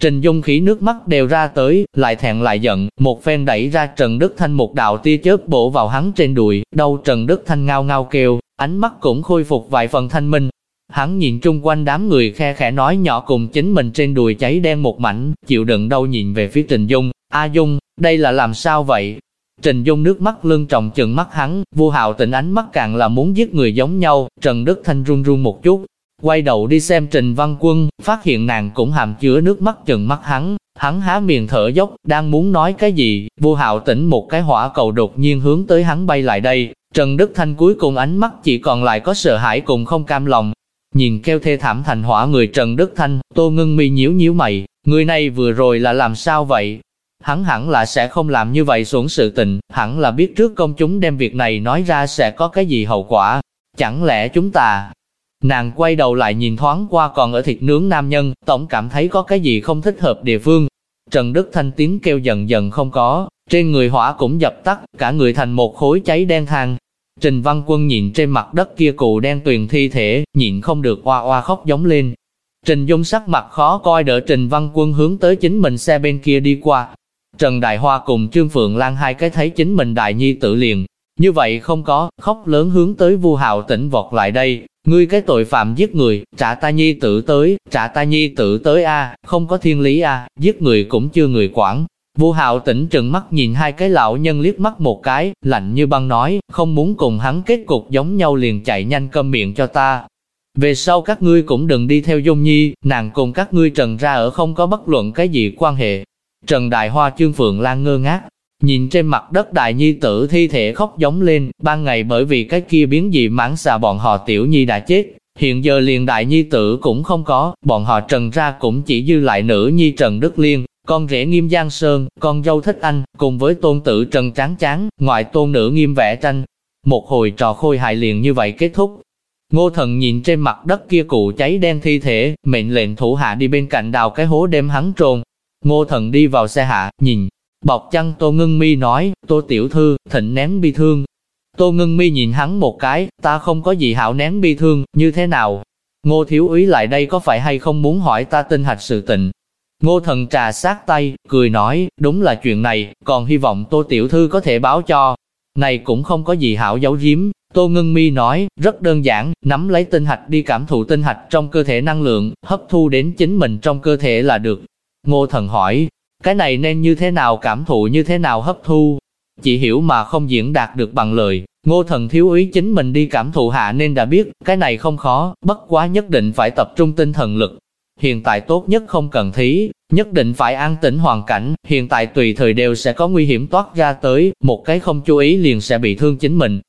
Trình Dung khí nước mắt đều ra tới, lại thẹn lại giận, một phen đẩy ra Trần Đức Thanh một đạo tia chớp bổ vào hắn trên đùi, đầu Trần Đức Thanh ngao ngao kêu, ánh mắt cũng khôi phục vài phần thanh minh. Hắn nhìn chung quanh đám người khe khẽ nói nhỏ cùng chính mình trên đùi cháy đen một mảnh, chịu đựng đâu nhìn về phía Trình Dung, A Dung, đây là làm sao vậy? Trình Dung nước mắt lưng trọng chừng mắt hắn, vua hạo tịnh ánh mắt càng là muốn giết người giống nhau, Trần Đức Thanh run run một chút, quay đầu đi xem Trình Văn Quân, phát hiện nàng cũng hàm chứa nước mắt chừng mắt hắn, hắn há miệng thở dốc, đang muốn nói cái gì, Vô hạo tĩnh một cái hỏa cầu đột nhiên hướng tới hắn bay lại đây, Trần Đức Thanh cuối cùng ánh mắt chỉ còn lại có sợ hãi cùng không cam lòng. Nhìn kêu thê thảm thành hỏa người Trần Đức Thanh, tô ngưng mi nhíu nhíu mày, người này vừa rồi là làm sao vậy? Hắn hẳn là sẽ không làm như vậy xuống sự tình, hẳn là biết trước công chúng đem việc này nói ra sẽ có cái gì hậu quả. Chẳng lẽ chúng ta... Nàng quay đầu lại nhìn thoáng qua còn ở thịt nướng nam nhân, tổng cảm thấy có cái gì không thích hợp địa phương. Trần Đức Thanh tiếng kêu dần dần không có, trên người hỏa cũng dập tắt, cả người thành một khối cháy đen than. Trình Văn Quân nhìn trên mặt đất kia cụ đen tuyền thi thể, nhịn không được oa oa khóc giống lên. Trình Dung sắc mặt khó coi đỡ Trình Văn Quân hướng tới chính mình xe bên kia đi qua, Trần Đại Hoa cùng Trương Phượng Lan hai cái thấy chính mình đại nhi tử liền. Như vậy không có, khóc lớn hướng tới Vu Hạo tỉnh vọt lại đây, ngươi cái tội phạm giết người, trả ta nhi tử tới, trả ta nhi tử tới a, không có thiên lý a, giết người cũng chưa người quản. Vu Hạo tỉnh trừng mắt nhìn hai cái lão nhân liếc mắt một cái, lạnh như băng nói, không muốn cùng hắn kết cục giống nhau liền chạy nhanh câm miệng cho ta. Về sau các ngươi cũng đừng đi theo Dung Nhi, nàng cùng các ngươi trần ra ở không có bất luận cái gì quan hệ, Trần Đại Hoa Trương Phượng Lan ngơ ngác, nhìn trên mặt đất đại nhi tử thi thể khóc giống lên, ban ngày bởi vì cái kia biến dị mãng xà bọn họ tiểu nhi đã chết, hiện giờ liền đại nhi tử cũng không có, bọn họ trần ra cũng chỉ dư lại nữ nhi Trần Đức Liên, con rể nghiêm Giang Sơn, con dâu thích anh, cùng với tôn tử Trần Tráng Tráng, ngoại tôn nữ nghiêm vẽ tranh. Một hồi trò khôi hài liền như vậy kết thúc. Ngô thần nhìn trên mặt đất kia cụ cháy đen thi thể, mệnh lệnh thủ hạ đi bên cạnh đào cái hố đem hắn trồn, Ngô thần đi vào xe hạ, nhìn, bọc chăn Tô Ngân Mi nói, Tô Tiểu Thư, thịnh nén bi thương. Tô Ngân Mi nhìn hắn một cái, ta không có gì hảo nén bi thương, như thế nào? Ngô Thiếu Úy lại đây có phải hay không muốn hỏi ta tinh hạch sự tình? Ngô thần trà sát tay, cười nói, đúng là chuyện này, còn hy vọng Tô Tiểu Thư có thể báo cho. Này cũng không có gì hảo giấu giếm, Tô Ngân Mi nói, rất đơn giản, nắm lấy tinh hạch đi cảm thụ tinh hạch trong cơ thể năng lượng, hấp thu đến chính mình trong cơ thể là được, Ngô thần hỏi, cái này nên như thế nào cảm thụ như thế nào hấp thu? Chỉ hiểu mà không diễn đạt được bằng lời, ngô thần thiếu ý chính mình đi cảm thụ hạ nên đã biết, cái này không khó, bất quá nhất định phải tập trung tinh thần lực. Hiện tại tốt nhất không cần thí, nhất định phải an tĩnh hoàn cảnh, hiện tại tùy thời đều sẽ có nguy hiểm toát ra tới, một cái không chú ý liền sẽ bị thương chính mình.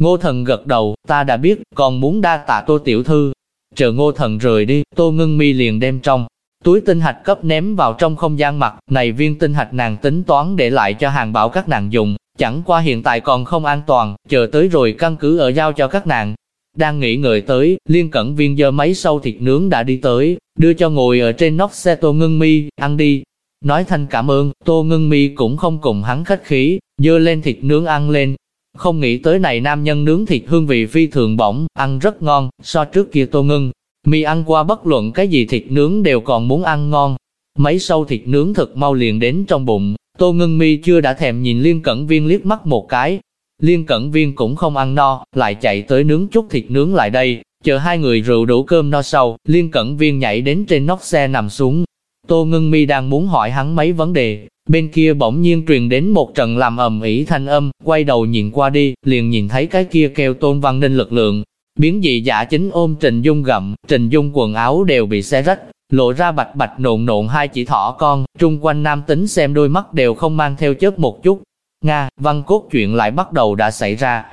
Ngô thần gật đầu, ta đã biết, còn muốn đa tạ tô tiểu thư. Chờ ngô thần rời đi, tô ngưng mi liền đem trong Túi tinh hạch cấp ném vào trong không gian mặt, này viên tinh hạch nàng tính toán để lại cho hàng bảo các nàng dùng, chẳng qua hiện tại còn không an toàn, chờ tới rồi căn cứ ở giao cho các nàng. Đang nghĩ người tới, liên cẩn viên dơ máy sâu thịt nướng đã đi tới, đưa cho ngồi ở trên nóc xe tô ngưng mi, ăn đi. Nói thanh cảm ơn, tô ngưng mi cũng không cùng hắn khách khí, dơ lên thịt nướng ăn lên. Không nghĩ tới này nam nhân nướng thịt hương vị phi thường bổng, ăn rất ngon, so trước kia tô ngưng Mi ăn qua bất luận cái gì thịt nướng đều còn muốn ăn ngon. Mấy sâu thịt nướng thật mau liền đến trong bụng, Tô Ngân Mi chưa đã thèm nhìn Liên Cẩn Viên liếc mắt một cái. Liên Cẩn Viên cũng không ăn no, lại chạy tới nướng chút thịt nướng lại đây, chờ hai người rượu đủ cơm no sau, Liên Cẩn Viên nhảy đến trên nóc xe nằm xuống. Tô Ngân Mi đang muốn hỏi hắn mấy vấn đề, bên kia bỗng nhiên truyền đến một trận làm ầm ĩ thanh âm, quay đầu nhìn qua đi, liền nhìn thấy cái kia kêu Tôn Văn Ninh lực lượng, Biến dị giả chính ôm Trình Dung gặm, Trình Dung quần áo đều bị xé rách, lộ ra bạch bạch nộn nộn hai chỉ thỏ con, trung quanh nam tính xem đôi mắt đều không mang theo chớp một chút. Nga, văn cốt chuyện lại bắt đầu đã xảy ra.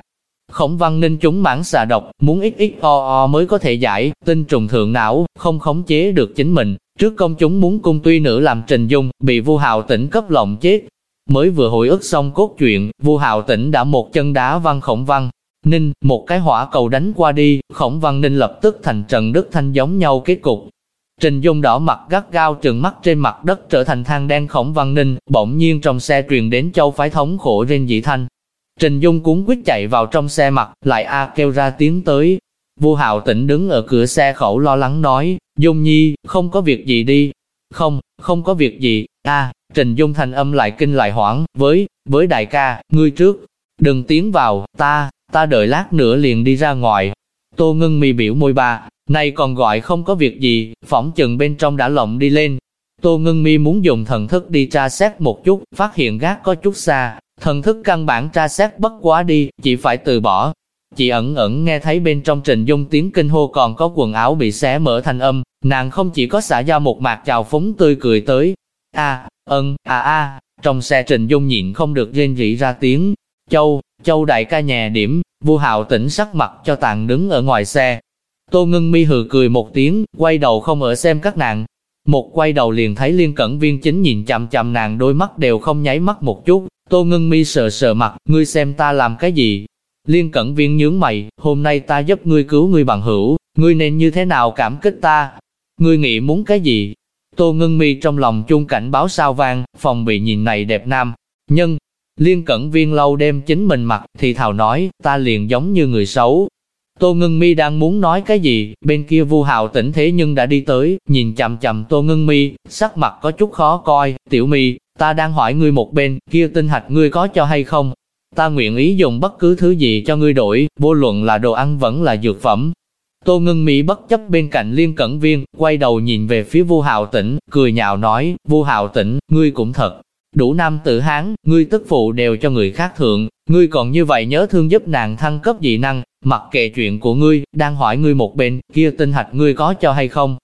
Khổng văn ninh chúng mãn xà độc, muốn ít ít o o mới có thể giải, tinh trùng thượng não, không khống chế được chính mình. Trước công chúng muốn cung tuy nữ làm trình dung, bị vu hào tỉnh cấp lòng chết. Mới vừa hồi ức xong cốt truyện, vu hào tỉnh đã một chân đá văn khổng văn, Ninh, một cái hỏa cầu đánh qua đi, khổng văn ninh lập tức thành Trần Đức Thanh giống nhau kết cục. Trình Dung đỏ mặt gắt gao trừng mắt trên mặt đất trở thành than đen khổng văn ninh, bỗng nhiên trong xe truyền đến châu phái thống khổ rên dị thanh. Trình Dung cuốn quyết chạy vào trong xe mặt, lại a kêu ra tiếng tới. Vua Hạo Tĩnh đứng ở cửa xe khẩu lo lắng nói, Dung Nhi, không có việc gì đi. Không, không có việc gì, a Trình Dung thành âm lại kinh lại hoảng, với, với đại ca, ngươi trước, đừng tiến vào, ta, ta đợi lát nữa liền đi ra ngoài. Tô ngưng mi biểu môi ba, này còn gọi không có việc gì, phỏng chừng bên trong đã lộng đi lên. Tô ngưng mi muốn dùng thần thức đi tra xét một chút, phát hiện gác có chút xa, thần thức căn bản tra xét bất quá đi, chỉ phải từ bỏ. Chị ẩn ẩn nghe thấy bên trong trình dung tiếng kinh hô còn có quần áo bị xé mở thành âm, nàng không chỉ có xả ra một mạc chào phúng tươi cười tới. a ân, à a trong xe trình dung nhịn không được rên rỉ ra tiếng. Châu, châu đại ca nhà điểm, Vu hạo tỉnh sắc mặt cho tàn đứng ở ngoài xe, Tô ngưng mi hừ cười một tiếng, quay đầu không ở xem các nàng. Một quay đầu liền thấy liên cẩn viên chính nhìn chằm chằm nàng đôi mắt đều không nháy mắt một chút. Tô ngưng mi sờ sờ mặt, ngươi xem ta làm cái gì? Liên cẩn viên nhướng mày, hôm nay ta giúp ngươi cứu ngươi bằng hữu, ngươi nên như thế nào cảm kích ta? Ngươi nghĩ muốn cái gì? Tô ngưng mi trong lòng chung cảnh báo sao vang, phòng bị nhìn này đẹp nam. Nhân, liên cẩn viên lâu đêm chính mình mặt, thì thào nói, ta liền giống như người xấu, Tô Ngân Mi đang muốn nói cái gì, bên kia Vu Hạo tỉnh thế nhưng đã đi tới, nhìn chằm chằm Tô Ngân Mi, sắc mặt có chút khó coi, "Tiểu Mi, ta đang hỏi ngươi một bên, kia tinh hạch ngươi có cho hay không? Ta nguyện ý dùng bất cứ thứ gì cho ngươi đổi, vô luận là đồ ăn vẫn là dược phẩm." Tô Ngân Mi bất chấp bên cạnh Liên Cẩn Viên, quay đầu nhìn về phía Vu Hạo Tĩnh, cười nhạo nói, "Vu Hạo Tĩnh, ngươi cũng thật đủ nam tử hán, ngươi tức phụ đều cho người khác thượng, ngươi còn như vậy nhớ thương giúp nàng thăng cấp dị năng, mặc kệ chuyện của ngươi, đang hỏi ngươi một bên, kia tinh hạch ngươi có cho hay không?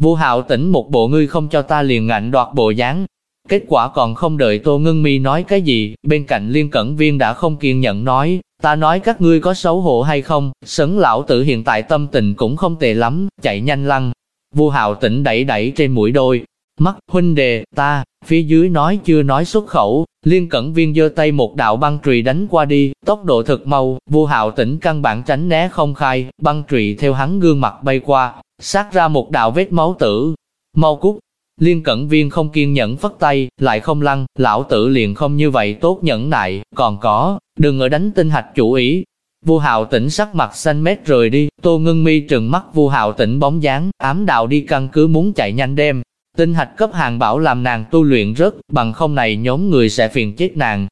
Vu hạo tỉnh một bộ ngươi không cho ta liền ngạnh đoạt bộ dáng. Kết quả còn không đợi Tô Ngân Mi nói cái gì, bên cạnh liên cẩn viên đã không kiên nhẫn nói, ta nói các ngươi có xấu hổ hay không, sấn lão tử hiện tại tâm tình cũng không tệ lắm, chạy nhanh lăng. Vu hạo tỉnh đẩy đẩy trên mũi đôi, mắt huynh đệ ta, phía dưới nói chưa nói xuất khẩu, liên cẩn viên giơ tay một đạo băng trùy đánh qua đi, tốc độ thực mau, vua hạo tỉnh căn bản tránh né không khai, băng trùy theo hắn gương mặt bay qua, sát ra một đạo vết máu tử. Mau cút, liên cẩn viên không kiên nhẫn phất tay, lại không lăn lão tử liền không như vậy tốt nhẫn nại, còn có, đừng ở đánh tinh hạch chủ ý. vua Hạo Tỉnh sắc mặt xanh mét rời đi, Tô Ngân Mi trừng mắt vua Hạo Tỉnh bóng dáng, ám đạo đi căn cứ muốn chạy nhanh đem, Tinh hạch cấp hàng bảo làm nàng tu luyện rất, bằng không này nhóm người sẽ phiền chết nàng.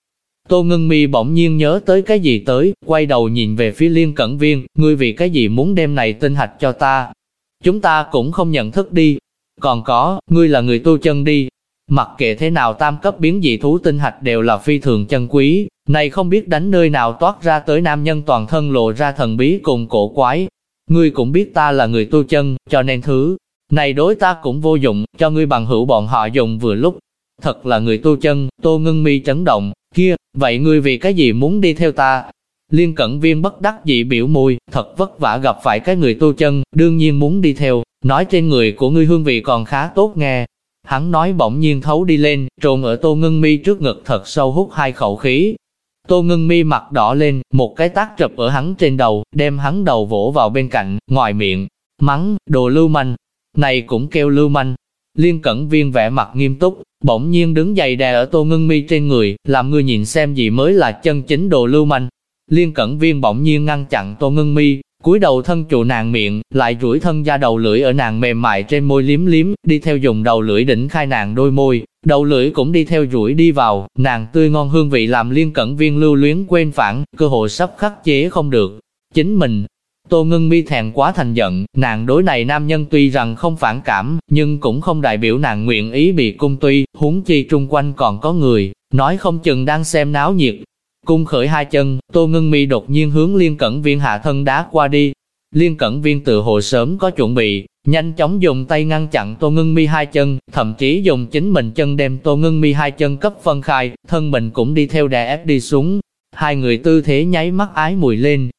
Tô Ngân Mi bỗng nhiên nhớ tới cái gì tới, quay đầu nhìn về phía liên cẩn viên, ngươi vì cái gì muốn đem này tinh hạch cho ta. Chúng ta cũng không nhận thức đi. Còn có, ngươi là người tu chân đi. Mặc kệ thế nào tam cấp biến dị thú tinh hạch đều là phi thường chân quý, này không biết đánh nơi nào toát ra tới nam nhân toàn thân lộ ra thần bí cùng cổ quái. Ngươi cũng biết ta là người tu chân, cho nên thứ này đối ta cũng vô dụng, cho ngươi bằng hữu bọn họ dùng vừa lúc. Thật là người tu chân, tô ngưng mi chấn động, kia, vậy ngươi vì cái gì muốn đi theo ta? Liên cẩn viên bất đắc dĩ biểu môi, thật vất vả gặp phải cái người tu chân, đương nhiên muốn đi theo, nói trên người của ngươi hương vị còn khá tốt nghe. Hắn nói bỗng nhiên thấu đi lên, trồn ở tô ngưng mi trước ngực thật sâu hút hai khẩu khí. Tô ngưng mi mặt đỏ lên, một cái tác trập ở hắn trên đầu, đem hắn đầu vỗ vào bên cạnh, ngoài miệng, mắng, đồ lưu manh, này cũng kêu lưu manh. Liên cẩn viên vẻ mặt nghiêm túc, bỗng nhiên đứng dậy đè ở tô ngưng mi trên người, làm người nhìn xem gì mới là chân chính đồ lưu manh. Liên cẩn viên bỗng nhiên ngăn chặn tô ngưng mi, cúi đầu thân trụ nàng miệng, lại duỗi thân ra đầu lưỡi ở nàng mềm mại trên môi liếm liếm, đi theo dùng đầu lưỡi đỉnh khai nàng đôi môi, đầu lưỡi cũng đi theo duỗi đi vào, nàng tươi ngon hương vị làm liên cẩn viên lưu luyến quên phản, cơ hội sắp khắc chế không được. Chính mình, Tô ngưng mi thẹn quá thành giận, nàng đối này nam nhân tuy rằng không phản cảm, nhưng cũng không đại biểu nàng nguyện ý bị cung tuy, huống chi trung quanh còn có người, nói không chừng đang xem náo nhiệt. Cung khởi hai chân, tô ngưng mi đột nhiên hướng liên cẩn viên hạ thân đá qua đi. Liên cẩn viên tự hồ sớm có chuẩn bị, nhanh chóng dùng tay ngăn chặn tô ngưng mi hai chân, thậm chí dùng chính mình chân đem tô ngưng mi hai chân cấp phân khai, thân mình cũng đi theo đè ép đi xuống. Hai người tư thế nháy mắt ái mùi lên,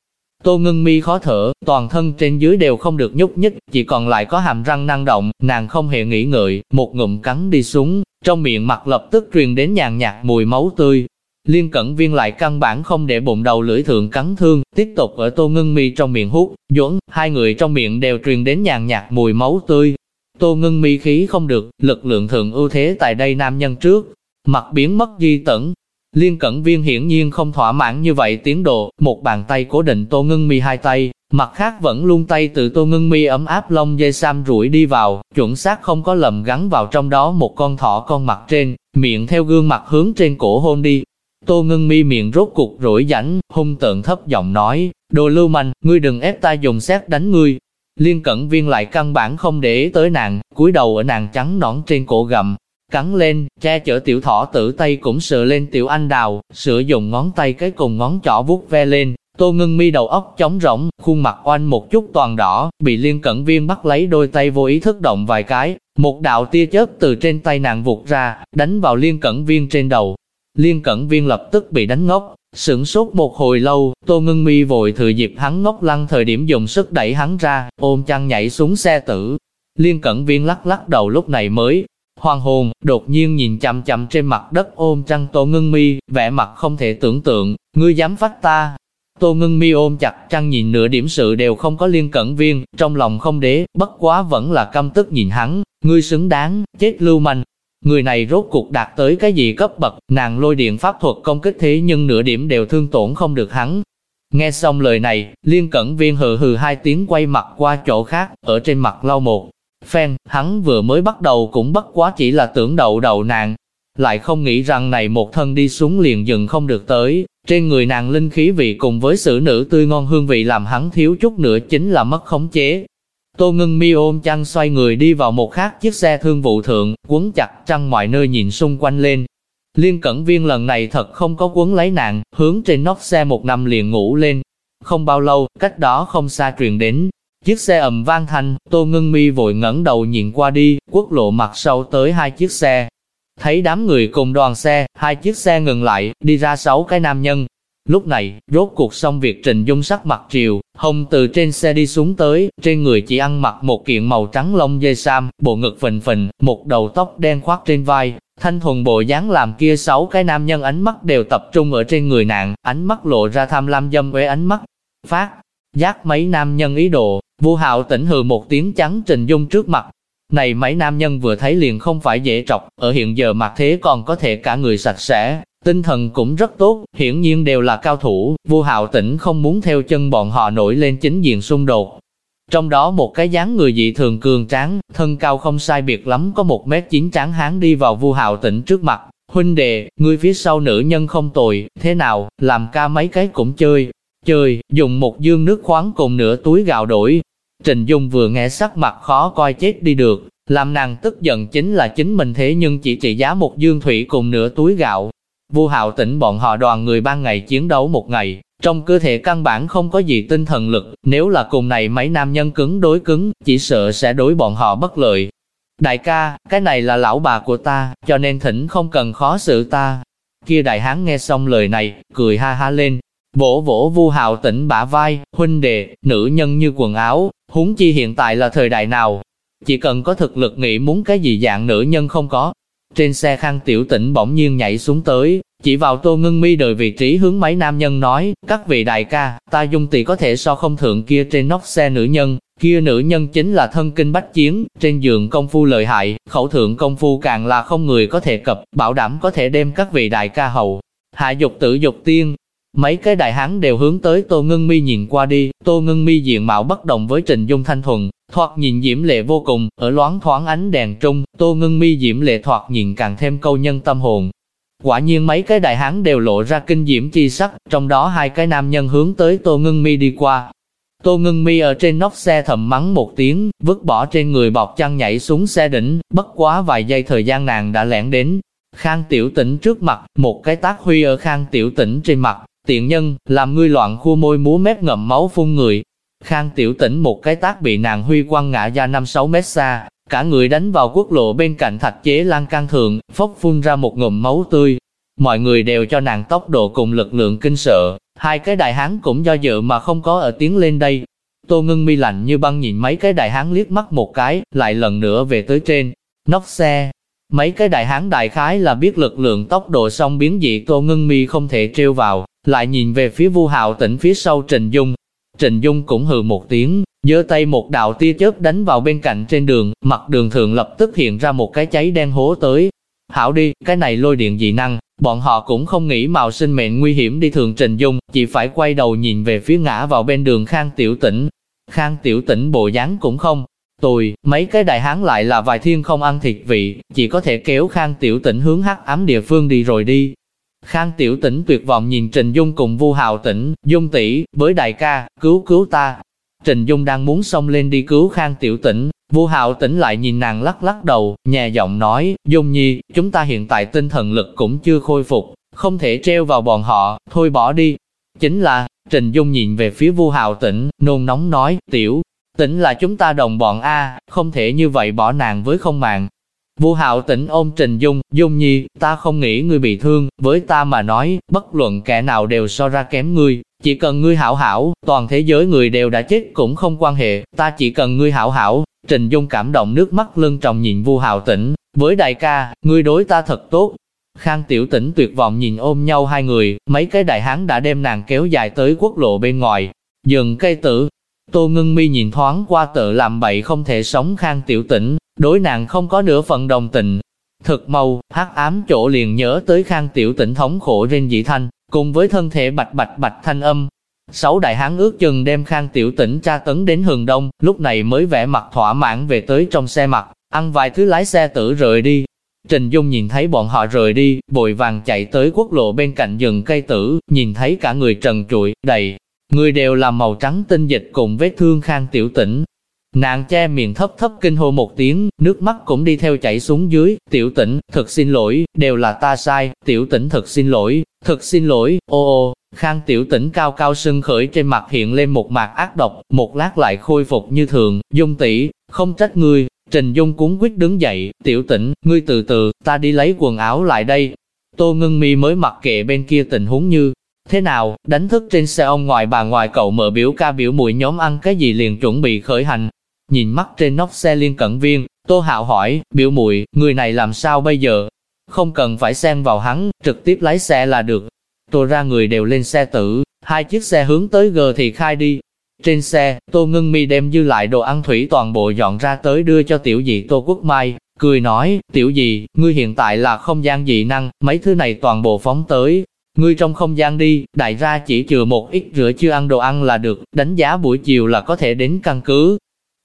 Tô ngưng mi khó thở, toàn thân trên dưới đều không được nhúc nhích, chỉ còn lại có hàm răng năng động, nàng không hề nghĩ ngợi, một ngụm cắn đi xuống, trong miệng mặt lập tức truyền đến nhàn nhạt mùi máu tươi. Liên cẩn viên lại căn bản không để bụng đầu lưỡi thượng cắn thương, tiếp tục ở tô ngưng mi trong miệng hút, duẩn, hai người trong miệng đều truyền đến nhàn nhạt mùi máu tươi. Tô ngưng mi khí không được, lực lượng thượng ưu thế tại đây nam nhân trước, mặt biến mất di tẩn, Liên cẩn viên hiển nhiên không thỏa mãn như vậy tiến độ, một bàn tay cố định tô ngưng mi hai tay, Mặt khác vẫn luôn tay từ tô ngưng mi ấm áp lông dây sam rủi đi vào, chuẩn xác không có lầm gắn vào trong đó một con thỏ con mặt trên, miệng theo gương mặt hướng trên cổ hôn đi. Tô ngưng mi miệng rốt cục rủi rảnh, hung tượng thấp giọng nói, đồ lưu manh, ngươi đừng ép ta dùng xét đánh ngươi. Liên cẩn viên lại căn bản không để tới nàng, cúi đầu ở nàng trắng nõn trên cổ gầm, cắn lên, che chở tiểu thỏ tử tay cũng sờ lên tiểu anh đào, sửa dùng ngón tay cái cùng ngón trỏ vuốt ve lên, Tô ngưng mi đầu óc trống rỗng, khuôn mặt oanh một chút toàn đỏ, bị liên cẩn viên bắt lấy đôi tay vô ý thức động vài cái, một đạo tia chớp từ trên tay nàng vụt ra, đánh vào liên cẩn viên trên đầu. Liên cẩn viên lập tức bị đánh ngốc, sửng sốt một hồi lâu, tô ngưng mi vội thừa dịp hắn ngốc lăng thời điểm dùng sức đẩy hắn ra, ôm chăn nhảy xuống xe tử. Liên cẩn viên lắc lắc đầu lúc này mới, Hoàng hồn, đột nhiên nhìn chằm chằm trên mặt đất ôm trăng tô ngưng mi, vẻ mặt không thể tưởng tượng, ngươi dám phát ta, Tô ngưng mi ôm chặt trăng nhìn nửa điểm sự đều không có liên cẩn viên, trong lòng không đế, bất quá vẫn là căm tức nhìn hắn, ngươi xứng đáng, chết lưu manh. Người này rốt cuộc đạt tới cái gì cấp bậc, nàng lôi điện pháp thuật công kích thế nhưng nửa điểm đều thương tổn không được hắn. Nghe xong lời này, liên cẩn viên hừ hừ hai tiếng quay mặt qua chỗ khác, ở trên mặt lau một. Phen, hắn vừa mới bắt đầu cũng bất quá chỉ là tưởng đậu đầu nàng, lại không nghĩ rằng này một thân đi xuống liền dừng không được tới, trên người nàng linh khí vị cùng với sự nữ tươi ngon hương vị làm hắn thiếu chút nữa chính là mất khống chế. Tô ngưng mi ôm chăn xoay người đi vào một khác chiếc xe thương vụ thượng, quấn chặt trăng mọi nơi nhìn xung quanh lên. Liên cẩn viên lần này thật không có quấn lấy nàng, hướng trên nóc xe một năm liền ngủ lên. Không bao lâu, cách đó không xa truyền đến, chiếc xe ầm vang thanh, tô ngân mi vội ngẩng đầu nhìn qua đi, quốc lộ mặt sau tới hai chiếc xe, Thấy đám người cùng đoàn xe, hai chiếc xe ngừng lại, đi ra sáu cái nam nhân. Lúc này, rốt cuộc xong việc Trình Dung sắc mặt triều, hồng từ trên xe đi xuống tới, trên người chỉ ăn mặc một kiện màu trắng lông dây sam, bộ ngực phình phình, một đầu tóc đen khoác trên vai, thanh thuần bộ dáng làm kia sáu cái nam nhân ánh mắt đều tập trung ở trên người nạn, ánh mắt lộ ra tham lam dâm uế ánh mắt. Phát, giác mấy nam nhân ý đồ, vu hạo tỉnh hừ một tiếng trắng Trình Dung trước mặt, này mấy nam nhân vừa thấy liền không phải dễ trọc, ở hiện giờ mặt thế còn có thể cả người sạch sẽ, tinh thần cũng rất tốt, hiển nhiên đều là cao thủ, vu hạo tỉnh không muốn theo chân bọn họ nổi lên chính diện xung đột. Trong đó một cái dáng người dị thường cường tráng, thân cao không sai biệt lắm có một mét chín tráng hán đi vào vu hạo tỉnh trước mặt, huynh đệ, người phía sau nữ nhân không tồi, thế nào, làm ca mấy cái cũng chơi, chơi, dùng một dương nước khoáng cùng nửa túi gạo đổi, Trình Dung vừa nghe sắc mặt khó coi chết đi được, làm nàng tức giận chính là chính mình thế nhưng chỉ trị giá một dương thủy cùng nửa túi gạo. Vu hạo tỉnh bọn họ đoàn người ban ngày chiến đấu một ngày, trong cơ thể căn bản không có gì tinh thần lực, nếu là cùng này mấy nam nhân cứng đối cứng, chỉ sợ sẽ đối bọn họ bất lợi. Đại ca, cái này là lão bà của ta, cho nên thỉnh không cần khó xử ta. Kia đại hán nghe xong lời này, cười ha ha lên, vỗ vỗ vu hạo tỉnh bả vai, huynh đệ, nữ nhân như quần áo, huống chi hiện tại là thời đại nào. Chỉ cần có thực lực nghĩ muốn cái gì dạng nữ nhân không có. Trên xe khang tiểu tỉnh bỗng nhiên nhảy xuống tới, chỉ vào tô ngưng mi đợi vị trí hướng mấy nam nhân nói, các vị đại ca, ta dung tỷ có thể so không thượng kia trên nóc xe nữ nhân, kia nữ nhân chính là thân kinh bách chiến, trên giường công phu lợi hại, khẩu thượng công phu càng là không người có thể cập, bảo đảm có thể đem các vị đại ca hậu. Hạ dục tử dục tiên, Mấy cái đại hán đều hướng tới Tô Ngân Mi nhìn qua đi, Tô Ngân Mi diện mạo bất đồng với Trình Dung Thanh Thuần, thoạt nhìn diễm lệ vô cùng, ở loáng thoáng ánh đèn trung, Tô Ngân Mi diễm lệ thoạt nhìn càng thêm câu nhân tâm hồn. Quả nhiên mấy cái đại hán đều lộ ra kinh diễm chi sắc, trong đó hai cái nam nhân hướng tới Tô Ngân Mi đi qua. Tô Ngân Mi ở trên nóc xe thầm mắng một tiếng, vứt bỏ trên người bọc chăn nhảy xuống xe đỉnh, bất quá vài giây thời gian nàng đã lẻn đến. Khang Tiểu Tĩnh trước mặt, một cái tác huy ở Khang Tiểu Tĩnh trên mặt, Tiện nhân, làm ngươi loạn khua môi múa mép ngậm máu phun người. Khang tiểu tỉnh một cái tác bị nàng huy quăng ngã ra 5-6 mét xa, cả người đánh vào quốc lộ bên cạnh thạch chế lan can thượng, phốc phun ra một ngụm máu tươi. Mọi người đều cho nàng tốc độ cùng lực lượng kinh sợ, hai cái đại hán cũng do dự mà không có ở tiếng lên đây. Tô ngưng mi lạnh như băng nhìn mấy cái đại hán liếc mắt một cái, lại lần nữa về tới trên, nóc xe. Mấy cái đại hán đại khái là biết lực lượng tốc độ song biến dị Tô ngân mi không thể trêu vào, lại nhìn về phía Vu Hạo Tĩnh phía sau Trình Dung. Trình Dung cũng hừ một tiếng, giơ tay một đạo tia chớp đánh vào bên cạnh trên đường, mặt đường thượng lập tức hiện ra một cái cháy đen hố tới. Hảo đi, cái này lôi điện dị năng, bọn họ cũng không nghĩ mạo sinh mệnh nguy hiểm đi thường trình dung, chỉ phải quay đầu nhìn về phía ngã vào bên đường khang tiểu tĩnh, Khang tiểu tĩnh bộ dáng cũng không, tồi, mấy cái đại hán lại là vài thiên không ăn thịt vị, chỉ có thể kéo khang tiểu tỉnh hướng hắc ám địa phương đi rồi đi. Khang tiểu tỉnh tuyệt vọng nhìn Trình Dung cùng Vu Hào tỉnh, Dung tỷ, với đại ca, cứu cứu ta. Trình Dung đang muốn xông lên đi cứu Khang tiểu tỉnh, Vu Hạo tỉnh lại nhìn nàng lắc lắc đầu, nhẹ giọng nói, Dung Nhi, chúng ta hiện tại tinh thần lực cũng chưa khôi phục, không thể treo vào bọn họ, thôi bỏ đi. Chính là, Trình Dung nhìn về phía Vu Hạo tỉnh, nôn nóng nói, tiểu, tỉnh là chúng ta đồng bọn A, không thể như vậy bỏ nàng với không mạng. Vu Hạo tỉnh ôm Trình Dung, Dung Nhi, ta không nghĩ ngươi bị thương, với ta mà nói, bất luận kẻ nào đều so ra kém ngươi, chỉ cần ngươi hảo hảo, toàn thế giới người đều đã chết cũng không quan hệ, ta chỉ cần ngươi hảo hảo, Trình Dung cảm động nước mắt lưng tròng nhìn Vu Hạo Tĩnh, với đại ca, ngươi đối ta thật tốt. Khang Tiểu Tĩnh tuyệt vọng nhìn ôm nhau hai người, mấy cái đại hán đã đem nàng kéo dài tới quốc lộ bên ngoài, dừng cây tử. Tô Ngưng Mi nhìn thoáng qua tự làm bậy không thể sống Khang Tiểu Tĩnh, đối nàng không có nửa phần đồng tình. Thực mau, hắc ám chỗ liền nhớ tới Khang Tiểu Tĩnh thống khổ rên dị thanh, cùng với thân thể bạch bạch bạch thanh âm, Sáu đại hán ước chừng đem khang tiểu tỉnh tra tấn đến hường đông, lúc này mới vẽ mặt thỏa mãn về tới trong xe mặt, ăn vài thứ lái xe tử rời đi. Trình Dung nhìn thấy bọn họ rời đi, bồi vàng chạy tới quốc lộ bên cạnh rừng cây tử, nhìn thấy cả người trần trụi, đầy. Người đều là màu trắng tinh dịch cùng vết thương khang tiểu tỉnh. Nàng che miệng thấp thấp kinh hô một tiếng, nước mắt cũng đi theo chảy xuống dưới, tiểu tỉnh, thật xin lỗi, đều là ta sai, tiểu tỉnh thật xin lỗi, thật xin lỗi, ô ô, Khang tiểu tỉnh cao cao sưng khởi trên mặt hiện lên một mạc ác độc, một lát lại khôi phục như thường, dung tỷ không trách ngươi, Trình Dung cuốn quyết đứng dậy, tiểu tỉnh, ngươi từ từ, ta đi lấy quần áo lại đây. Tô ngưng mi mới mặc kệ bên kia tình huống như, thế nào, đánh thức trên xe ông ngoài bà ngoài cậu mở biểu ca biểu mùi nhóm ăn cái gì liền chuẩn bị khởi hành. Nhìn mắt trên nóc xe liên cận viên, Tô Hạo hỏi, biểu mùi, người này làm sao bây giờ? Không cần phải xen vào hắn, trực tiếp lái xe là được, Tô ra người đều lên xe tử, hai chiếc xe hướng tới gờ thì khai đi. Trên xe, Tô Ngân Mi đem dư lại đồ ăn thủy toàn bộ dọn ra tới đưa cho tiểu dị Tô Quốc Mai, cười nói, tiểu dị, ngươi hiện tại là không gian dị năng, mấy thứ này toàn bộ phóng tới. Ngươi trong không gian đi, đại ra chỉ chừa một ít rửa chưa ăn đồ ăn là được, đánh giá buổi chiều là có thể đến căn cứ.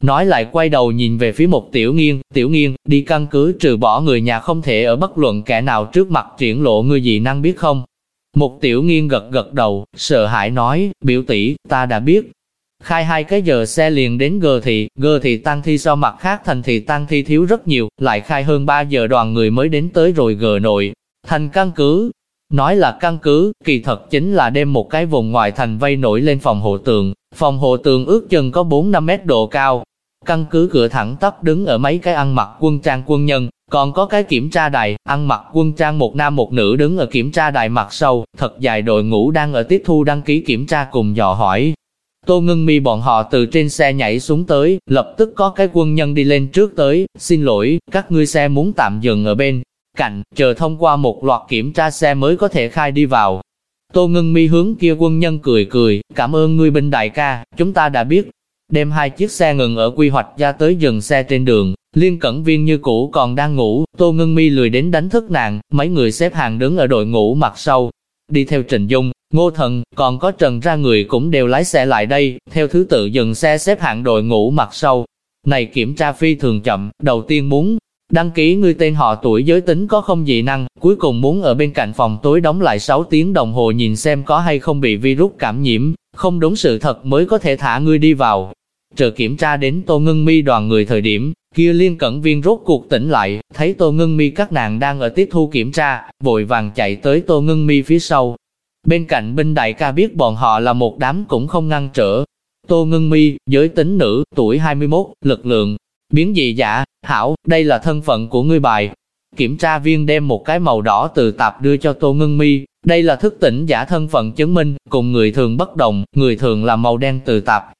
Nói lại quay đầu nhìn về phía một tiểu nghiên, tiểu nghiên, đi căn cứ trừ bỏ người nhà không thể ở bất luận kẻ nào trước mặt triển lộ ngươi gì năng biết không? Một tiểu nghiên gật gật đầu, sợ hãi nói, biểu tỷ, ta đã biết. Khai hai cái giờ xe liền đến gờ thị, gờ thị tăng thi so mặt khác thành thị tăng thi thiếu rất nhiều, lại khai hơn 3 giờ đoàn người mới đến tới rồi gờ nội. Thành căn cứ, nói là căn cứ, kỳ thật chính là đem một cái vùng ngoài thành vây nổi lên phòng hộ tường. Phòng hộ tường ước chừng có 4-5 mét độ cao. Căn cứ cửa thẳng tắp đứng ở mấy cái ăn mặc quân trang quân nhân, còn có cái kiểm tra đài, ăn mặc quân trang một nam một nữ đứng ở kiểm tra đài mặt sau, thật dài đội ngũ đang ở tiếp thu đăng ký kiểm tra cùng dò hỏi. Tô ngưng mi bọn họ từ trên xe nhảy xuống tới, lập tức có cái quân nhân đi lên trước tới, xin lỗi, các ngươi xe muốn tạm dừng ở bên cạnh, chờ thông qua một loạt kiểm tra xe mới có thể khai đi vào. Tô ngân mi hướng kia quân nhân cười cười, cảm ơn ngươi binh đại ca, chúng ta đã biết. Đem hai chiếc xe ngừng ở quy hoạch ra tới dừng xe trên đường, Liên cẩn viên như cũ còn đang ngủ, Tô Ngân Mi lười đến đánh thức nàng, mấy người xếp hàng đứng ở đội ngũ mặt sau. Đi theo Trình Dung, Ngô Thần, còn có Trần ra người cũng đều lái xe lại đây, theo thứ tự dừng xe xếp hạng đội ngũ mặt sau. Này kiểm tra phi thường chậm, đầu tiên muốn đăng ký người tên họ tuổi giới tính có không dị năng, cuối cùng muốn ở bên cạnh phòng tối đóng lại 6 tiếng đồng hồ nhìn xem có hay không bị virus cảm nhiễm, không đúng sự thật mới có thể thả ngươi đi vào. Chờ kiểm tra đến Tô Ngân Mi đoàn người thời điểm, Kia liên cẩn viên rốt cuộc tỉnh lại, thấy Tô Ngân Mi các nàng đang ở tiếp thu kiểm tra, vội vàng chạy tới Tô Ngân Mi phía sau. Bên cạnh binh đại ca biết bọn họ là một đám cũng không ngăn trở. Tô Ngân Mi, giới tính nữ, tuổi 21, lực lượng, biến dị giả, hảo, đây là thân phận của ngươi bài. Kiểm tra viên đem một cái màu đỏ từ tạp đưa cho Tô Ngân Mi, đây là thức tỉnh giả thân phận chứng minh, cùng người thường bất đồng, người thường là màu đen từ tạp,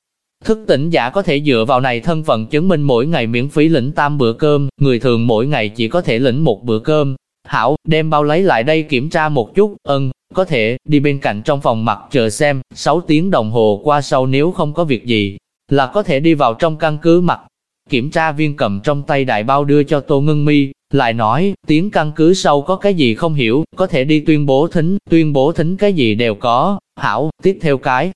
Thức tỉnh giả có thể dựa vào này thân phận chứng minh mỗi ngày miễn phí lĩnh tam bữa cơm, người thường mỗi ngày chỉ có thể lĩnh một bữa cơm. Hảo, đem bao lấy lại đây kiểm tra một chút, ân, có thể, đi bên cạnh trong phòng mặt chờ xem, 6 tiếng đồng hồ qua sau nếu không có việc gì, là có thể đi vào trong căn cứ mặt. Kiểm tra viên cầm trong tay đại bao đưa cho Tô Ngân Mi, Lại nói, tiếng căn cứ sau có cái gì không hiểu, có thể đi tuyên bố thính, tuyên bố thính cái gì đều có, hảo, tiếp theo cái.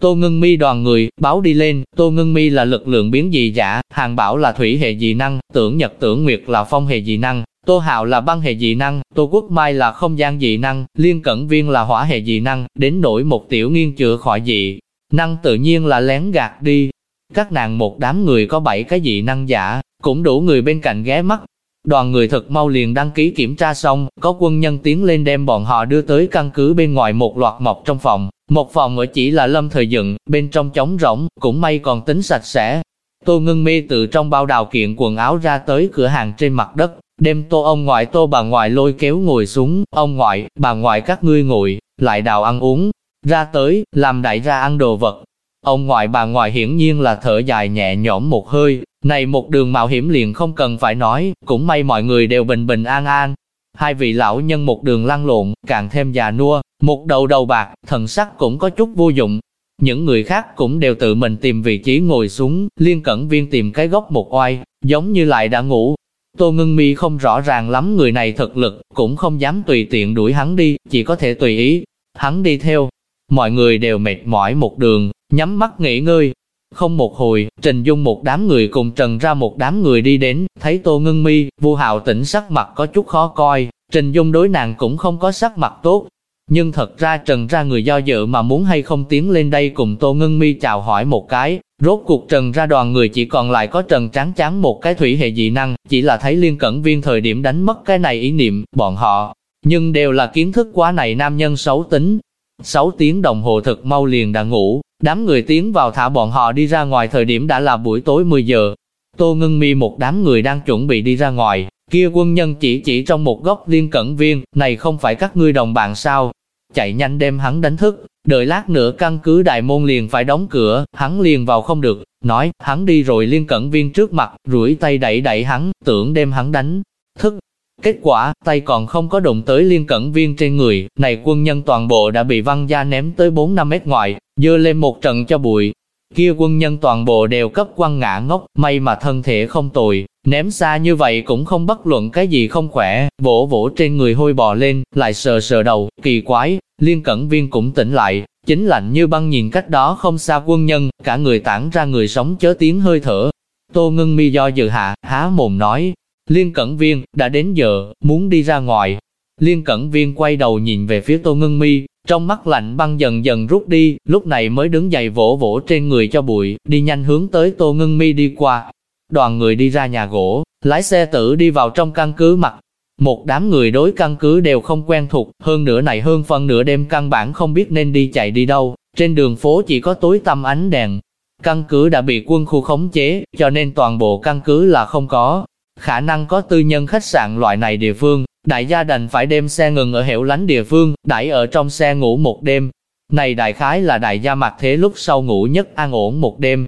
Tô Ngân Mi đoàn người, báo đi lên, Tô Ngân Mi là lực lượng biến dị giả, Hàng Bảo là thủy hệ dị năng, tưởng Nhật tưởng Nguyệt là phong hệ dị năng, Tô Hạo là băng hệ dị năng, Tô Quốc Mai là không gian dị năng, Liên Cẩn Viên là hỏa hệ dị năng, đến nỗi một tiểu nghiên chữa khỏi dị. Năng tự nhiên là lén gạt đi. Các nàng một đám người có bảy cái dị năng giả, cũng đủ người bên cạnh ghé mắt. Đoàn người thật mau liền đăng ký kiểm tra xong, có quân nhân tiến lên đem bọn họ đưa tới căn cứ bên ngoài một loạt mọc trong phòng. Một phòng ở chỉ là lâm thời dựng, bên trong trống rỗng, cũng may còn tính sạch sẽ. Tô ngưng mê từ trong bao đào kiện quần áo ra tới cửa hàng trên mặt đất, Đem tô ông ngoại tô bà ngoại lôi kéo ngồi xuống, ông ngoại, bà ngoại các ngươi ngồi, lại đào ăn uống, ra tới, làm đại ra ăn đồ vật. Ông ngoại bà ngoại hiển nhiên là thở dài nhẹ nhõm một hơi, này một đường mạo hiểm liền không cần phải nói, cũng may mọi người đều bình bình an an. Hai vị lão nhân một đường lăn lộn, càng thêm già nua, một đầu đầu bạc, thần sắc cũng có chút vô dụng. Những người khác cũng đều tự mình tìm vị trí ngồi xuống, liên cẩn viên tìm cái góc một oai, giống như lại đã ngủ, Tô Ngân Mi không rõ ràng lắm người này thực lực, cũng không dám tùy tiện đuổi hắn đi, chỉ có thể tùy ý. Hắn đi theo. Mọi người đều mệt mỏi một đường, nhắm mắt nghỉ ngơi. Không một hồi, Trình Dung một đám người cùng trần ra một đám người đi đến, thấy Tô Ngân Mi, Vu Hạo tỉnh sắc mặt có chút khó coi, Trình Dung đối nàng cũng không có sắc mặt tốt. Nhưng thật ra trần ra người do dự mà muốn hay không tiến lên đây cùng Tô Ngân Mi chào hỏi một cái, Rốt cuộc trần ra đoàn người chỉ còn lại có trần trắng trắng một cái thủy hệ dị năng, chỉ là thấy liên cẩn viên thời điểm đánh mất cái này ý niệm, bọn họ, nhưng đều là kiến thức quá này nam nhân xấu tính. Sáu tiếng đồng hồ thật mau liền đã ngủ, đám người tiến vào thả bọn họ đi ra ngoài thời điểm đã là buổi tối 10 giờ. Tô ngân mi một đám người đang chuẩn bị đi ra ngoài, kia quân nhân chỉ chỉ trong một góc liên cẩn viên, này không phải các ngươi đồng bạn sao, chạy nhanh đem hắn đánh thức, đợi lát nữa căn cứ đại môn liền phải đóng cửa, hắn liền vào không được, nói, hắn đi rồi liên cẩn viên trước mặt, rủi tay đẩy đẩy hắn, tưởng đem hắn đánh, thức. Kết quả, tay còn không có đụng tới liên cẩn viên trên người, này quân nhân toàn bộ đã bị văng ra ném tới 4-5 mét ngoài, dơ lên một trận cho bụi. Kia quân nhân toàn bộ đều cấp quăng ngã ngốc, may mà thân thể không tồi, Ném xa như vậy cũng không bất luận cái gì không khỏe, vỗ vỗ trên người hôi bò lên, lại sờ sờ đầu, kỳ quái, liên cẩn viên cũng tỉnh lại, chính lạnh như băng nhìn cách đó không xa quân nhân, cả người tản ra người sống chớ tiếng hơi thở. Tô ngưng mi do dự hạ, há mồm nói, liên cẩn viên, đã đến giờ, muốn đi ra ngoài. Liên cẩn viên quay đầu nhìn về phía tô ngân mi, trong mắt lạnh băng dần dần rút đi, lúc này mới đứng dậy vỗ vỗ trên người cho bụi, đi nhanh hướng tới tô ngân mi đi qua, Đoàn người đi ra nhà gỗ, lái xe tử đi vào trong căn cứ mặt. Một đám người đối căn cứ đều không quen thuộc, hơn nửa này hơn phần nửa đêm căn bản không biết nên đi chạy đi đâu, trên đường phố chỉ có tối tăm ánh đèn. Căn cứ đã bị quân khu khống chế, cho nên toàn bộ căn cứ là không có. Khả năng có tư nhân khách sạn loại này địa phương, đại gia đành phải đem xe ngừng ở hẻo lánh địa phương, đãi ở trong xe ngủ một đêm. Này đại khái là đại gia mặt thế lúc sau ngủ nhất an ổn một đêm,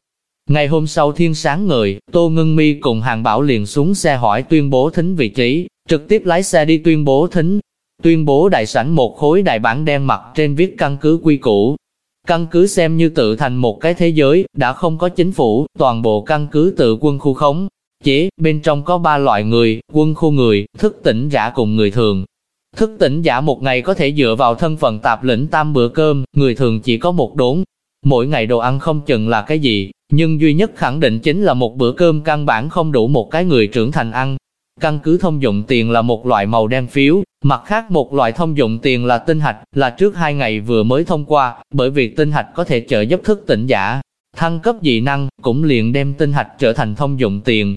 Ngày hôm sau thiên sáng người, Tô Ngân Mi cùng Hàng Bảo liền xuống xe hỏi tuyên bố thính vị trí, trực tiếp lái xe đi tuyên bố thính. Tuyên bố đại sảnh một khối đại bản đen mặt trên viết căn cứ quy củ. Căn cứ xem như tự thành một cái thế giới, đã không có chính phủ, toàn bộ căn cứ tự quân khu khống. Chế, bên trong có ba loại người, quân khu người, thức tỉnh giả cùng người thường. Thức tỉnh giả một ngày có thể dựa vào thân phận tạp lĩnh tam bữa cơm, người thường chỉ có một đốn. Mỗi ngày đồ ăn không chừng là cái gì, nhưng duy nhất khẳng định chính là một bữa cơm căn bản không đủ một cái người trưởng thành ăn. Căn cứ thông dụng tiền là một loại màu đen phiếu, mặt khác một loại thông dụng tiền là tinh hạch, là trước hai ngày vừa mới thông qua, bởi vì tinh hạch có thể trợ giúp thức tỉnh giả. Thăng cấp dị năng, cũng liền đem tinh hạch trở thành thông dụng tiền.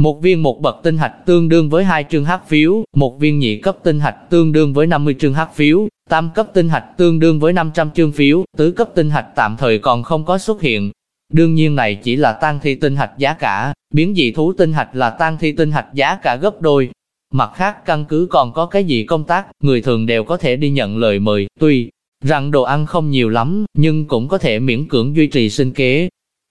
Một viên một bậc tinh hạch tương đương với hai trương hắc phiếu, một viên nhị cấp tinh hạch tương đương với 50 trương hắc phiếu, tam cấp tinh hạch tương đương với 500 trương phiếu, tứ cấp tinh hạch tạm thời còn không có xuất hiện, Đương nhiên này chỉ là tăng thi tinh hạch giá cả, biến dị thú tinh hạch là tăng thi tinh hạch giá cả gấp đôi. Mặt khác căn cứ còn có cái gì công tác, người thường đều có thể đi nhận lời mời, tuy rằng đồ ăn không nhiều lắm, nhưng cũng có thể miễn cưỡng duy trì sinh kế.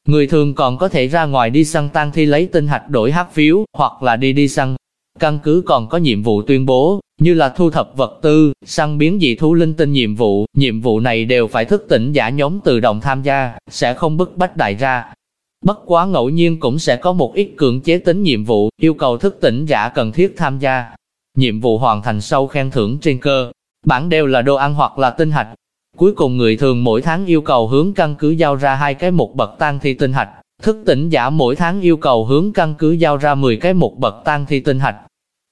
Người thường còn có thể ra ngoài đi săn tăng thi lấy tinh hạch đổi hát phiếu, hoặc là đi đi săn. Căn cứ còn có nhiệm vụ tuyên bố, như là thu thập vật tư, săn biến dị thú linh tinh nhiệm vụ, nhiệm vụ này đều phải thức tỉnh giả nhóm tự động tham gia, sẽ không bức bách đại ra. Bất quá ngẫu nhiên cũng sẽ có một ít cưỡng chế tính nhiệm vụ, yêu cầu thức tỉnh giả cần thiết tham gia. Nhiệm vụ hoàn thành sau khen thưởng trên cơ, bản đều là đồ ăn hoặc là tinh hạch. Cuối cùng người thường mỗi tháng yêu cầu hướng căn cứ giao ra hai cái một bậc tăng thi tinh hạch, thức tỉnh giả mỗi tháng yêu cầu hướng căn cứ giao ra 10 cái một bậc tăng thi tinh hạch.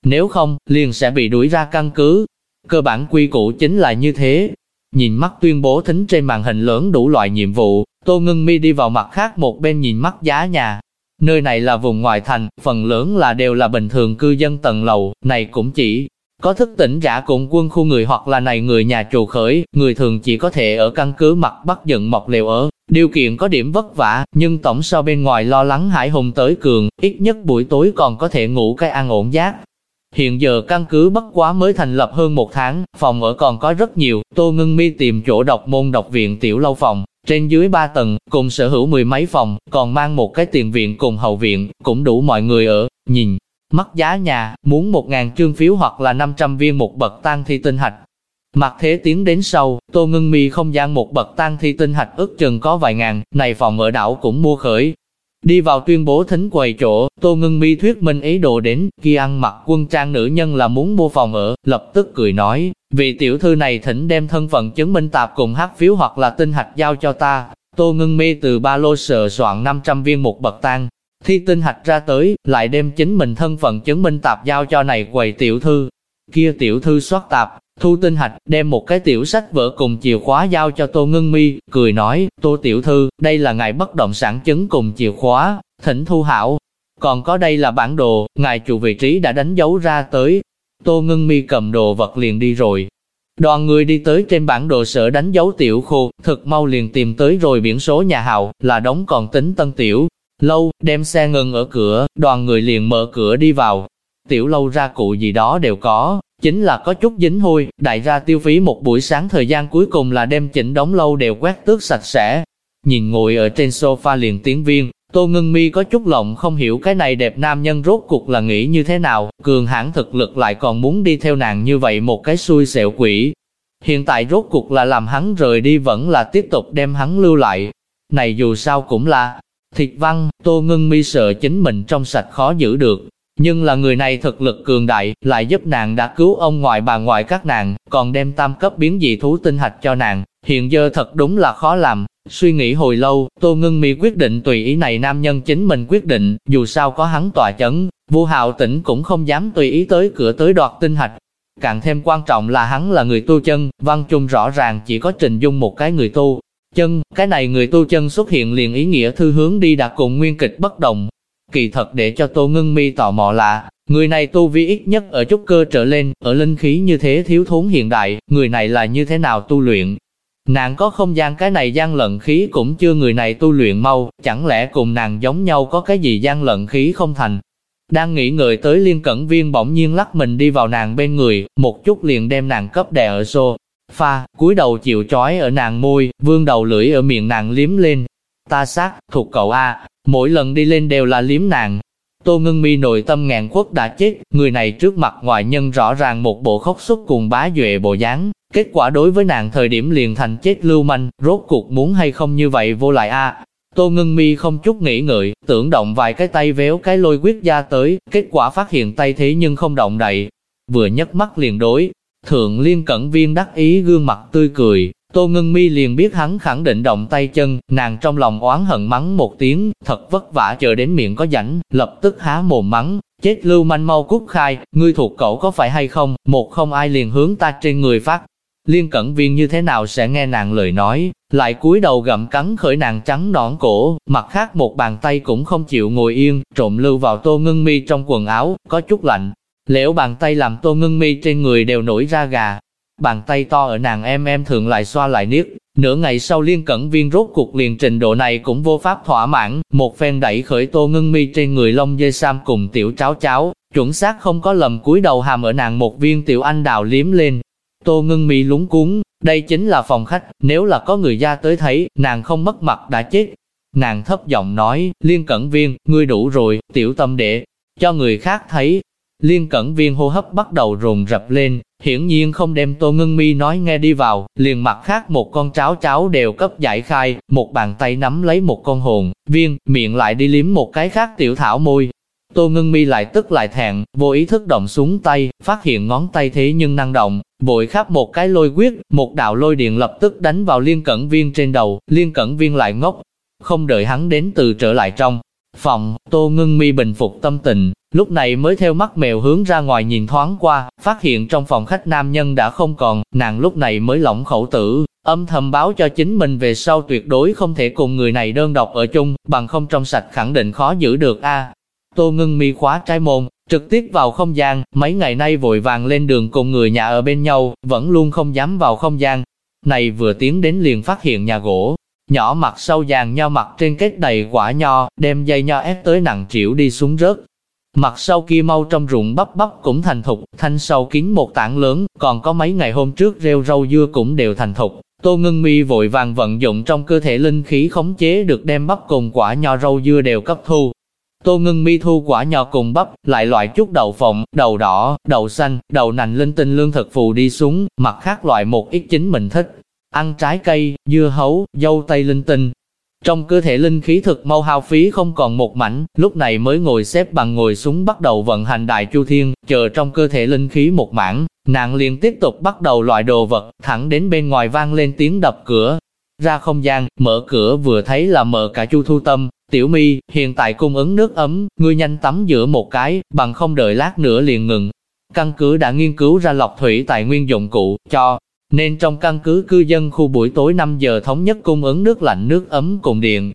Nếu không, liền sẽ bị đuổi ra căn cứ. Cơ bản quy củ chính là như thế. Nhìn mắt tuyên bố thính trên màn hình lớn đủ loại nhiệm vụ, Tô Ngân Mi đi vào mặt khác một bên nhìn mắt giá nhà. Nơi này là vùng ngoại thành, phần lớn là đều là bình thường cư dân tầng lầu, này cũng chỉ có thức tỉnh giả cùng quân khu người hoặc là này người nhà trù khởi, người thường chỉ có thể ở căn cứ mặt bắt giận mọc lều ở. Điều kiện có điểm vất vả, nhưng tổng so bên ngoài lo lắng hải hùng tới cường, ít nhất buổi tối còn có thể ngủ cái an ổn giác. Hiện giờ căn cứ bất quá mới thành lập hơn một tháng, phòng ở còn có rất nhiều, Tô Ngân Mi tìm chỗ đọc môn đọc viện tiểu lâu phòng, trên dưới ba tầng, cùng sở hữu mười mấy phòng, còn mang một cái tiền viện cùng hậu viện, cũng đủ mọi người ở, nhìn mất giá nhà, muốn một ngàn trương phiếu hoặc là 500 viên một bậc tan thi tinh hạch. Mặt thế tiến đến sau, Tô Ngân Mi không gian một bậc tan thi tinh hạch ước chừng có vài ngàn, này phòng ở đảo cũng mua khởi, Đi vào tuyên bố thính quầy chỗ, Tô Ngân Mi thuyết minh ý đồ đến, khi ăn mặc quân trang nữ nhân là muốn mua phòng ở, lập tức cười nói, vị tiểu thư này thỉnh đem thân phận chứng minh tạp cùng hát phiếu hoặc là tinh hạch giao cho ta. Tô Ngân Mi từ ba lô sờ soạn 500 viên một bậc tan, thi tinh hạch ra tới, lại đem chính mình thân phận chứng minh tạp giao cho này quầy tiểu thư. Kia tiểu thư soát tạp, Thu tinh hạch, đem một cái tiểu sách vở cùng chìa khóa giao cho Tô Ngân Mi, cười nói, Tô Tiểu Thư, đây là ngài bất động sản chứng cùng chìa khóa, thỉnh thu hảo. Còn có đây là bản đồ, ngài chủ vị trí đã đánh dấu ra tới. Tô Ngân Mi cầm đồ vật liền đi rồi. Đoàn người đi tới trên bản đồ sở đánh dấu tiểu khu, thực mau liền tìm tới rồi biển số nhà hào, là đóng còn tính tân tiểu. Lâu, đem xe ngừng ở cửa, đoàn người liền mở cửa đi vào. Tiểu lâu ra cụ gì đó đều có, Chính là có chút dính hôi, đại ra tiêu phí một buổi sáng thời gian cuối cùng là đem chỉnh đống lâu đều quét tước sạch sẽ. Nhìn ngồi ở trên sofa liền tiếng viên, Tô Ngân Mi có chút lộng không hiểu cái này đẹp nam nhân rốt cuộc là nghĩ như thế nào, cường hãn thực lực lại còn muốn đi theo nàng như vậy một cái xui xẻo quỷ. Hiện tại rốt cuộc là làm hắn rời đi vẫn là tiếp tục đem hắn lưu lại. Này dù sao cũng là thịt văn, Tô Ngân Mi sợ chính mình trong sạch khó giữ được, nhưng là người này thực lực cường đại, lại giúp nàng đã cứu ông ngoại bà ngoại các nàng, còn đem tam cấp biến dị thú tinh hạch cho nàng, hiện giờ thật đúng là khó làm. Suy nghĩ hồi lâu, Tô Ngân Mi quyết định tùy ý này nam nhân chính mình quyết định, dù sao có hắn tòa chấn, Vu Hạo Tĩnh cũng không dám tùy ý tới cửa tới đoạt tinh hạch. Càng thêm quan trọng là hắn là người tu chân, văn chung rõ ràng chỉ có trình dung một cái người tu. Chân, cái này người tu chân xuất hiện liền ý nghĩa thư hướng đi đã cùng nguyên kịch bất đồng, Kỳ thật để cho Tô Ngân Mi tò mò là, người này tu vi ít nhất ở chút cơ trở lên, ở linh khí như thế thiếu thốn hiện đại, người này là như thế nào tu luyện. Nàng có không gian cái này gian lận khí cũng chưa người này tu luyện mau, chẳng lẽ cùng nàng giống nhau có cái gì gian lận khí không thành. Đang nghĩ người tới liên cẩn viên bỗng nhiên lắc mình đi vào nàng bên người, một chút liền đem nàng cấp đè ở xô. Pha, cúi đầu chịu trói ở nàng môi, vương đầu lưỡi ở miệng nàng liếm lên. Ta sát, thuộc cậu A, Mỗi lần đi lên đều là liếm nàng. Tô Ngưng Mi nội tâm ngàn quốc đã chết, người này trước mặt ngoại nhân rõ ràng một bộ khóc xúc cùng bá duệ bộ dáng. Kết quả đối với nàng thời điểm liền thành chết lưu manh, rốt cuộc muốn hay không như vậy vô lại a Tô Ngưng Mi không chút nghĩ ngợi, tưởng động vài cái tay véo cái lôi quyết ra tới, kết quả phát hiện tay thế nhưng không động đậy. Vừa nhấc mắt liền đối, thượng liên cẩn viên đắc ý gương mặt tươi cười, Tô Ngân Mi liền biết hắn khẳng định động tay chân, nàng trong lòng oán hận mắng một tiếng, thật vất vả chờ đến miệng có rảnh, lập tức há mồm mắng, chết lưu manh mau cút khai, ngươi thuộc cậu có phải hay không, một không ai liền hướng ta trên người phát. Liên cẩn viên như thế nào sẽ nghe nàng lời nói, lại cúi đầu gặm cắn khởi nàng trắng nõn cổ, mặt khác một bàn tay cũng không chịu ngồi yên, trộm lưu vào tô ngân mi trong quần áo, có chút lạnh liễu bàn tay làm tô ngưng mi trên người đều nổi ra gà, Bàn tay to ở nàng em em thường lại xoa lại niết, nửa ngày sau liên cẩn viên rốt cuộc liền trình độ này cũng vô pháp thỏa mãn, một phen đẩy khởi tô ngưng mi trên người lông dê sam cùng tiểu cháo cháo, chuẩn xác không có lầm cúi đầu hàm ở nàng một viên tiểu anh đào liếm lên. Tô ngưng mi lúng cuốn, đây chính là phòng khách, nếu là có người ra tới thấy, nàng không mất mặt đã chết. Nàng thấp giọng nói, liên cẩn viên, ngươi đủ rồi, tiểu tâm đệ, cho người khác thấy. Liên cẩn viên hô hấp bắt đầu rồn rập lên, hiển nhiên không đem Tô Ngân Mi nói nghe đi vào, liền mặt khác một con cháo cháo đều cấp giải khai, một bàn tay nắm lấy một con hồn, viên, miệng lại đi liếm một cái khác tiểu thảo môi. Tô Ngân Mi lại tức lại thẹn, vô ý thức động xuống tay, phát hiện ngón tay thế nhưng năng động, vội khắp một cái lôi quyết, một đạo lôi điện lập tức đánh vào liên cẩn viên trên đầu, liên cẩn viên lại ngốc, không đợi hắn đến từ trở lại trong phòng, Tô Ngân Mi bình phục tâm tình, lúc này mới theo mắt mèo hướng ra ngoài nhìn thoáng qua, phát hiện trong phòng khách nam nhân đã không còn, nàng lúc này mới lỏng khẩu tử, âm thầm báo cho chính mình về sau tuyệt đối không thể cùng người này đơn độc ở chung, bằng không trong sạch khẳng định khó giữ được a. Tô Ngân Mi khóa trái môn, trực tiếp vào không gian, mấy ngày nay vội vàng lên đường cùng người nhà ở bên nhau, vẫn luôn không dám vào không gian. Này vừa tiến đến liền phát hiện nhà gỗ, Nhỏ mặt sâu vàng nho mặt trên kết đầy quả nho, đem dây nho ép tới nặng chịu đi xuống rớt. Mặt sâu kia mau trong ruộng bắp bắp cũng thành thục, thanh sâu kín một tảng lớn, còn có mấy ngày hôm trước rêu rau dưa cũng đều thành thục. Tô Ngân Mi vội vàng vận dụng trong cơ thể linh khí khống chế được đem bắp cùng quả nho rau dưa đều cấp thu. Tô Ngân Mi thu quả nho cùng bắp, lại loại chút đậu phộng, đậu đỏ, đậu xanh, đậu nành linh tinh lương thực phù đi xuống, mặt khác loại một ít chính mình thích ăn trái cây, dưa hấu, dâu tây linh tinh. Trong cơ thể linh khí thực mau hao phí không còn một mảnh, lúc này mới ngồi xếp bằng ngồi xuống bắt đầu vận hành đại chu thiên, chờ trong cơ thể linh khí một mảng, nàng liền tiếp tục bắt đầu loại đồ vật, thẳng đến bên ngoài vang lên tiếng đập cửa. Ra không gian, mở cửa vừa thấy là mở cả chu thu tâm, tiểu mi, hiện tại cung ứng nước ấm, ngươi nhanh tắm giữa một cái, bằng không đợi lát nữa liền ngừng. Căn cứ đã nghiên cứu ra lọc thủy tài nguyên dụng cụ, cho nên trong căn cứ cư dân khu buổi tối 5 giờ thống nhất cung ứng nước lạnh nước ấm cùng điện.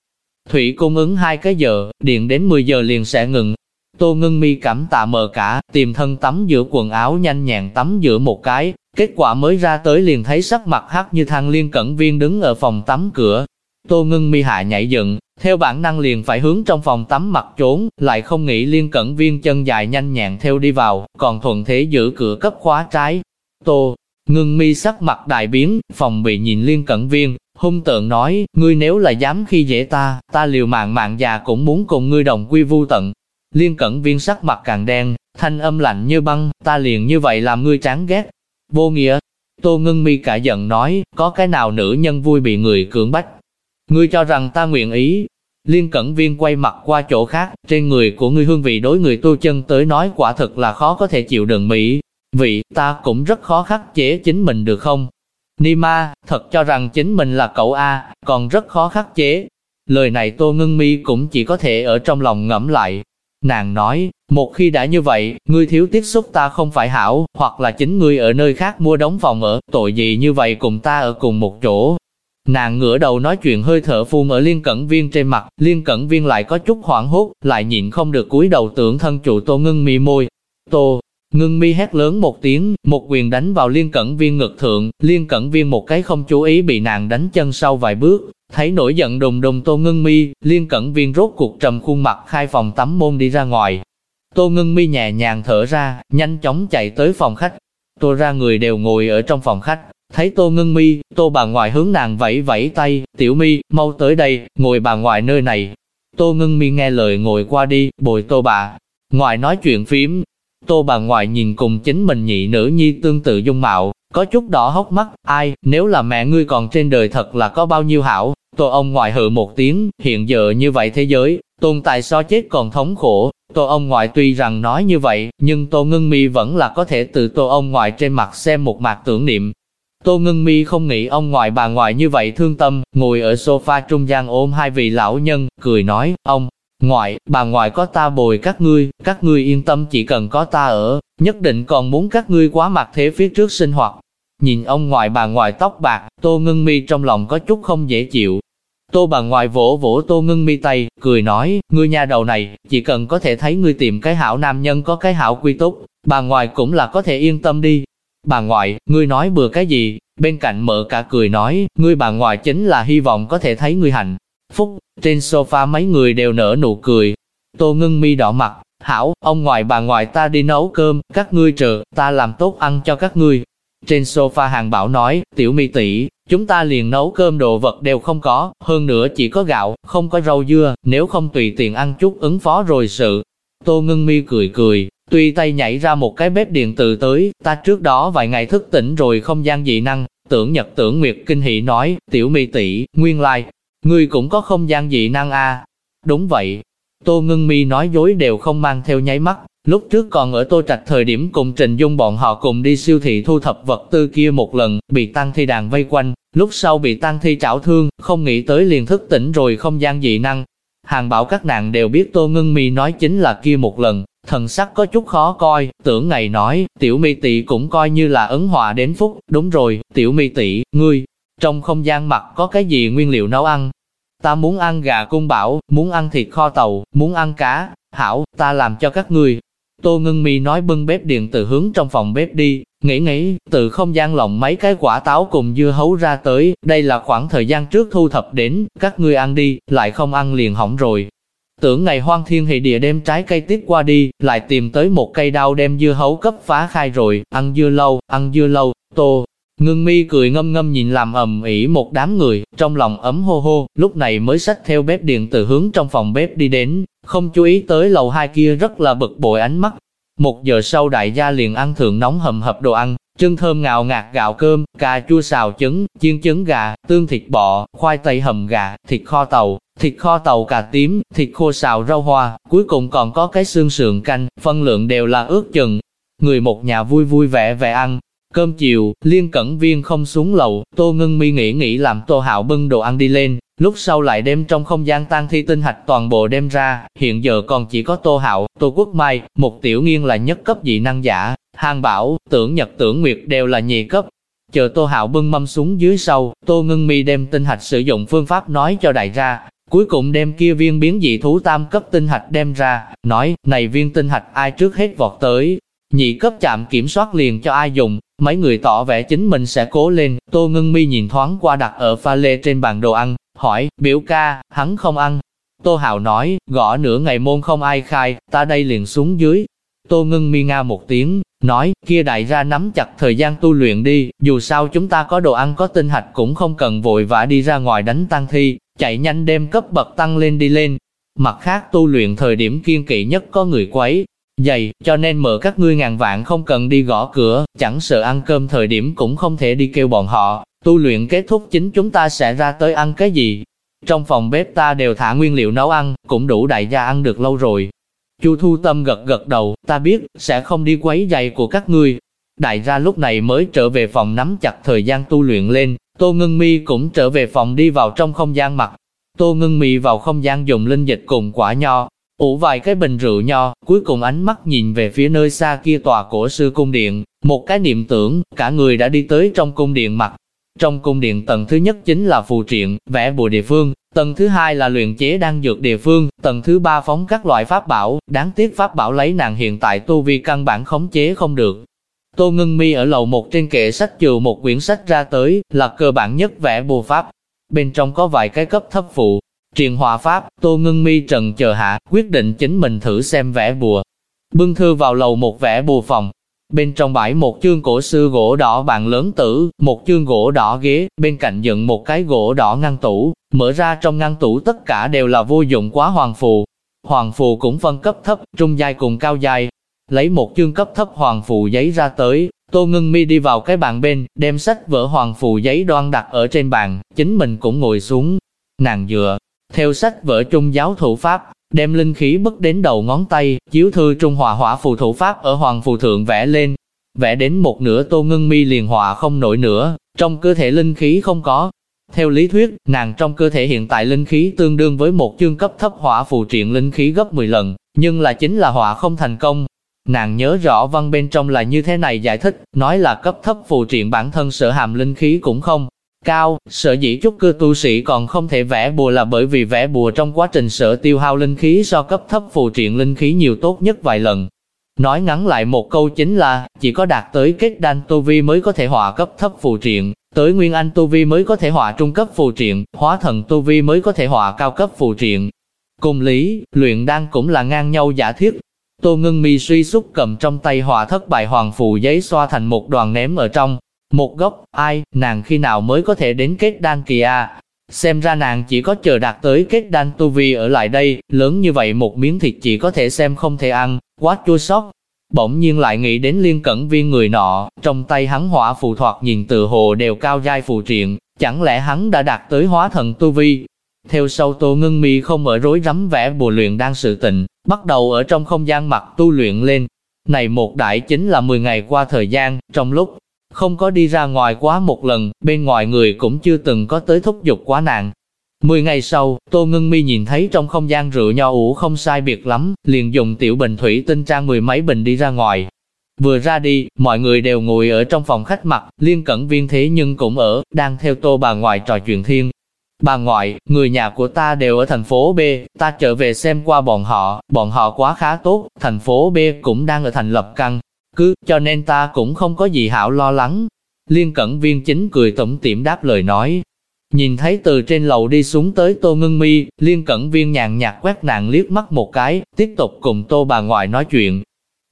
Thủy cung ứng hai cái giờ, điện đến 10 giờ liền sẽ ngừng. Tô ngưng mi cảm tạ mờ cả, tìm thân tắm giữa quần áo nhanh nhẹn tắm giữa một cái, kết quả mới ra tới liền thấy sắc mặt hắc như thang liên cẩn viên đứng ở phòng tắm cửa. Tô ngưng mi hạ nhảy dựng, theo bản năng liền phải hướng trong phòng tắm mặt trốn, lại không nghĩ liên cẩn viên chân dài nhanh nhẹn theo đi vào, còn thuận thế giữ cửa cấp khóa trái. Tô Ngưng mi sắc mặt đại biến, phòng bị nhìn liên cẩn viên, hung tượng nói, ngươi nếu là dám khi dễ ta, ta liều mạng mạng già cũng muốn cùng ngươi đồng quy vu tận. Liên cẩn viên sắc mặt càng đen, thanh âm lạnh như băng, ta liền như vậy làm ngươi chán ghét. Vô nghĩa, tô ngưng mi cả giận nói, có cái nào nữ nhân vui bị người cưỡng bách. Ngươi cho rằng ta nguyện ý. Liên cẩn viên quay mặt qua chỗ khác, trên người của ngươi hương vị đối người tu chân tới nói quả thực là khó có thể chịu đựng mỹ, Vị, ta cũng rất khó khắc chế chính mình được không? Nima, thật cho rằng chính mình là cậu A, còn rất khó khắc chế. Lời này Tô Ngân Mi cũng chỉ có thể ở trong lòng ngẫm lại. Nàng nói, một khi đã như vậy, ngươi thiếu tiếp xúc ta không phải hảo, hoặc là chính ngươi ở nơi khác mua đóng phòng ở, tội gì như vậy cùng ta ở cùng một chỗ. Nàng ngửa đầu nói chuyện hơi thở phun ở liên cẩn viên trên mặt, liên cẩn viên lại có chút hoảng hốt, lại nhịn không được cúi đầu tưởng thân chủ Tô Ngân Mi môi. Tô, Ngưng mi hét lớn một tiếng, một quyền đánh vào liên cẩn viên ngực thượng, liên cẩn viên một cái không chú ý bị nàng đánh chân sau vài bước, thấy nổi giận đùng đùng tô ngưng mi, liên cẩn viên rốt cuộc trầm khuôn mặt khai phòng tắm môn đi ra ngoài. Tô ngưng mi nhẹ nhàng thở ra, nhanh chóng chạy tới phòng khách. Tô ra người đều ngồi ở trong phòng khách, thấy tô ngưng mi, tô bà ngoại hướng nàng vẫy vẫy tay, tiểu mi, mau tới đây, ngồi bà ngoại nơi này. Tô ngưng mi nghe lời ngồi qua đi, bồi tô bà. Ngoại nói chuyện phím, Tô bà ngoại nhìn cùng chính mình nhị nữ nhi tương tự dung mạo, có chút đỏ hốc mắt, ai, nếu là mẹ ngươi còn trên đời thật là có bao nhiêu hảo. Tô ông ngoại hự một tiếng, hiện giờ như vậy thế giới, tồn tại so chết còn thống khổ. Tô ông ngoại tuy rằng nói như vậy, nhưng Tô Ngân Mi vẫn là có thể từ Tô ông ngoại trên mặt xem một mặt tưởng niệm. Tô Ngân Mi không nghĩ ông ngoại bà ngoại như vậy thương tâm, ngồi ở sofa trung gian ôm hai vị lão nhân, cười nói, ông, Ngoại, bà ngoại có ta bồi các ngươi, các ngươi yên tâm chỉ cần có ta ở, nhất định còn muốn các ngươi quá mặt thế phía trước sinh hoạt. Nhìn ông ngoại bà ngoại tóc bạc, tô ngưng mi trong lòng có chút không dễ chịu. Tô bà ngoại vỗ vỗ tô ngưng mi tay, cười nói, ngươi nhà đầu này, chỉ cần có thể thấy ngươi tìm cái hảo nam nhân có cái hảo quy túc, bà ngoại cũng là có thể yên tâm đi. Bà ngoại, ngươi nói bừa cái gì? Bên cạnh mở cả cười nói, ngươi bà ngoại chính là hy vọng có thể thấy ngươi hạnh phúc. Trên sofa mấy người đều nở nụ cười. Tô ngưng mi đỏ mặt, hảo, ông ngoại bà ngoại ta đi nấu cơm, các ngươi chờ, ta làm tốt ăn cho các ngươi. Trên sofa hàng bảo nói, tiểu mi tỷ, chúng ta liền nấu cơm đồ vật đều không có, hơn nữa chỉ có gạo, không có rau dưa, nếu không tùy tiện ăn chút ứng phó rồi sự. Tô ngưng mi cười cười, Tuy tay nhảy ra một cái bếp điện tử tới, ta trước đó vài ngày thức tỉnh rồi không gian dị năng, tưởng nhật tưởng nguyệt kinh hỉ nói, tiểu mi tỷ, nguyên lai, ngươi cũng có không gian dị năng a à? Đúng vậy. Tô ngưng mi nói dối đều không mang theo nháy mắt, lúc trước còn ở tô trạch thời điểm cùng Trình Dung bọn họ cùng đi siêu thị thu thập vật tư kia một lần, bị tăng thi đàn vây quanh, lúc sau bị tăng thi trảo thương, không nghĩ tới liền thức tỉnh rồi không gian dị năng. Hàng bảo các nàng đều biết Tô Ngưng Mi nói chính là kia một lần, thần sắc có chút khó coi, tưởng ngày nói, tiểu mi tỷ cũng coi như là ấn họa đến phúc, đúng rồi, tiểu mi tỷ, ngươi, trong không gian mặt có cái gì nguyên liệu nấu ăn? Ta muốn ăn gà cung bảo, muốn ăn thịt kho tàu, muốn ăn cá, hảo, ta làm cho các ngươi. Tô Ngân Mi nói bưng bếp điện từ hướng trong phòng bếp đi, nghĩ nghĩ, từ không gian lộng mấy cái quả táo cùng dưa hấu ra tới, đây là khoảng thời gian trước thu thập đến, các ngươi ăn đi, lại không ăn liền hỏng rồi, Tưởng ngày hoang thiên hỷ địa đem trái cây tiết qua đi, lại tìm tới một cây đao đem dưa hấu cấp phá khai rồi, ăn dưa lâu, ăn dưa lâu, tô. Ngưng mi cười ngâm ngâm nhìn làm ầm ĩ một đám người, trong lòng ấm hô hô, lúc này mới xách theo bếp điện từ hướng trong phòng bếp đi đến, không chú ý tới lầu hai kia rất là bực bội ánh mắt. Một giờ sau đại gia liền ăn thượng nóng hầm hập đồ ăn, chân thơm ngào ngạt gạo cơm, cà chua xào trứng, chiên trứng gà, tương thịt bò, khoai tây hầm gà, thịt kho tàu, thịt kho tàu cà tím, thịt khô xào rau hoa, cuối cùng còn có cái xương sườn canh, phân lượng đều là ước chừng. Người một nhà vui vui vẻ vẻ ăn. Cơm chiều, liên cẩn viên không xuống lầu, tô ngưng mi nghĩ nghĩ làm tô hạo bưng đồ ăn đi lên, lúc sau lại đem trong không gian tan thi tinh hạch toàn bộ đem ra, hiện giờ còn chỉ có tô hạo, tô quốc mai, một tiểu nghiên là nhất cấp dị năng giả, hàng bảo, tưởng nhật tưởng nguyệt đều là nhị cấp. Chờ tô hạo bưng mâm xuống dưới sau, tô ngưng mi đem tinh hạch sử dụng phương pháp nói cho đại ra, Cuối cùng đem kia viên biến dị thú tam cấp tinh hạch đem ra, nói, này viên tinh hạch ai trước hết vọt tới, nhị cấp chạm kiểm soát liền cho ai dùng, mấy người tỏ vẻ chính mình sẽ cố lên, tô ngưng mi nhìn thoáng qua đặt ở pha lê trên bàn đồ ăn, hỏi, biểu ca, hắn không ăn. Tô Hào nói, gõ nửa ngày môn không ai khai, ta đây liền xuống dưới. Tô ngưng mi nga một tiếng, nói, kia đại ra nắm chặt thời gian tu luyện đi, dù sao chúng ta có đồ ăn có tinh hạch cũng không cần vội vã đi ra ngoài đánh tăng thi, chạy nhanh đem cấp bậc tăng lên đi lên. Mặt khác tu luyện thời điểm kiên kỵ nhất có người quấy, dày, cho nên mở các ngươi ngàn vạn không cần đi gõ cửa, chẳng sợ ăn cơm thời điểm cũng không thể đi kêu bọn họ, tu luyện kết thúc chính chúng ta sẽ ra tới ăn cái gì. Trong phòng bếp ta đều thả nguyên liệu nấu ăn, cũng đủ đại gia ăn được lâu rồi. Chu Thu Tâm gật gật đầu, ta biết, sẽ không đi quấy giày của các ngươi. Đại gia lúc này mới trở về phòng nắm chặt thời gian tu luyện lên, Tô Ngân Mi cũng trở về phòng đi vào trong không gian mặt. Tô Ngân Mi vào không gian dùng linh dịch cùng quả nho, ủ vài cái bình rượu nho, cuối cùng ánh mắt nhìn về phía nơi xa kia tòa cổ sư cung điện, một cái niệm tưởng, cả người đã đi tới trong cung điện mặt. Trong cung điện tầng thứ nhất chính là phù triện, vẽ bùa địa phương, tầng thứ hai là luyện chế đan dược địa phương, tầng thứ ba phóng các loại pháp bảo, đáng tiếc pháp bảo lấy nàng hiện tại tu vi căn bản khống chế không được, Tô Ngân Mi ở lầu một trên kệ sách chừa một quyển sách ra tới, là cơ bản nhất vẽ bùa pháp. Bên trong có vài cái cấp thấp phụ triền hòa pháp, Tô Ngân Mi trần chờ hạ, quyết định chính mình thử xem vẽ bùa. Bưng thư vào lầu một vẽ bùa phòng. Bên trong bãi một chương cổ sư gỗ đỏ bàn lớn tử, một chương gỗ đỏ ghế, bên cạnh dựng một cái gỗ đỏ ngăn tủ, mở ra trong ngăn tủ tất cả đều là vô dụng quá hoàng phù. Hoàng phù cũng phân cấp thấp, trung giai cùng cao giai, lấy một chương cấp thấp hoàng phù giấy ra tới, Tô Ngân Mi đi vào cái bàn bên, đem sách vở hoàng phù giấy đoan đặt ở trên bàn, chính mình cũng ngồi xuống. Nàng dựa, theo sách vở trung giáo thủ pháp, đem linh khí bức đến đầu ngón tay, chiếu thư trung hòa hỏa phù thủ pháp ở hoàng phù thượng vẽ lên. Vẽ đến một nửa Tô ngưng Mi liền hòa không nổi nữa, trong cơ thể linh khí không có. Theo lý thuyết, nàng trong cơ thể hiện tại linh khí tương đương với một chương cấp thấp hỏa phù triện linh khí gấp 10 lần, nhưng là chính là hỏa không thành công, Nàng nhớ rõ văn bên trong là như thế này giải thích, nói là cấp thấp phù triện bản thân sở hàm linh khí cũng không cao, sở dĩ chút cư tu sĩ còn không thể vẽ bùa là bởi vì vẽ bùa trong quá trình sở tiêu hao linh khí so cấp thấp phù triện linh khí nhiều tốt nhất vài lần. Nói ngắn lại một câu chính là, chỉ có đạt tới kết đan tu vi mới có thể hòa cấp thấp phù triện, tới nguyên anh tu vi mới có thể hòa trung cấp phù triện, hóa thần tu vi mới có thể hòa cao cấp phù triện. Cùng lý, luyện đan cũng là ngang nhau giả thiết, Tô Ngưng Mi suy xúc cầm trong tay hòa thất bài hoàng phù giấy xoa thành một đoàn ném ở trong. Một gốc ai, nàng khi nào mới có thể đến kết đan kỳ à? Xem ra nàng chỉ có chờ đạt tới kết đan tu vi ở lại đây, lớn như vậy một miếng thịt chỉ có thể xem không thể ăn, quá chua sót. bỗng nhiên lại nghĩ đến liên cẩn viên người nọ, trong tay hắn hỏa phù thoạt nhìn từ hồ đều cao giai phù triện, chẳng lẽ hắn đã đạt tới hóa thần tu vi. Theo sau Tô Ngân Mi không ở rối rắm vẽ bùa luyện đang sự tình, bắt đầu ở trong không gian mặt tu luyện lên. Này một đại chính là 10 ngày qua thời gian, trong lúc không có đi ra ngoài quá một lần, bên ngoài người cũng chưa từng có tới thúc giục quá nàng. Mười ngày sau, Tô Ngân Mi nhìn thấy trong không gian rượu nho ủ không sai biệt lắm, liền dùng tiểu bình thủy tinh trang mười mấy bình đi ra ngoài. Vừa ra đi, mọi người đều ngồi ở trong phòng khách mặt, liên cẩn viên thế nhưng cũng ở, đang theo tô bà ngoại trò chuyện thiên. Bà ngoại, người nhà của ta đều ở thành phố B, ta trở về xem qua bọn họ, bọn họ quá khá tốt, thành phố B cũng đang ở thành lập căn, cứ, cho nên ta cũng không có gì hảo lo lắng. Liên cẩn viên chính cười tổng tiệm đáp lời nói. Nhìn thấy từ trên lầu đi xuống tới tô ngưng mi, liên cẩn viên nhàn nhạt quét nàng liếc mắt một cái, tiếp tục cùng tô bà ngoại nói chuyện.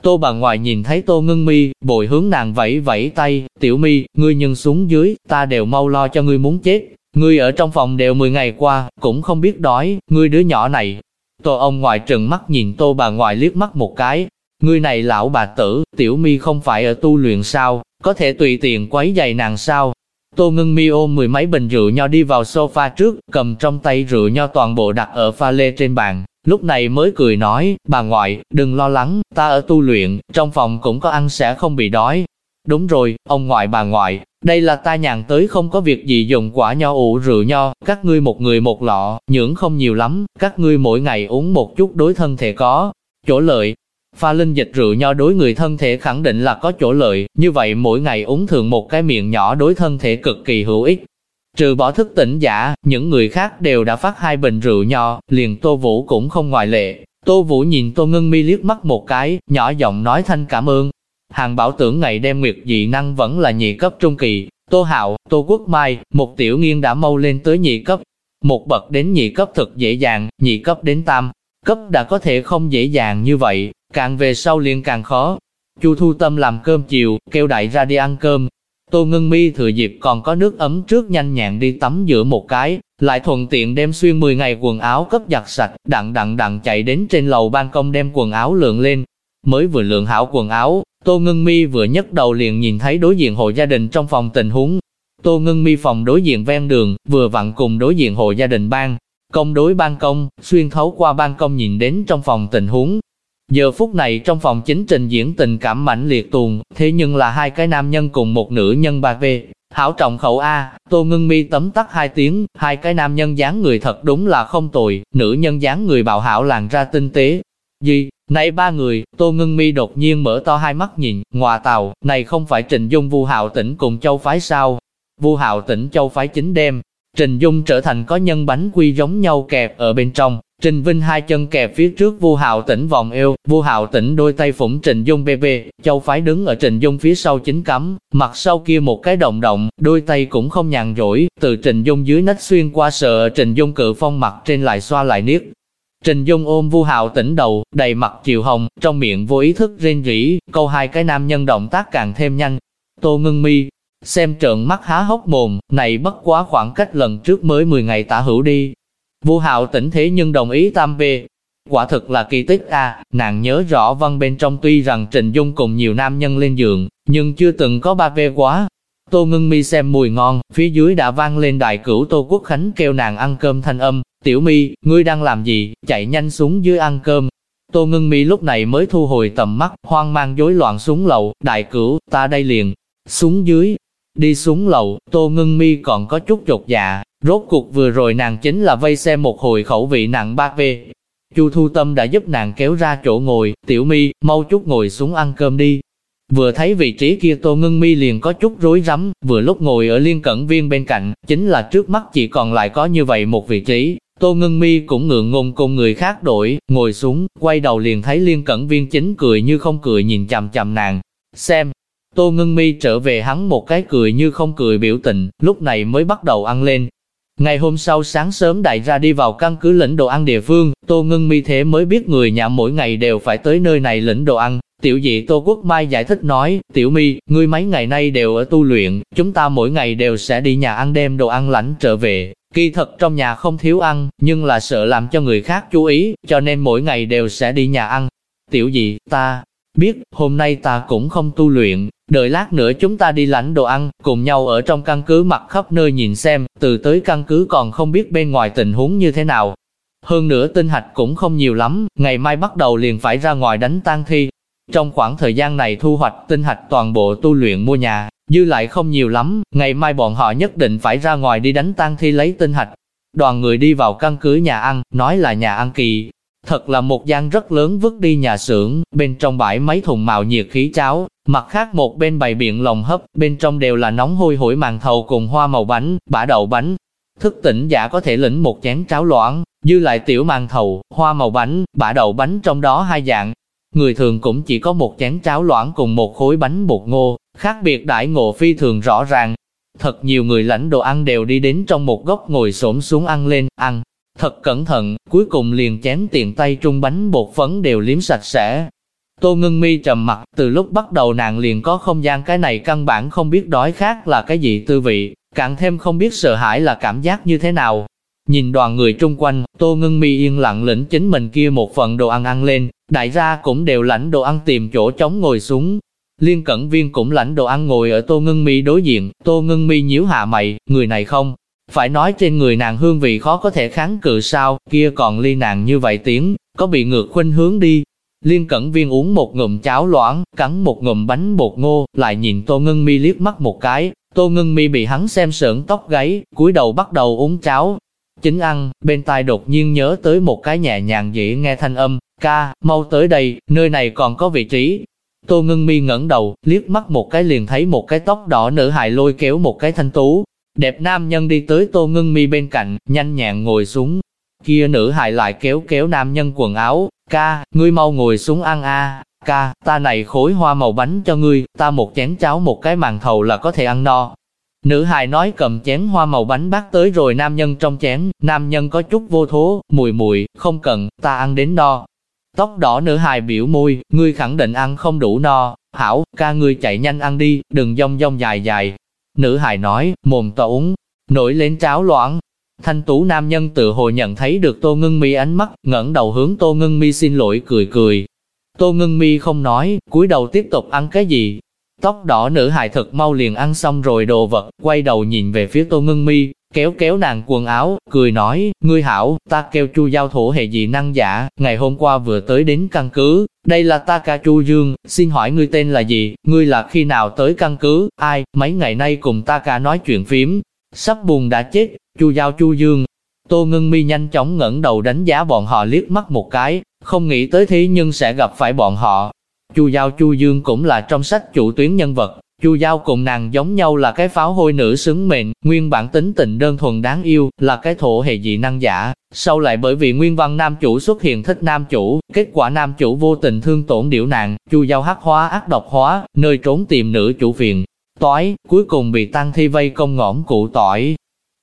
Tô bà ngoại nhìn thấy tô ngưng mi, bồi hướng nàng vẫy vẫy tay, tiểu mi, ngươi nhân xuống dưới, ta đều mau lo cho ngươi muốn chết. Ngươi ở trong phòng đều 10 ngày qua, cũng không biết đói, ngươi đứa nhỏ này. Tô ông ngoại trừng mắt nhìn tô bà ngoại liếc mắt một cái, Ngươi này lão bà tử, tiểu mi không phải ở tu luyện sao, có thể tùy tiện quấy giày nàng sao. Tô ngưng mi ôm mười mấy bình rượu nho đi vào sofa trước, cầm trong tay rượu nho toàn bộ đặt ở pha lê trên bàn. Lúc này mới cười nói, bà ngoại, đừng lo lắng, ta ở tu luyện, trong phòng cũng có ăn sẽ không bị đói. Đúng rồi, ông ngoại bà ngoại, đây là ta nhàn tới không có việc gì dùng quả nho ủ rượu nho, các ngươi một người một lọ, nhưỡng không nhiều lắm, các ngươi mỗi ngày uống một chút đối thân thể có chỗ lợi, Pha linh dịch rượu nho đối người thân thể khẳng định là có chỗ lợi, như vậy mỗi ngày uống thường một cái miệng nhỏ đối thân thể cực kỳ hữu ích. Trừ bỏ thức tỉnh giả, những người khác đều đã phát hai bình rượu nho, liền Tô Vũ cũng không ngoại lệ. Tô Vũ nhìn Tô Ngân Mi liếc mắt một cái, nhỏ giọng nói thanh cảm ơn. Hàng bảo tưởng ngày đem nguyệt dị năng vẫn là nhị cấp trung kỳ, Tô Hạo, Tô Quốc Mai, một tiểu nghiên đã mau lên tới nhị cấp. Một bậc đến nhị cấp thật dễ dàng, nhị cấp đến tam, cấp đã có thể không dễ dàng như vậy, càng về sau liền càng khó. Chu Thu Tâm làm cơm chiều, kêu đại ra đi ăn cơm. Tô Ngân Mi thừa dịp còn có nước ấm trước nhanh nhẹn đi tắm giữa một cái, lại thuận tiện đem xuyên 10 ngày quần áo cấp giặt sạch, đặng đặng đặng chạy đến trên lầu ban công đem quần áo lượng lên. Mới vừa lượng hảo quần áo, Tô Ngân Mi vừa nhấc đầu liền nhìn thấy đối diện hộ gia đình trong phòng tình huống. Tô Ngân Mi phòng đối diện ven đường, vừa vặn cùng đối diện hộ gia đình ban, công đối ban công, xuyên thấu qua ban công nhìn đến trong phòng tình huống, Giờ phút này trong phòng chính trình diễn tình cảm mãnh liệt tuồng, thế nhưng là hai cái nam nhân cùng một nữ nhân bạc về. Hảo trọng khẩu A, tô ngưng mi tấm tắt hai tiếng, hai cái nam nhân dáng người thật đúng là không tồi, nữ nhân dáng người bạo hảo làn ra tinh tế. Gì, này ba người, tô ngưng mi đột nhiên mở to hai mắt nhìn, ngòa tàu, này không phải trình dung vu hạo tỉnh cùng châu phái sao? Vu hạo tỉnh châu phái chính đem, trình dung trở thành có nhân bánh quy giống nhau kẹp ở bên trong, Trình Vinh hai chân kẹp phía trước Vu Hạo Tĩnh vòng eo, Vu Hạo Tĩnh đôi tay phủng Trình Dung bê bê, Châu Phái đứng ở Trình Dung phía sau chính cắm, mặt sau kia một cái động động, đôi tay cũng không nhàn rỗi, từ Trình Dung dưới nách xuyên qua sợ Trình Dung cự phong mặt trên lại xoa lại niết. Trình Dung ôm Vu Hạo Tĩnh đầu, đầy mặt chiều hồng, trong miệng vô ý thức rên rỉ, câu hai cái nam nhân động tác càng thêm nhanh. Tô Ngưng Mi xem trợn mắt há hốc mồm, này bất quá khoảng cách lần trước mới 10 ngày tả hữu đi, Vu hạo tỉnh thế nhưng đồng ý tam về. Quả thực là kỳ tích a nàng nhớ rõ văn bên trong tuy rằng Trình Dung cùng nhiều nam nhân lên giường, nhưng chưa từng có ba về quá. Tô ngưng mi xem mùi ngon, phía dưới đã vang lên đại cửu Tô Quốc Khánh kêu nàng ăn cơm thanh âm, tiểu mi, ngươi đang làm gì, chạy nhanh xuống dưới ăn cơm. Tô ngưng mi lúc này mới thu hồi tầm mắt, hoang mang rối loạn xuống lầu, đại cửu, ta đây liền, xuống dưới, đi xuống lầu, tô ngưng mi còn có chút chột dạ, Rốt cuộc vừa rồi nàng chính là vây xem một hồi khẩu vị nặng ba về. Chu Thu Tâm đã giúp nàng kéo ra chỗ ngồi, tiểu mi, mau chút ngồi xuống ăn cơm đi. Vừa thấy vị trí kia Tô Ngân Mi liền có chút rối rắm, vừa lúc ngồi ở liên cẩn viên bên cạnh, chính là trước mắt chỉ còn lại có như vậy một vị trí. Tô Ngân Mi cũng ngượng ngùng cùng người khác đổi, ngồi xuống, quay đầu liền thấy liên cẩn viên chính cười như không cười nhìn chằm chằm nàng. Xem, Tô Ngưng Mi trở về hắn một cái cười như không cười biểu tình, lúc này mới bắt đầu ăn lên, Ngày hôm sau sáng sớm đại ra đi vào căn cứ lĩnh đồ ăn địa phương, Tô Ngân Mi thế mới biết người nhà mỗi ngày đều phải tới nơi này lĩnh đồ ăn. Tiểu dị Tô Quốc Mai giải thích nói, Tiểu Mi, ngươi mấy ngày nay đều ở tu luyện, chúng ta mỗi ngày đều sẽ đi nhà ăn đem đồ ăn lãnh trở về. Kỳ thật trong nhà không thiếu ăn, nhưng là sợ làm cho người khác chú ý, cho nên mỗi ngày đều sẽ đi nhà ăn. Tiểu dị, ta, biết, hôm nay ta cũng không tu luyện, đợi lát nữa chúng ta đi lãnh đồ ăn, cùng nhau ở trong căn cứ mặt khắp nơi nhìn xem, từ tới căn cứ còn không biết bên ngoài tình huống như thế nào. Hơn nữa tinh hạch cũng không nhiều lắm, ngày mai bắt đầu liền phải ra ngoài đánh tang thi. Trong khoảng thời gian này thu hoạch tinh hạch toàn bộ tu luyện mua nhà, dư lại không nhiều lắm, ngày mai bọn họ nhất định phải ra ngoài đi đánh tang thi lấy tinh hạch. Đoàn người đi vào căn cứ nhà ăn, nói là nhà ăn kỳ. Thật là một gian rất lớn vứt đi nhà xưởng, bên trong bãi mấy thùng mạo nhiệt khí cháo, mặt khác một bên bày biện lồng hấp, bên trong đều là nóng hôi hổi màn thầu cùng hoa màu bánh, bả đậu bánh. Thức tỉnh giả có thể lĩnh một chén cháo loãng, dư lại tiểu màn thầu, hoa màu bánh, bả đậu bánh trong đó hai dạng. Người thường cũng chỉ có một chén cháo loãng cùng một khối bánh bột ngô, khác biệt đãi ngộ phi thường rõ ràng. Thật nhiều người lãnh đồ ăn đều đi đến trong một góc ngồi xổm xuống ăn lên, ăn. Thật cẩn thận, cuối cùng liền chén tiền tay trung bánh bột phấn đều liếm sạch sẽ. Tô ngưng mi trầm mặt, từ lúc bắt đầu nàng liền có không gian cái này căn bản không biết đói khác là cái gì tư vị, càng thêm không biết sợ hãi là cảm giác như thế nào. Nhìn đoàn người trung quanh, Tô Ngân Mi yên lặng lĩnh chính mình kia một phần đồ ăn ăn lên, đại gia cũng đều lãnh đồ ăn tìm chỗ trống ngồi xuống. Liên Cẩn Viên cũng lãnh đồ ăn ngồi ở Tô Ngân Mi đối diện, Tô Ngân Mi nhíu hạ mày, người này không, phải nói trên người nàng hương vị khó có thể kháng cự sao, kia còn ly nàng như vậy tiếng, có bị ngược khuynh hướng đi. Liên Cẩn Viên uống một ngụm cháo loãng, cắn một ngụm bánh bột ngô, lại nhìn Tô Ngân Mi liếc mắt một cái, Tô Ngân Mi bị hắn xem sởn tóc gáy, cúi đầu bắt đầu uống cháo, Chính ăn, bên tai đột nhiên nhớ tới một cái nhẹ nhàng dễ nghe thanh âm, ca, mau tới đây, nơi này còn có vị trí. Tô ngưng mi ngẩng đầu, liếc mắt một cái liền thấy một cái tóc đỏ nữ hài lôi kéo một cái thanh tú. Đẹp nam nhân đi tới tô ngưng mi bên cạnh, nhanh nhẹn ngồi xuống. Kia nữ hài lại kéo kéo nam nhân quần áo, ca, ngươi mau ngồi xuống ăn a ca, ta này khối hoa màu bánh cho ngươi, ta một chén cháo một cái màn thầu là có thể ăn no. Nữ hài nói cầm chén hoa màu bánh bát tới rồi nam nhân trong chén, nam nhân có chút vô thố, mùi mùi, không cần, ta ăn đến no. Tóc đỏ nữ hài biểu môi, ngươi khẳng định ăn không đủ no, hảo, ca ngươi chạy nhanh ăn đi, đừng dông dông dài dài. Nữ hài nói, mồm to uống, nổi lên cháo loãng. Thanh tú nam nhân tự hồi nhận thấy được tô ngưng mi ánh mắt, ngẩng đầu hướng tô ngưng mi xin lỗi cười cười. Tô ngưng mi không nói, cúi đầu tiếp tục ăn cái gì, Tóc đỏ nữ hài thật mau liền ăn xong rồi đồ vật, quay đầu nhìn về phía Tô Ngân Mi, kéo kéo nàng quần áo, cười nói, ngươi hảo, ta kêu chu giao thổ hệ dị năng giả, ngày hôm qua vừa tới đến căn cứ, đây là ta ca chu dương, xin hỏi ngươi tên là gì, ngươi là khi nào tới căn cứ, ai, mấy ngày nay cùng ta ca nói chuyện phím, sắp buồn đã chết, chu giao chu dương. Tô Ngân Mi nhanh chóng ngẩng đầu đánh giá bọn họ liếc mắt một cái, không nghĩ tới thế nhưng sẽ gặp phải bọn họ, Chu Giao Chu Dương cũng là trong sách chủ tuyến nhân vật, Chu Giao cùng nàng giống nhau là cái pháo hôi nữ xứng mệnh, nguyên bản tính tình đơn thuần đáng yêu, là cái thổ hệ dị năng giả, sau lại bởi vì nguyên văn nam chủ xuất hiện thích nam chủ, kết quả nam chủ vô tình thương tổn điểu nàng, Chu Giao hắc hóa ác độc hóa, nơi trốn tìm nữ chủ phiền, toái, cuối cùng bị tăng thi vây công ngõm cụ tỏi.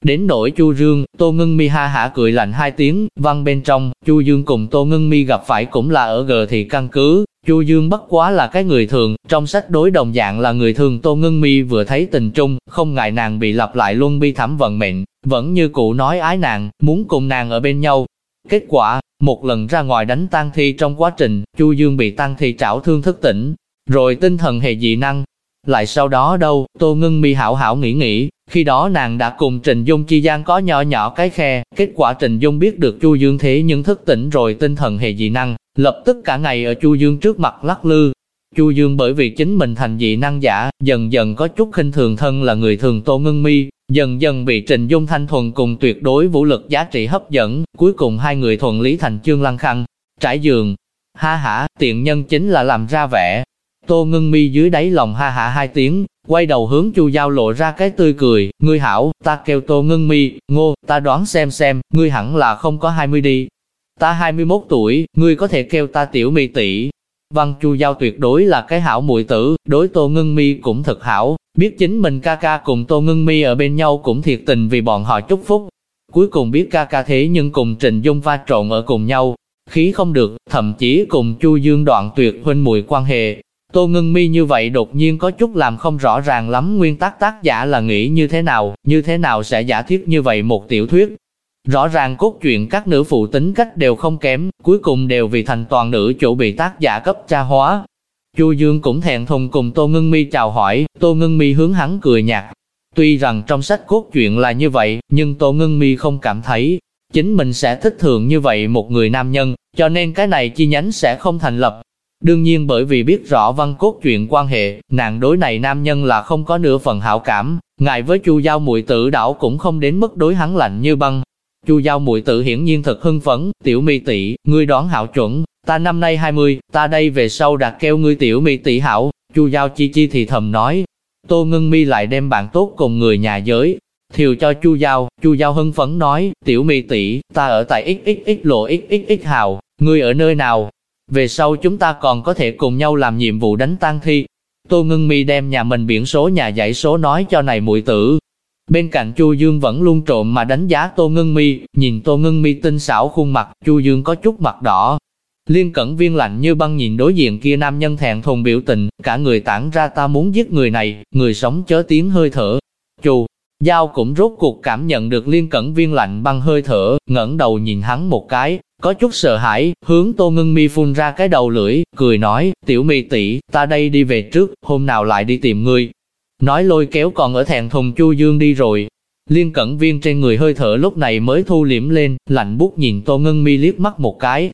Đến nỗi Chu Dương, Tô Ngân Mi ha hả cười lạnh hai tiếng, văn bên trong, Chu Dương cùng Tô Ngân Mi gặp phải cũng là ở gờ thị căn cứ, Chu Dương bất quá là cái người thường, trong sách đối đồng dạng là người thường Tô Ngân Mi vừa thấy tình trung, không ngại nàng bị lặp lại luân bi thảm vận mệnh, vẫn như cụ nói ái nàng, muốn cùng nàng ở bên nhau. Kết quả, một lần ra ngoài đánh tang thi trong quá trình, Chu Dương bị tang thi trảo thương thức tỉnh, rồi tinh thần hệ dị năng. Lại sau đó đâu, Tô Ngân Mi hảo hảo nghĩ nghĩ, khi đó nàng đã cùng Trình Dung chi gian có nhỏ nhỏ cái khe, kết quả Trình Dung biết được Chu Dương thế nhưng thức tỉnh rồi tinh thần hệ dị năng, lập tức cả ngày ở Chu Dương trước mặt lắc lư. Chu Dương bởi vì chính mình thành dị năng giả, dần dần có chút khinh thường thân là người thường Tô Ngân Mi, dần dần bị Trình Dung Thanh thuần cùng tuyệt đối vũ lực giá trị hấp dẫn, cuối cùng hai người thuần lý thành chương lăng khăn, trải giường. Ha hả, tiện nhân chính là làm ra vẻ. Tô Ngân Mi dưới đáy lòng ha hả hai tiếng, quay đầu hướng Chu Giao lộ ra cái tươi cười, ngươi hảo, ta kêu Tô Ngân Mi, ngô, ta đoán xem xem, ngươi hẳn là không có 20 đi, Ta 21 tuổi, ngươi có thể kêu ta tiểu mi tỷ. Văn Chu Giao tuyệt đối là cái hảo muội tử, đối Tô Ngân Mi cũng thật hảo, biết chính mình ca ca cùng Tô Ngân Mi ở bên nhau cũng thiệt tình vì bọn họ chúc phúc. Cuối cùng biết ca ca thế nhưng cùng Trình Dung va trộn ở cùng nhau, khí không được, thậm chí cùng Chu Dương đoạn tuyệt huynh muội quan hệ. Tô Ngân Mi như vậy đột nhiên có chút làm không rõ ràng lắm nguyên tắc tác giả là nghĩ như thế nào, như thế nào sẽ giả thiết như vậy một tiểu thuyết, Rõ ràng cốt truyện các nữ phụ tính cách đều không kém, cuối cùng đều vì thành toàn nữ chủ bị tác giả cấp tra hóa. Chu Dương cũng thẹn thùng cùng Tô Ngân Mi chào hỏi, Tô Ngân Mi hướng hắn cười nhạt. Tuy rằng trong sách cốt truyện là như vậy, nhưng Tô Ngân Mi không cảm thấy chính mình sẽ thích thường như vậy một người nam nhân, cho nên cái này chi nhánh sẽ không thành lập. Đương nhiên bởi vì biết rõ văn cốt chuyện quan hệ, nàng đối này nam nhân là không có nửa phần hảo cảm, ngài với Chu Giao muội tử đảo cũng không đến mức đối hắn lạnh như băng. Chu Giao muội tử hiển nhiên thật hưng phấn, tiểu mi tỷ, ngươi đoán hảo chuẩn, ta năm nay 20, ta đây về sau đặt kêu ngươi tiểu mi tỷ hảo, Chu Giao chi chi thì thầm nói. Tô Ngân Mi lại đem bạn tốt cùng người nhà giới, thiều cho Chu Giao, Chu Giao hưng phấn nói, tiểu mi tỷ, ta ở tại XXX lộ XXX hào, ngươi ở nơi nào? Về sau chúng ta còn có thể cùng nhau làm nhiệm vụ đánh tang thi. Tô Ngân Mi đem nhà mình biển số nhà dãy số nói cho này muội tử. Bên cạnh Chu Dương vẫn luôn trộm mà đánh giá Tô Ngân Mi, nhìn Tô Ngân Mi tinh xảo khuôn mặt, Chu Dương có chút mặt đỏ, Liên cẩn viên lạnh như băng nhìn đối diện kia nam nhân thẹn thùng biểu tình, cả người tản ra ta muốn giết người này, người sống chớ tiếng hơi thở. Chu Giao cũng rốt cuộc cảm nhận được liên cẩn viên lạnh băng hơi thở, ngẩng đầu nhìn hắn một cái, có chút sợ hãi, hướng tô ngưng mi phun ra cái đầu lưỡi, cười nói, tiểu mi tỷ, ta đây đi về trước, hôm nào lại đi tìm ngươi. Nói lôi kéo còn ở thẹn thùng chu dương đi rồi. Liên cẩn viên trên người hơi thở lúc này mới thu liễm lên, lạnh bút nhìn tô ngưng mi liếc mắt một cái,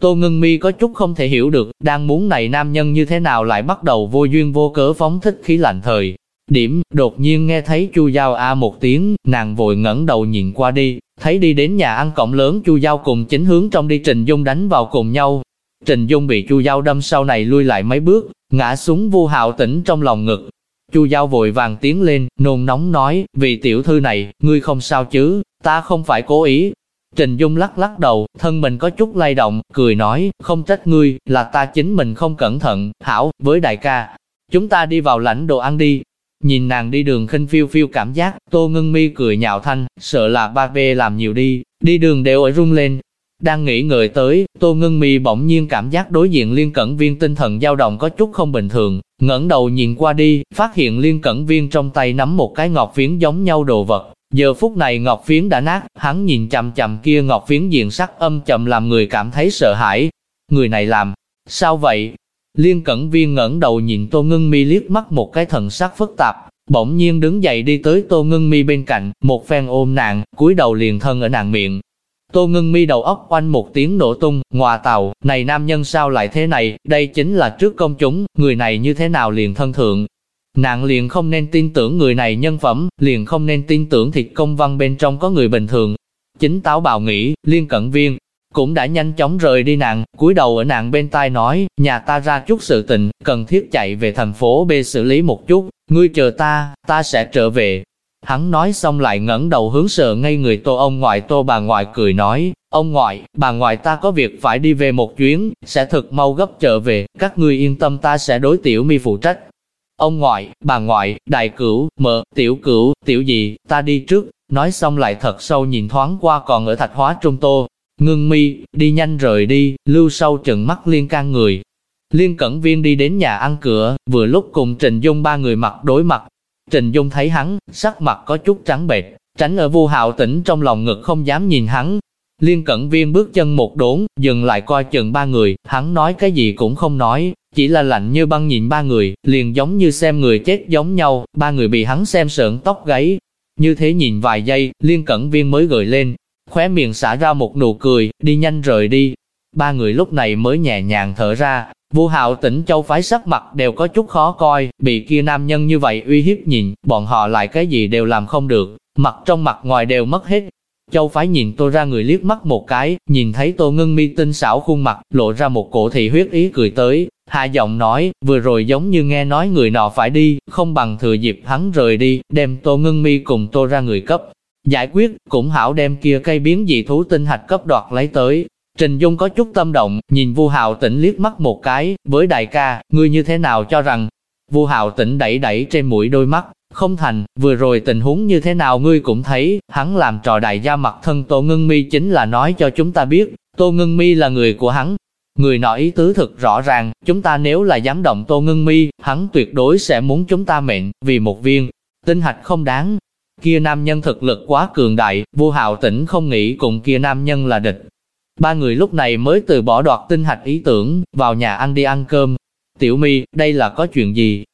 Tô Ngân Mi có chút không thể hiểu được, đang muốn này nam nhân như thế nào lại bắt đầu vô duyên vô cớ phóng thích khí lạnh thời. Điểm, đột nhiên nghe thấy Chu Giao a một tiếng, nàng vội ngẩng đầu nhìn qua đi, thấy đi đến nhà ăn cổng lớn Chu Giao cùng chính hướng trong đi Trình Dung đánh vào cùng nhau. Trình Dung bị Chu Giao đâm sau này lui lại mấy bước, ngã xuống vô hạo tỉnh trong lòng ngực. Chu Giao vội vàng tiến lên, nôn nóng nói, vì tiểu thư này, ngươi không sao chứ, ta không phải cố ý, Trình Dung lắc lắc đầu, thân mình có chút lay động, cười nói, không trách ngươi, là ta chính mình không cẩn thận, hảo, với đại ca. Chúng ta đi vào lãnh đồ ăn đi. Nhìn nàng đi đường khinh phiêu phiêu cảm giác, Tô Ngân Mi cười nhạo thanh, sợ là ba bê làm nhiều đi, đi đường đều ở rung lên. Đang nghĩ ngợi tới, Tô Ngân Mi bỗng nhiên cảm giác đối diện liên cẩn viên tinh thần dao động có chút không bình thường, ngẩng đầu nhìn qua đi, phát hiện liên cẩn viên trong tay nắm một cái ngọc phiến giống nhau đồ vật, Giờ phút này ngọc phiến đã nát, hắn nhìn chằm chằm kia ngọc phiến diện sắc âm trầm làm người cảm thấy sợ hãi. Người này làm, sao vậy? Liên cẩn viên ngẩng đầu nhìn Tô Ngân Mi liếc mắt một cái thần sắc phức tạp, bỗng nhiên đứng dậy đi tới Tô Ngân Mi bên cạnh, một phen ôm nàng, cúi đầu liền thân ở nàng miệng. Tô Ngân Mi đầu óc oanh một tiếng nổ tung, ngòa tàu, này nam nhân sao lại thế này, đây chính là trước công chúng, người này như thế nào liền thân thượng, Nàng liền không nên tin tưởng người này nhân phẩm, liền không nên tin tưởng thịt công văn bên trong có người bình thường. Chính táo bào nghĩ, liên cận viên, cũng đã nhanh chóng rời đi nàng, cúi đầu ở nàng bên tai nói, nhà ta ra chút sự tình, cần thiết chạy về thành phố B xử lý một chút, ngươi chờ ta, ta sẽ trở về. Hắn nói xong lại ngẩng đầu hướng sợ ngay người tô ông ngoại tô bà ngoại cười nói, ông ngoại, bà ngoại ta có việc phải đi về một chuyến, sẽ thật mau gấp trở về, các ngươi yên tâm ta sẽ đối tiểu mi phụ trách. Ông ngoại, bà ngoại, đại cửu, mợ, tiểu cửu, tiểu gì, ta đi trước, nói xong lại thật sâu nhìn thoáng qua còn ở thạch hóa trung tô. Ngưng mi, đi nhanh rời đi, lưu sâu trừng mắt liên can người. Liên cẩn viên đi đến nhà ăn cửa, vừa lúc cùng Trình Dung ba người mặt đối mặt. Trình Dung thấy hắn, sắc mặt có chút trắng bệch, tránh ở vô hạo tỉnh trong lòng ngực không dám nhìn hắn. Liên cẩn viên bước chân một đốn, dừng lại coi chừng ba người, hắn nói cái gì cũng không nói, chỉ là lạnh như băng nhìn ba người, liền giống như xem người chết giống nhau, ba người bị hắn xem sợn tóc gáy. Như thế nhìn vài giây, liên cẩn viên mới gợi lên, khóe miệng xả ra một nụ cười, đi nhanh rời đi. Ba người lúc này mới nhẹ nhàng thở ra, vô hạo tỉnh châu phái sắc mặt đều có chút khó coi, bị kia nam nhân như vậy uy hiếp nhìn, bọn họ lại cái gì đều làm không được, mặt trong mặt ngoài đều mất hết, Châu phái nhìn tôi ra người liếc mắt một cái, nhìn thấy tô ngưng mi tinh xảo khuôn mặt, lộ ra một cổ thị huyết ý cười tới, hạ giọng nói, vừa rồi giống như nghe nói người nọ phải đi, không bằng thừa dịp hắn rời đi, đem tô ngưng mi cùng tô ra người cấp. Giải quyết, cũng hảo đem kia cây biến dị thú tinh hạch cấp đoạt lấy tới. Trình Dung có chút tâm động, nhìn Vu Hạo Tĩnh liếc mắt một cái, với đại ca, ngươi như thế nào cho rằng? Vu Hạo Tĩnh đẩy đẩy trên mũi đôi mắt, không thành, vừa rồi tình huống như thế nào ngươi cũng thấy, hắn làm trò đại gia mặt thân Tô Ngân Mi chính là nói cho chúng ta biết, Tô Ngân Mi là người của hắn. Người nói ý tứ thực rõ ràng, chúng ta nếu là dám động Tô Ngân Mi, hắn tuyệt đối sẽ muốn chúng ta mệnh, vì một viên, tinh hạch không đáng. Kia nam nhân thực lực quá cường đại, vô hạo tỉnh không nghĩ cùng kia nam nhân là địch. Ba người lúc này mới từ bỏ đoạt tinh hạch ý tưởng, vào nhà ăn đi ăn cơm. Tiểu mi, đây là có chuyện gì?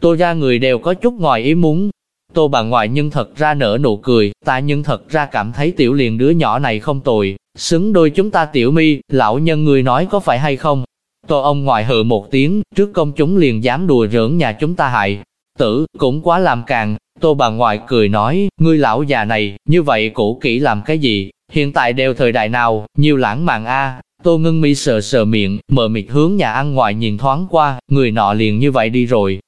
Tô ra người đều có chút ngoài ý muốn. Tô bà ngoại nhưng thật ra nở nụ cười, ta nhưng thật ra cảm thấy tiểu liền đứa nhỏ này không tồi, xứng đôi chúng ta tiểu mi, lão nhân người nói có phải hay không? Tô ông ngoại hừ một tiếng, trước công chúng liền dám đùa giỡn nhà chúng ta hại. Tử, cũng quá làm càng, tô bà ngoại cười nói, ngươi lão già này, như vậy cũ kỹ làm cái gì, hiện tại đều thời đại nào, nhiều lãng mạn a Tô ngưng mi sờ sờ miệng, mờ mịt hướng nhà ăn ngoài nhìn thoáng qua, người nọ liền như vậy đi rồi.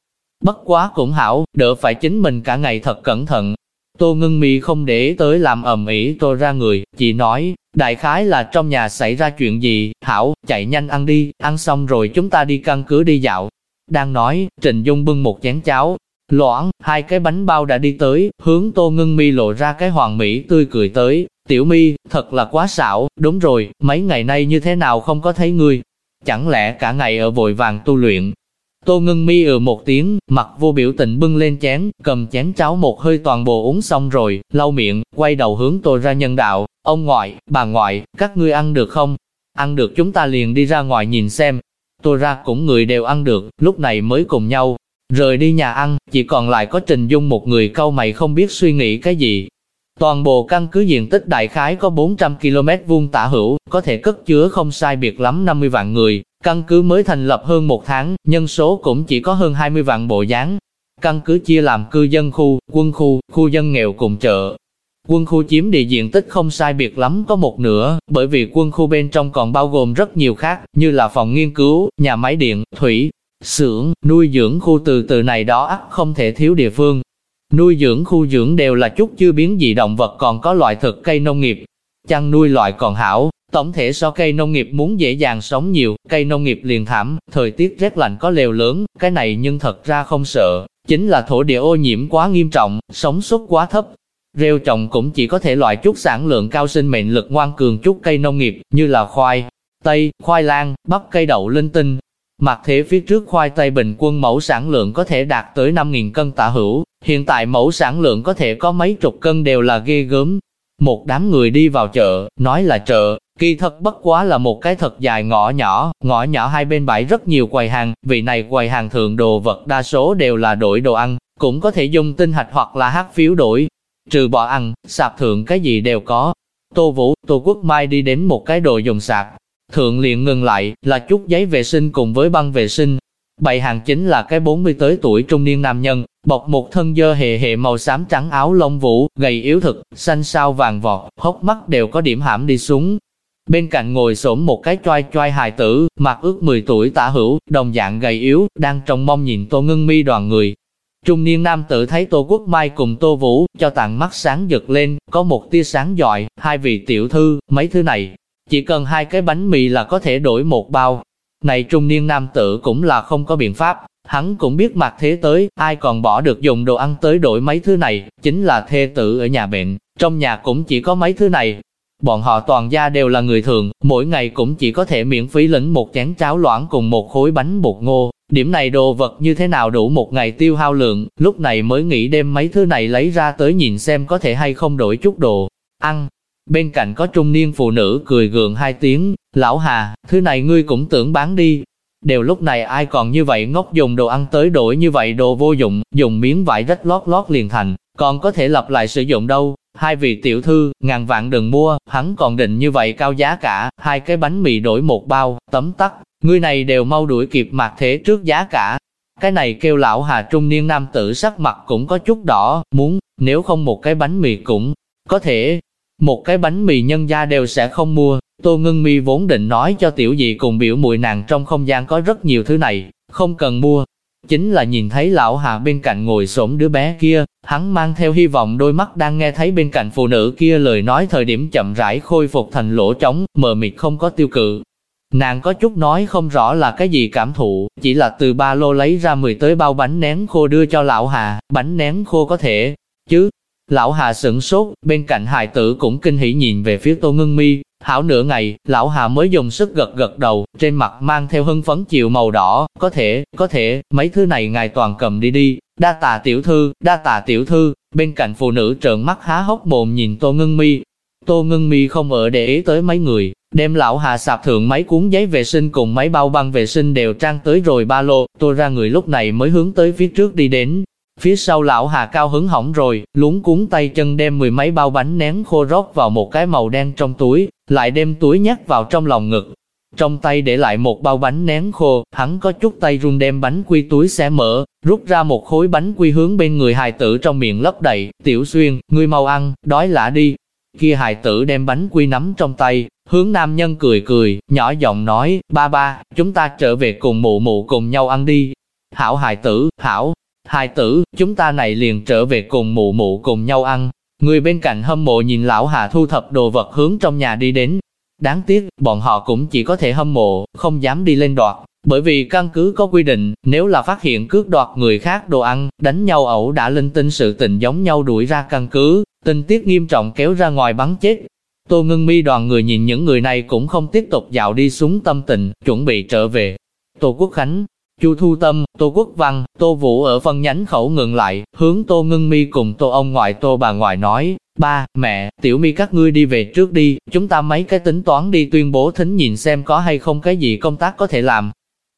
Bất quá cũng hảo, đỡ phải chính mình cả ngày thật cẩn thận. Tô ngưng mi không để tới làm ầm ĩ tô ra người, chỉ nói, đại khái là trong nhà xảy ra chuyện gì, hảo, chạy nhanh ăn đi, ăn xong rồi chúng ta đi căn cứ đi dạo. Đang nói, Trình Dung bưng một chén cháo, loãng, hai cái bánh bao đã đi tới, hướng tô ngưng mi lộ ra cái hoàng mỹ tươi cười tới, Tiểu mi, thật là quá xảo, đúng rồi, mấy ngày nay như thế nào không có thấy ngươi? Chẳng lẽ cả ngày ở vội vàng tu luyện? Tô ngưng mi ừ một tiếng, mặt vô biểu tình bưng lên chén, cầm chén cháo một hơi toàn bộ uống xong rồi, lau miệng, quay đầu hướng tô ra nhân đạo, ông ngoại, bà ngoại, các ngươi ăn được không? Ăn được chúng ta liền đi ra ngoài nhìn xem tôi ra cũng người đều ăn được, lúc này mới cùng nhau. Rời đi nhà ăn, chỉ còn lại có Trình Dung một người câu mày không biết suy nghĩ cái gì, Toàn bộ căn cứ diện tích đại khái có 400 km vuông tả hữu, có thể cất chứa không sai biệt lắm 50 vạn người. Căn cứ mới thành lập hơn một tháng, nhân số cũng chỉ có hơn 20 vạn bộ dáng. Căn cứ chia làm cư dân khu, quân khu, khu dân nghèo cùng chợ. Quân khu chiếm địa diện tích không sai biệt lắm có một nửa, bởi vì quân khu bên trong còn bao gồm rất nhiều khác, như là phòng nghiên cứu, nhà máy điện, thủy, xưởng, nuôi dưỡng khu từ từ này đó ắt không thể thiếu địa phương. Nuôi dưỡng khu dưỡng đều là chút chưa biến dị động vật còn có loại thực cây nông nghiệp. Chăn nuôi loại còn hảo, tổng thể so cây nông nghiệp muốn dễ dàng sống nhiều, cây nông nghiệp liền thảm, thời tiết rét lạnh có lều lớn, cái này nhưng thật ra không sợ, chính là thổ địa ô nhiễm quá nghiêm trọng, sống suất quá thấp. Rêu trồng cũng chỉ có thể loại chút sản lượng cao sinh mệnh lực ngoan cường chút cây nông nghiệp, như là khoai, tây, khoai lang, bắp cây đậu linh tinh, Mặt thế phía trước khoai tây bình quân mẫu sản lượng có thể đạt tới 5.000 cân tạ hữu, hiện tại mẫu sản lượng có thể có mấy chục cân đều là ghê gớm. Một đám người đi vào chợ, nói là chợ, kỳ thật bất quá là một cái thật dài ngõ nhỏ, ngõ nhỏ hai bên bãi rất nhiều quầy hàng, vị này quầy hàng thượng đồ vật đa số đều là đổi đồ ăn, cũng có thể dùng tinh hạch hoặc là hát phiếu đổi. Trừ bỏ ăn, sạp thượng cái gì đều có. Tô Vũ, Tô Quốc Mai đi đến một cái đồ dùng sạp, Thượng liền ngừng lại, là chút giấy vệ sinh cùng với băng vệ sinh. Bày hàng chính là cái 40 tới tuổi trung niên nam nhân, bọc một thân dơ hề hệ màu xám trắng áo lông vũ, gầy yếu thực, xanh sao vàng vọt, hốc mắt đều có điểm hãm đi xuống. Bên cạnh ngồi xổm một cái choai choai hài tử, mặt ước 10 tuổi tả hữu, đồng dạng gầy yếu, đang trông mong nhìn tô ngưng mi đoàn người. Trung niên nam tử thấy Tô Quốc Mai cùng Tô Vũ, cho tặng mắt sáng giật lên, có một tia sáng giỏi, hai vị tiểu thư, mấy thứ này, chỉ cần hai cái bánh mì là có thể đổi một bao. Này trung niên nam tử cũng là không có biện pháp, hắn cũng biết mặt thế tới, ai còn bỏ được dùng đồ ăn tới đổi mấy thứ này, chính là thê tử ở nhà bệnh, trong nhà cũng chỉ có mấy thứ này. Bọn họ toàn gia đều là người thường, mỗi ngày cũng chỉ có thể miễn phí lĩnh một chén cháo loãng cùng một khối bánh bột ngô. Điểm này đồ vật như thế nào đủ một ngày tiêu hao lượng, lúc này mới nghĩ đem mấy thứ này lấy ra tới nhìn xem có thể hay không đổi chút đồ. Ăn, Bên cạnh có trung niên phụ nữ cười gượng hai tiếng, lão hà, thứ này ngươi cũng tưởng bán đi. Đều lúc này ai còn như vậy ngốc dùng đồ ăn tới đổi như vậy đồ vô dụng, dùng miếng vải rách lót lót liền thành, còn có thể lặp lại sử dụng đâu. Hai vị tiểu thư, ngàn vạn đừng mua, hắn còn định như vậy cao giá cả, hai cái bánh mì đổi một bao, tấm tắc, ngươi này đều mau đuổi kịp mặt thế trước giá cả. Cái này kêu lão hà trung niên nam tử sắc mặt cũng có chút đỏ, muốn, nếu không một cái bánh mì cũng có thể, một cái bánh mì nhân gia đều sẽ không mua. Tô Ngân Mi vốn định nói cho tiểu dị cùng biểu muội nàng trong không gian có rất nhiều thứ này, không cần mua. Chính là nhìn thấy lão Hà bên cạnh ngồi xổm đứa bé kia, hắn mang theo hy vọng đôi mắt đang nghe thấy bên cạnh phụ nữ kia lời nói thời điểm chậm rãi khôi phục thành lỗ trống, mờ mịt không có tiêu cự. Nàng có chút nói không rõ là cái gì cảm thụ, chỉ là từ ba lô lấy ra 10 tới bao bánh nén khô đưa cho lão Hà, bánh nén khô có thể, chứ, Lão Hà sửng sốt, bên cạnh hài tử cũng kinh hỉ nhìn về phía Tô Ngân Mi, hảo nửa ngày, lão Hà mới dùng sức gật gật đầu, trên mặt mang theo hưng phấn chiều màu đỏ, có thể, có thể, mấy thứ này ngài toàn cầm đi đi, đa tà tiểu thư, đa tà tiểu thư, bên cạnh phụ nữ trợn mắt há hốc mồm nhìn Tô Ngân Mi. Tô ngưng Mi không ở để ý tới mấy người, đem lão Hà sạp thượng mấy cuốn giấy vệ sinh cùng mấy bao băng vệ sinh đều trang tới rồi ba lô, tôi ra người lúc này mới hướng tới phía trước đi đến. Phía sau lão Hà cao hứng hỏng rồi, luống cuốn tay chân đem mười mấy bao bánh nén khô rót vào một cái màu đen trong túi, lại đem túi nhắc vào trong lòng ngực. Trong tay để lại một bao bánh nén khô, hắn có chút tay run đem bánh quy túi xé mở, rút ra một khối bánh quy hướng bên người hài tử trong miệng lấp đầy, tiểu xuyên, ngươi mau ăn, đói lạ đi. Kia hài tử đem bánh quy nắm trong tay, hướng nam nhân cười cười, nhỏ giọng nói, ba ba, chúng ta trở về cùng mụ mụ cùng nhau ăn đi. Hảo hài tử, hảo, hài tử, chúng ta này liền trở về cùng mụ mụ cùng nhau ăn. Người bên cạnh hâm mộ nhìn lão Hà thu thập đồ vật hướng trong nhà đi đến. Đáng tiếc, bọn họ cũng chỉ có thể hâm mộ, không dám đi lên đoạt. Bởi vì căn cứ có quy định, nếu là phát hiện cướp đoạt người khác đồ ăn, đánh nhau ẩu đã linh tinh sự tình giống nhau đuổi ra căn cứ, tình tiết nghiêm trọng kéo ra ngoài bắn chết. Tô Ngưng Mi đoàn người nhìn những người này cũng không tiếp tục dạo đi xuống tâm tình, chuẩn bị trở về. Tô Quốc Khánh, Chu Thu Tâm, Tô Quốc Văn, Tô Vũ ở phân nhánh khẩu ngừng lại, hướng Tô Ngân Mi cùng Tô ông ngoại Tô bà ngoại nói, ba, mẹ, tiểu mi các ngươi đi về trước đi, chúng ta mấy cái tính toán đi tuyên bố thính nhìn xem có hay không cái gì công tác có thể làm.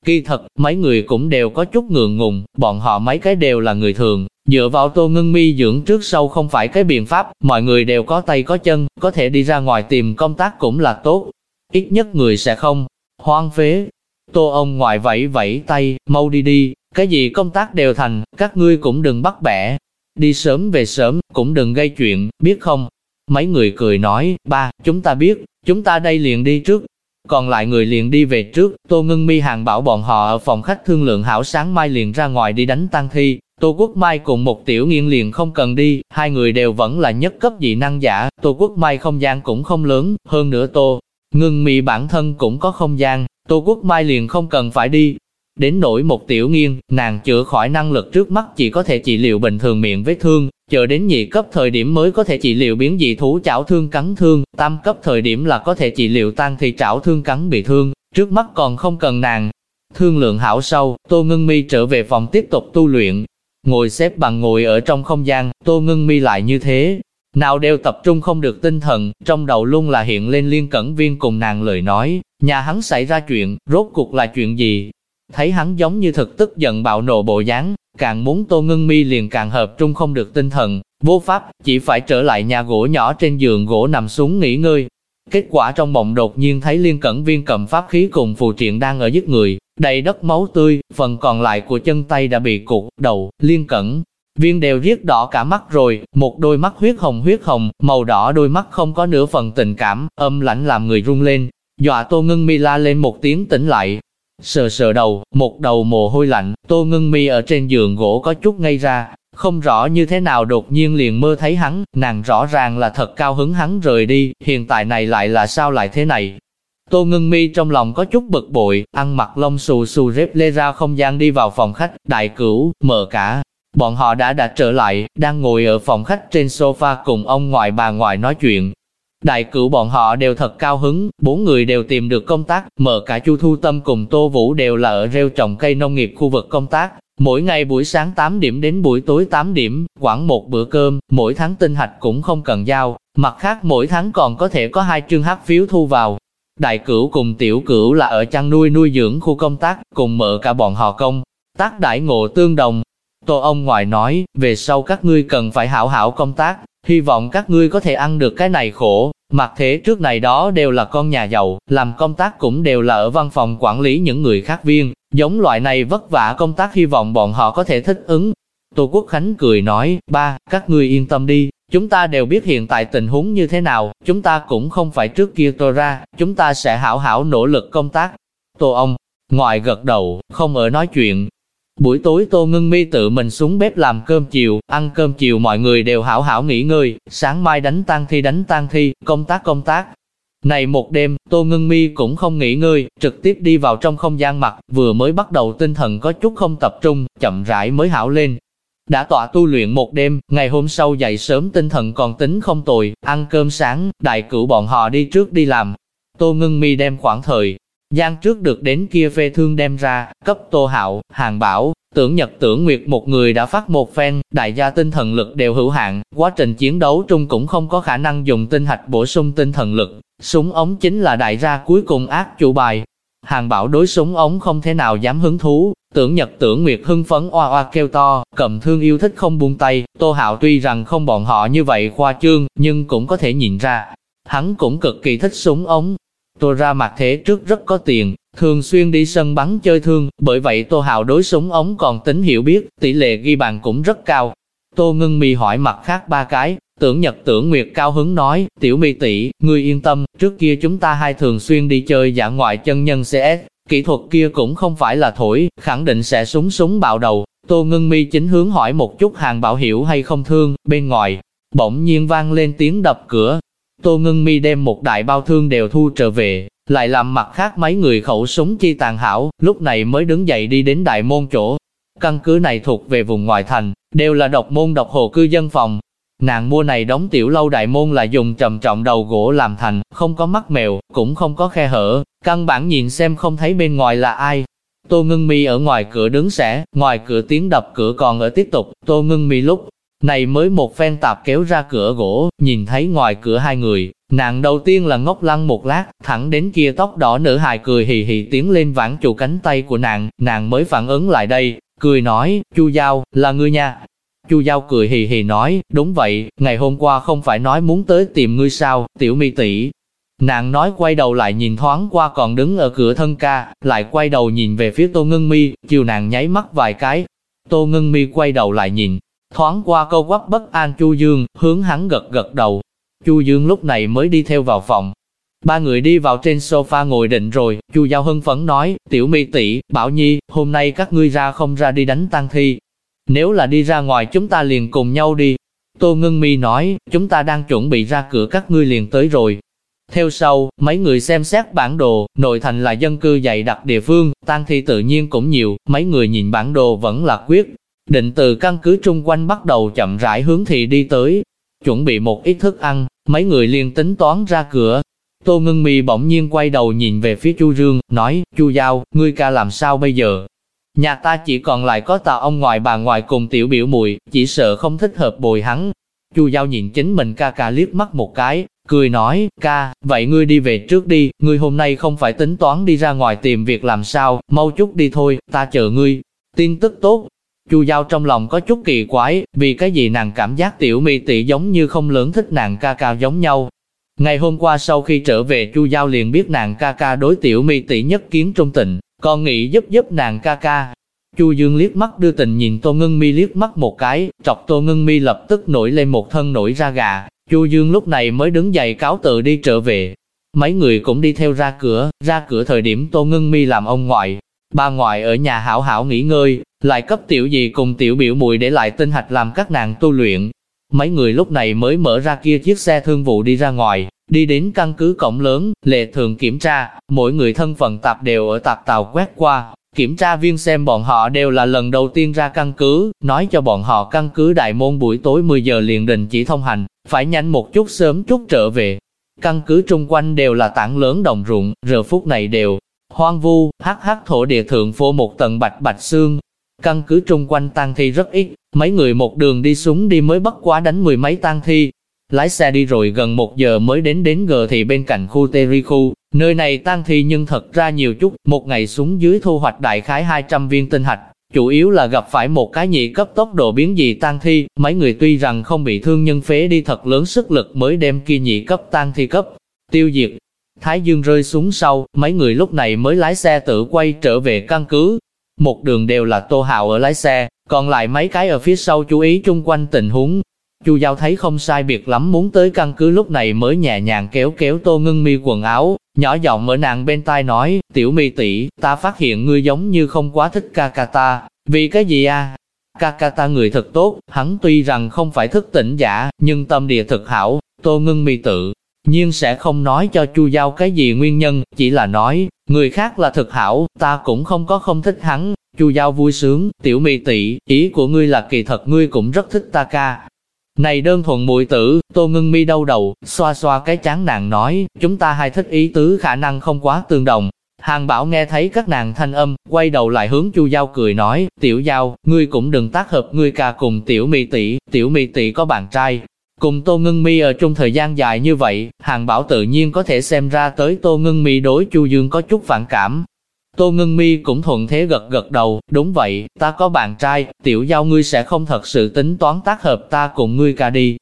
Kỳ thật, mấy người cũng đều có chút ngượng ngùng, bọn họ mấy cái đều là người thường, dựa vào Tô Ngân Mi dưỡng trước sau không phải cái biện pháp, mọi người đều có tay có chân, có thể đi ra ngoài tìm công tác cũng là tốt. Ít nhất người sẽ không hoang phế, Tô ông ngoại vẫy vẫy tay, mau đi đi, cái gì công tác đều thành, các ngươi cũng đừng bắt bẻ. Đi sớm về sớm, cũng đừng gây chuyện, biết không? Mấy người cười nói, ba, chúng ta biết, chúng ta đây liền đi trước. Còn lại người liền đi về trước, Tô Ngân Mi hàng bảo bọn họ ở phòng khách thương lượng hảo sáng mai liền ra ngoài đi đánh tăng thi. Tô Quốc Mai cùng một tiểu nghiên liền không cần đi, hai người đều vẫn là nhất cấp dị năng giả, Tô Quốc Mai không gian cũng không lớn, hơn nữa Tô Ngưng Mi bản thân cũng có không gian, Tô Quốc Mai liền không cần phải đi. Đến nỗi một tiểu nghiên, nàng chữa khỏi năng lực trước mắt chỉ có thể trị liệu bình thường miệng vết thương, chờ đến nhị cấp thời điểm mới có thể trị liệu biến dị thú chảo thương cắn thương, tam cấp thời điểm là có thể trị liệu tan thì chảo thương cắn bị thương, trước mắt còn không cần nàng. Thương lượng hảo sâu, Tô Ngân Mi trở về phòng tiếp tục tu luyện. Ngồi xếp bằng ngồi ở trong không gian, Tô Ngân Mi lại như thế. Nào đều tập trung không được tinh thần, trong đầu luôn là hiện lên liên cẩn viên cùng nàng lời nói, Nhà hắn xảy ra chuyện, rốt cuộc là chuyện gì? Thấy hắn giống như thực tức giận bạo nộ bộ dáng, càng muốn Tô Ngân Mi liền càng hợp trung không được tinh thần, vô pháp, chỉ phải trở lại nhà gỗ nhỏ trên giường gỗ nằm xuống nghỉ ngơi. Kết quả trong mộng đột nhiên thấy liên cẩn viên cầm pháp khí cùng phù triện đang ở giết người, đầy đất máu tươi, phần còn lại của chân tay đã bị cụt, đầu, liên cẩn. Viên đều riết đỏ cả mắt rồi, một đôi mắt huyết hồng huyết hồng, màu đỏ đôi mắt không có nửa phần tình cảm, âm lãnh làm người run lên, Dọa Tô Ngân Mi la lên một tiếng tỉnh lại. Sờ sờ đầu, một đầu mồ hôi lạnh, Tô Ngân Mi ở trên giường gỗ có chút ngây ra, không rõ như thế nào đột nhiên liền mơ thấy hắn, nàng rõ ràng là thật cao hứng hắn rời đi, hiện tại này lại là sao lại thế này. Tô Ngưng Mi trong lòng có chút bực bội, ăn mặc lông xù xù rếp lê ra không gian đi vào phòng khách, đại cửu, mở cả. Bọn họ đã đã trở lại, đang ngồi ở phòng khách trên sofa cùng ông ngoại bà ngoại nói chuyện, Đại cửu bọn họ đều thật cao hứng, bốn người đều tìm được công tác, mở cả Chu Thu Tâm cùng Tô Vũ đều là ở rêu trồng cây nông nghiệp khu vực công tác. Mỗi ngày buổi sáng 8 điểm đến buổi tối 8 điểm, quản một bữa cơm, mỗi tháng tinh hạch cũng không cần giao, mặt khác mỗi tháng còn có thể có hai chương hát phiếu thu vào. Đại cửu cùng tiểu cửu là ở chăn nuôi nuôi dưỡng khu công tác, cùng mở cả bọn họ công, tác đại ngộ tương đồng. Tô ông ngoại nói, về sau các ngươi cần phải hảo hảo công tác, hy vọng các ngươi có thể ăn được cái này khổ, mặc thế trước này đó đều là con nhà giàu, làm công tác cũng đều là ở văn phòng quản lý những người khác viên, giống loại này vất vả công tác hy vọng bọn họ có thể thích ứng. Tô Quốc Khánh cười nói, ba, các ngươi yên tâm đi, chúng ta đều biết hiện tại tình huống như thế nào, chúng ta cũng không phải trước kia tôi ra, chúng ta sẽ hảo hảo nỗ lực công tác. Tô ông, ngoại gật đầu, không ở nói chuyện, Buổi tối Tô Ngân Mi tự mình xuống bếp làm cơm chiều, ăn cơm chiều mọi người đều hảo hảo nghỉ ngơi, sáng mai đánh tang thi đánh tang thi, công tác công tác. Này một đêm, Tô Ngân Mi cũng không nghỉ ngơi, trực tiếp đi vào trong không gian mặt, vừa mới bắt đầu tinh thần có chút không tập trung, chậm rãi mới hảo lên. Đã tọa tu luyện một đêm, ngày hôm sau dậy sớm tinh thần còn tính không tồi, ăn cơm sáng, đại cửu bọn họ đi trước đi làm. Tô ngưng Mi đem khoảng thời Giang trước được đến kia phê thương đem ra, cấp Tô Hạo, Hàng Bảo, tưởng Nhật tưởng Nguyệt một người đã phát một phen, đại gia tinh thần lực đều hữu hạn, quá trình chiến đấu trung cũng không có khả năng dùng tinh hạch bổ sung tinh thần lực, súng ống chính là đại gia cuối cùng ác chủ bài. Hàng Bảo đối súng ống không thể nào dám hứng thú, tưởng Nhật tưởng Nguyệt hưng phấn oa oa kêu to, cầm thương yêu thích không buông tay, Tô Hạo tuy rằng không bọn họ như vậy khoa trương, nhưng cũng có thể nhìn ra, hắn cũng cực kỳ thích súng ống, Tô ra mặt thế trước rất có tiền, thường xuyên đi sân bắn chơi thương, bởi vậy Tô Hạo đối súng ống còn tính hiểu biết, tỷ lệ ghi bàn cũng rất cao. Tô Ngưng Mi hỏi mặt khác ba cái, tưởng Nhật tưởng Nguyệt cao hứng nói, tiểu mi tỷ, ngươi yên tâm, trước kia chúng ta hai thường xuyên đi chơi giả ngoại chân nhân CS, kỹ thuật kia cũng không phải là thổi, khẳng định sẽ súng súng bạo đầu. Tô Ngân Mi chính hướng hỏi một chút hàng bảo hiểu hay không thương, bên ngoài, bỗng nhiên vang lên tiếng đập cửa, Tô Ngân Mi đem một đại bao thương đều thu trở về, lại làm mặt khác mấy người khẩu súng chi tàn hảo, lúc này mới đứng dậy đi đến đại môn chỗ. Căn cứ này thuộc về vùng ngoại thành, đều là độc môn độc hồ cư dân phòng. Nàng mua này đóng tiểu lâu đại môn là dùng trầm trọng đầu gỗ làm thành, không có mắt mèo, cũng không có khe hở, căn bản nhìn xem không thấy bên ngoài là ai. Tô ngưng Mi ở ngoài cửa đứng sẽ, ngoài cửa tiếng đập cửa còn ở tiếp tục, Tô ngưng Mi lúc này mới một phen tạp kéo ra cửa gỗ, nhìn thấy ngoài cửa hai người, nàng đầu tiên là ngốc lăng một lát, thẳng đến kia tóc đỏ nữ hài cười hì hì tiến lên vãn chủ cánh tay của nàng, nàng mới phản ứng lại đây, cười nói, Chu Giao, là ngươi nha. Chu Giao cười hì hì nói, đúng vậy, ngày hôm qua không phải nói muốn tới tìm ngươi sao, tiểu mi tỷ. Nàng nói quay đầu lại nhìn thoáng qua còn đứng ở cửa thân ca, lại quay đầu nhìn về phía Tô Ngưng Mi, chiều nàng nháy mắt vài cái. Tô Ngưng Mi quay đầu lại nhìn, Thoáng qua câu quắc bất an Chu Dương, hướng hắn gật gật đầu. Chu Dương lúc này mới đi theo vào phòng. Ba người đi vào trên sofa ngồi định rồi, Chu Giao hưng phấn nói, tiểu mi tỷ, Bảo Nhi, hôm nay các ngươi ra không ra đi đánh tăng thi. Nếu là đi ra ngoài chúng ta liền cùng nhau đi. Tô Ngân Mi nói, chúng ta đang chuẩn bị ra cửa các ngươi liền tới rồi. Theo sau, mấy người xem xét bản đồ, nội thành là dân cư dày đặc địa phương, tăng thi tự nhiên cũng nhiều, mấy người nhìn bản đồ vẫn là quyết, Định từ căn cứ trung quanh bắt đầu chậm rãi hướng thị đi tới, chuẩn bị một ít thức ăn, mấy người liền tính toán ra cửa. Tô Ngân Mi bỗng nhiên quay đầu nhìn về phía Chu Dương, nói, Chu Giao, ngươi ca làm sao bây giờ? Nhà ta chỉ còn lại có tà ông ngoại bà ngoại cùng tiểu biểu mùi, chỉ sợ không thích hợp bồi hắn. Chu Giao nhìn chính mình ca ca liếc mắt một cái, cười nói, ca, vậy ngươi đi về trước đi, ngươi hôm nay không phải tính toán đi ra ngoài tìm việc làm sao, mau chút đi thôi, ta chờ ngươi. Tin tức tốt, Chu Giao trong lòng có chút kỳ quái, vì cái gì nàng cảm giác tiểu mi tỷ giống như không lớn thích nàng ca ca giống nhau. Ngày hôm qua sau khi trở về Chu Giao liền biết nàng ca ca đối tiểu mi tỷ nhất kiến trung tình, còn nghĩ giúp giúp nàng ca ca. Chu Dương liếc mắt đưa tình nhìn Tô Ngân Mi liếc mắt một cái, trọc Tô Ngân Mi lập tức nổi lên một thân nổi ra gà. Chu Dương lúc này mới đứng dậy cáo tự đi trở về. Mấy người cũng đi theo ra cửa, ra cửa thời điểm Tô Ngân Mi làm ông ngoại, Bà ngoại ở nhà hảo hảo nghỉ ngơi, lại cấp tiểu gì cùng tiểu biểu mùi để lại tinh hạch làm các nàng tu luyện. Mấy người lúc này mới mở ra kia chiếc xe thương vụ đi ra ngoài, đi đến căn cứ cổng lớn, lệ thường kiểm tra, mỗi người thân phận tạp đều ở tạp tàu quét qua. Kiểm tra viên xem bọn họ đều là lần đầu tiên ra căn cứ, nói cho bọn họ căn cứ đại môn buổi tối 10 giờ liền đình chỉ thông hành, phải nhanh một chút sớm chút trở về. Căn cứ trung quanh đều là tảng lớn đồng ruộng, giờ phút này đều hoang vu, hắc hắc thổ địa thượng phô một tầng bạch bạch xương. Căn cứ trung quanh tang thi rất ít, mấy người một đường đi xuống đi mới bất quá đánh mười mấy tang thi. Lái xe đi rồi gần một giờ mới đến đến gờ thì bên cạnh khu Teri khu, nơi này tan thi nhưng thật ra nhiều chút, một ngày xuống dưới thu hoạch đại khái 200 viên tinh hạch, chủ yếu là gặp phải một cái nhị cấp tốc độ biến dị tan thi, mấy người tuy rằng không bị thương nhưng phế đi thật lớn sức lực mới đem kia nhị cấp tan thi cấp tiêu diệt, Thái Dương rơi xuống sau, mấy người lúc này mới lái xe tự quay trở về căn cứ. Một đường đều là Tô Hạo ở lái xe, còn lại mấy cái ở phía sau chú ý chung quanh tình huống. Chu Giao thấy không sai biệt lắm muốn tới căn cứ lúc này mới nhẹ nhàng kéo kéo Tô Ngân Mi quần áo, nhỏ giọng ở nàng bên tai nói, tiểu mi tỷ, ta phát hiện ngươi giống như không quá thích ca ca ta, vì cái gì à? Ca ca ta người thật tốt, hắn tuy rằng không phải thức tỉnh giả, nhưng tâm địa thật hảo, Tô Ngân Mi tự nhiên sẽ không nói cho Chu Giao cái gì nguyên nhân, chỉ là nói, người khác là thật hảo, ta cũng không có không thích hắn. Chu Giao vui sướng, tiểu mi tỷ, ý của ngươi là kỳ thật ngươi cũng rất thích ta ca. Này đơn thuần muội tử, Tô Ngân Mi đau đầu, xoa xoa cái chán nàng nói, chúng ta hai thích ý tứ khả năng không quá tương đồng. Hàng Bảo nghe thấy các nàng thanh âm, quay đầu lại hướng Chu Giao cười nói, Tiểu Giao, ngươi cũng đừng tác hợp ngươi ca cùng Tiểu Mi tỷ, Tiểu Mi tỷ có bạn trai. Cùng Tô Ngân Mi ở chung thời gian dài như vậy, Hàng Bảo tự nhiên có thể xem ra tới Tô Ngân Mi đối Chu Dương có chút phản cảm. Tô Ngân Mi cũng thuận thế gật gật đầu, đúng vậy, ta có bạn trai, Tiểu Giao ngươi sẽ không thật sự tính toán tác hợp ta cùng ngươi cả đi,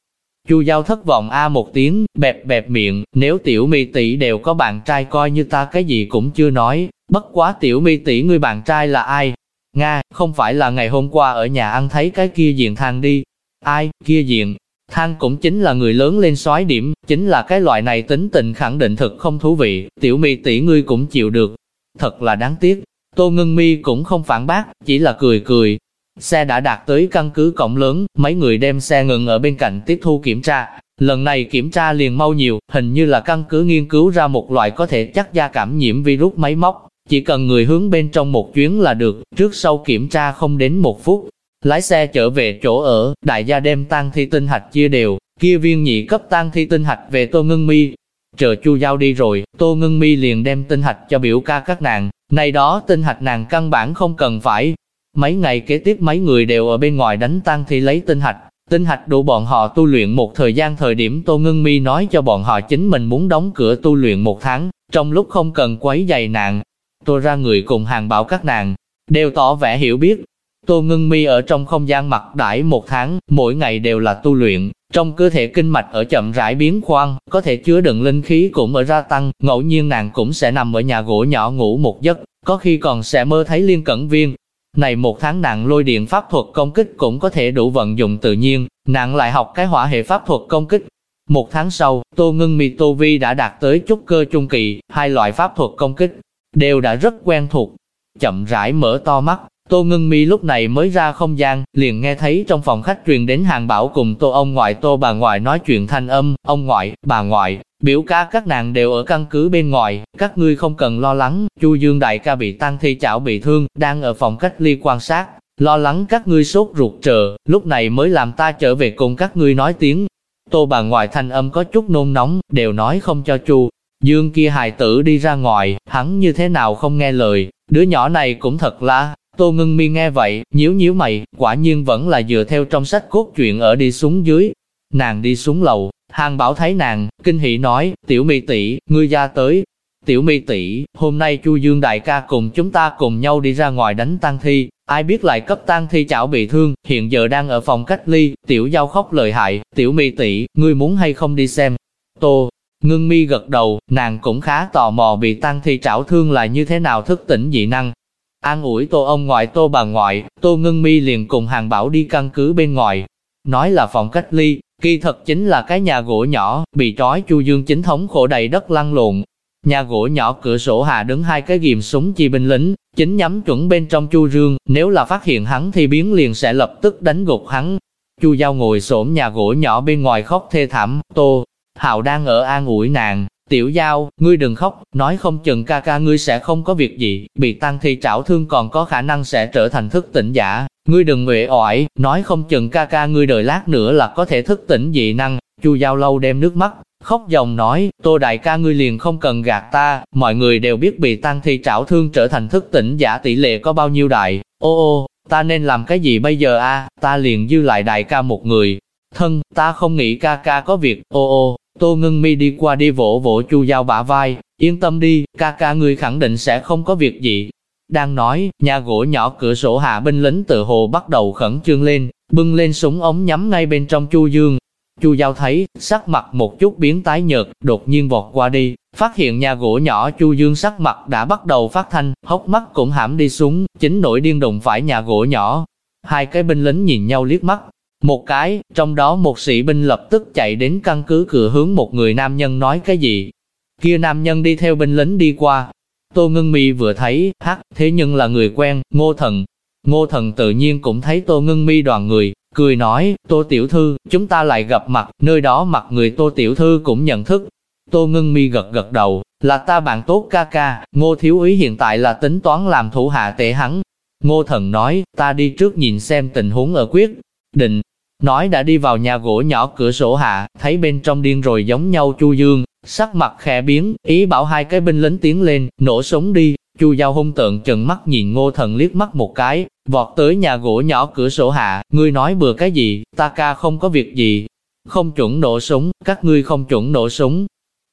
Chu Giao thất vọng a một tiếng, bẹp bẹp miệng, nếu tiểu mi tỷ đều có bạn trai coi như ta cái gì cũng chưa nói, bất quá tiểu mi tỷ ngươi bạn trai là ai? Nga, không phải là ngày hôm qua ở nhà ăn thấy cái kia diện thang đi. Ai, kia diện? Thang cũng chính là người lớn lên soái điểm, chính là cái loại này tính tình khẳng định thật không thú vị, tiểu mi tỷ ngươi cũng chịu được. Thật là đáng tiếc. Tô Ngân Mi cũng không phản bác, chỉ là cười cười, Xe đã đạt tới căn cứ cổng lớn, mấy người đem xe ngừng ở bên cạnh tiếp thu kiểm tra. Lần này kiểm tra liền mau nhiều, hình như là căn cứ nghiên cứu ra một loại có thể chắc da cảm nhiễm virus máy móc. Chỉ cần người hướng bên trong một chuyến là được, trước sau kiểm tra không đến một phút. Lái xe trở về chỗ ở, đại gia đem tang thi tinh hạch chia đều, kia viên nhị cấp tang thi tinh hạch về Tô Ngân Mi. Chờ Chu Giao đi rồi, Tô Ngân Mi liền đem tinh hạch cho biểu ca các nàng, này đó tinh hạch nàng căn bản không cần phải, Mấy ngày kế tiếp mấy người đều ở bên ngoài đánh tăng thì lấy tinh hạch. Tinh hạch đủ bọn họ tu luyện một thời gian thời điểm Tô Ngân Mi nói cho bọn họ chính mình muốn đóng cửa tu luyện một tháng, trong lúc không cần quấy giày nàng. Tôi ra người cùng hàng bảo các nàng, đều tỏ vẻ hiểu biết. Tô Ngân Mi ở trong không gian mặt đãi một tháng, mỗi ngày đều là tu luyện, trong cơ thể kinh mạch ở chậm rãi biến khoan, có thể chứa đựng linh khí cũng ở gia tăng, ngẫu nhiên nàng cũng sẽ nằm ở nhà gỗ nhỏ ngủ một giấc, có khi còn sẽ mơ thấy liên cẩn viên, này một tháng nàng lôi điện pháp thuật công kích cũng có thể đủ vận dụng tự nhiên, Nàng lại học cái hỏa hệ pháp thuật công kích. Một tháng sau, Tô Ngân Mi Tô Vi đã đạt tới chút cơ trung kỳ, hai loại pháp thuật công kích, đều đã rất quen thuộc. Chậm rãi mở to mắt, Tô Ngân Mi lúc này mới ra không gian, liền nghe thấy trong phòng khách truyền đến hàng bảo cùng Tô ông ngoại Tô bà ngoại nói chuyện thanh âm, ông ngoại, bà ngoại, biểu ca các nàng đều ở căn cứ bên ngoài, các ngươi không cần lo lắng, Chu Dương đại ca bị tăng thi chảo bị thương, đang ở phòng cách ly quan sát, lo lắng các ngươi sốt ruột chờ, lúc này mới làm ta trở về cùng các ngươi nói tiếng. Tô bà ngoại thanh âm có chút nôn nóng, đều nói không cho Chu Dương kia hài tử đi ra ngoài, hắn như thế nào không nghe lời, đứa nhỏ này cũng thật là, Tô Ngân Mi nghe vậy, nhíu nhíu mày, quả nhiên vẫn là dựa theo trong sách cốt truyện ở đi xuống dưới. Nàng đi xuống lầu, Hàng Bảo thấy nàng, kinh hỉ nói, tiểu mi tỷ, ngươi ra tới. Tiểu mi tỷ, hôm nay Chu Dương đại ca cùng chúng ta cùng nhau đi ra ngoài đánh tang thi, ai biết lại cấp tang thi chảo bị thương, hiện giờ đang ở phòng cách ly, tiểu giao khóc lợi hại, tiểu mi tỷ, ngươi muốn hay không đi xem. Tô, ngưng mi gật đầu, nàng cũng khá tò mò bị tang thi chảo thương là như thế nào thức tỉnh dị năng, An ủi tô ông ngoại tô bà ngoại, tô ngưng mi liền cùng hàng bảo đi căn cứ bên ngoài. Nói là phòng cách ly, kỳ thật chính là cái nhà gỗ nhỏ, bị trói chu dương chính thống khổ đầy đất lăn lộn. Nhà gỗ nhỏ cửa sổ hạ đứng hai cái ghim súng chi binh lính, chính nhắm chuẩn bên trong chu dương, nếu là phát hiện hắn thì biến liền sẽ lập tức đánh gục hắn. Chu Giao ngồi xổm nhà gỗ nhỏ bên ngoài khóc thê thảm, Tô Hạo đang ở an ủi nàng, Tiểu Giao, ngươi đừng khóc, nói không chừng ca ca ngươi sẽ không có việc gì, bị tăng thi trảo thương còn có khả năng sẽ trở thành thức tỉnh giả. Ngươi đừng uể oải, nói không chừng ca ca ngươi đợi lát nữa là có thể thức tỉnh dị năng. Chu Giao lâu đem nước mắt, khóc dòng nói, tô đại ca ngươi liền không cần gạt ta, mọi người đều biết bị tăng thi trảo thương trở thành thức tỉnh giả tỷ lệ có bao nhiêu đại. Ô ô, ta nên làm cái gì bây giờ a? ta liền dư lại đại ca một người. Thân, ta không nghĩ ca ca có việc, ô ô, Tô ngưng Mi đi qua đi vỗ vỗ Chu Giao bả vai, yên tâm đi, ca ca ngươi khẳng định sẽ không có việc gì. Đang nói, nhà gỗ nhỏ cửa sổ hạ binh lính tự hồ bắt đầu khẩn trương lên, bưng lên súng ống nhắm ngay bên trong Chu Dương. Chu Giao thấy, sắc mặt một chút biến tái nhợt, đột nhiên vọt qua đi, phát hiện nhà gỗ nhỏ Chu Dương sắc mặt đã bắt đầu phát thanh, hốc mắt cũng hãm đi xuống, chính nổi điên đụng phải nhà gỗ nhỏ. Hai cái binh lính nhìn nhau liếc mắt, một cái, trong đó một sĩ binh lập tức chạy đến căn cứ cửa hướng một người nam nhân nói cái gì. Kia nam nhân đi theo binh lính đi qua. Tô Ngân Mi vừa thấy, hắc, thế nhưng là người quen, ngô thần. Ngô thần tự nhiên cũng thấy Tô Ngân Mi đoàn người, cười nói, Tô Tiểu Thư, chúng ta lại gặp mặt, nơi đó mặt người Tô Tiểu Thư cũng nhận thức. Tô Ngân Mi gật gật đầu, là ta bạn tốt ca ca, ngô thiếu úy hiện tại là tính toán làm thủ hạ tệ hắn. Ngô thần nói, ta đi trước nhìn xem tình huống ở quyết, định, Nói đã đi vào nhà gỗ nhỏ cửa sổ hạ, thấy bên trong điên rồi giống nhau Chu Dương, sắc mặt khẽ biến, ý bảo hai cái binh lính tiến lên, nổ súng đi. Chu Giao hung tợn chừng mắt nhìn Ngô Thần liếc mắt một cái, vọt tới nhà gỗ nhỏ cửa sổ hạ, ngươi nói bừa cái gì, ta ca không có việc gì, không chuẩn nổ súng, các ngươi không chuẩn nổ súng.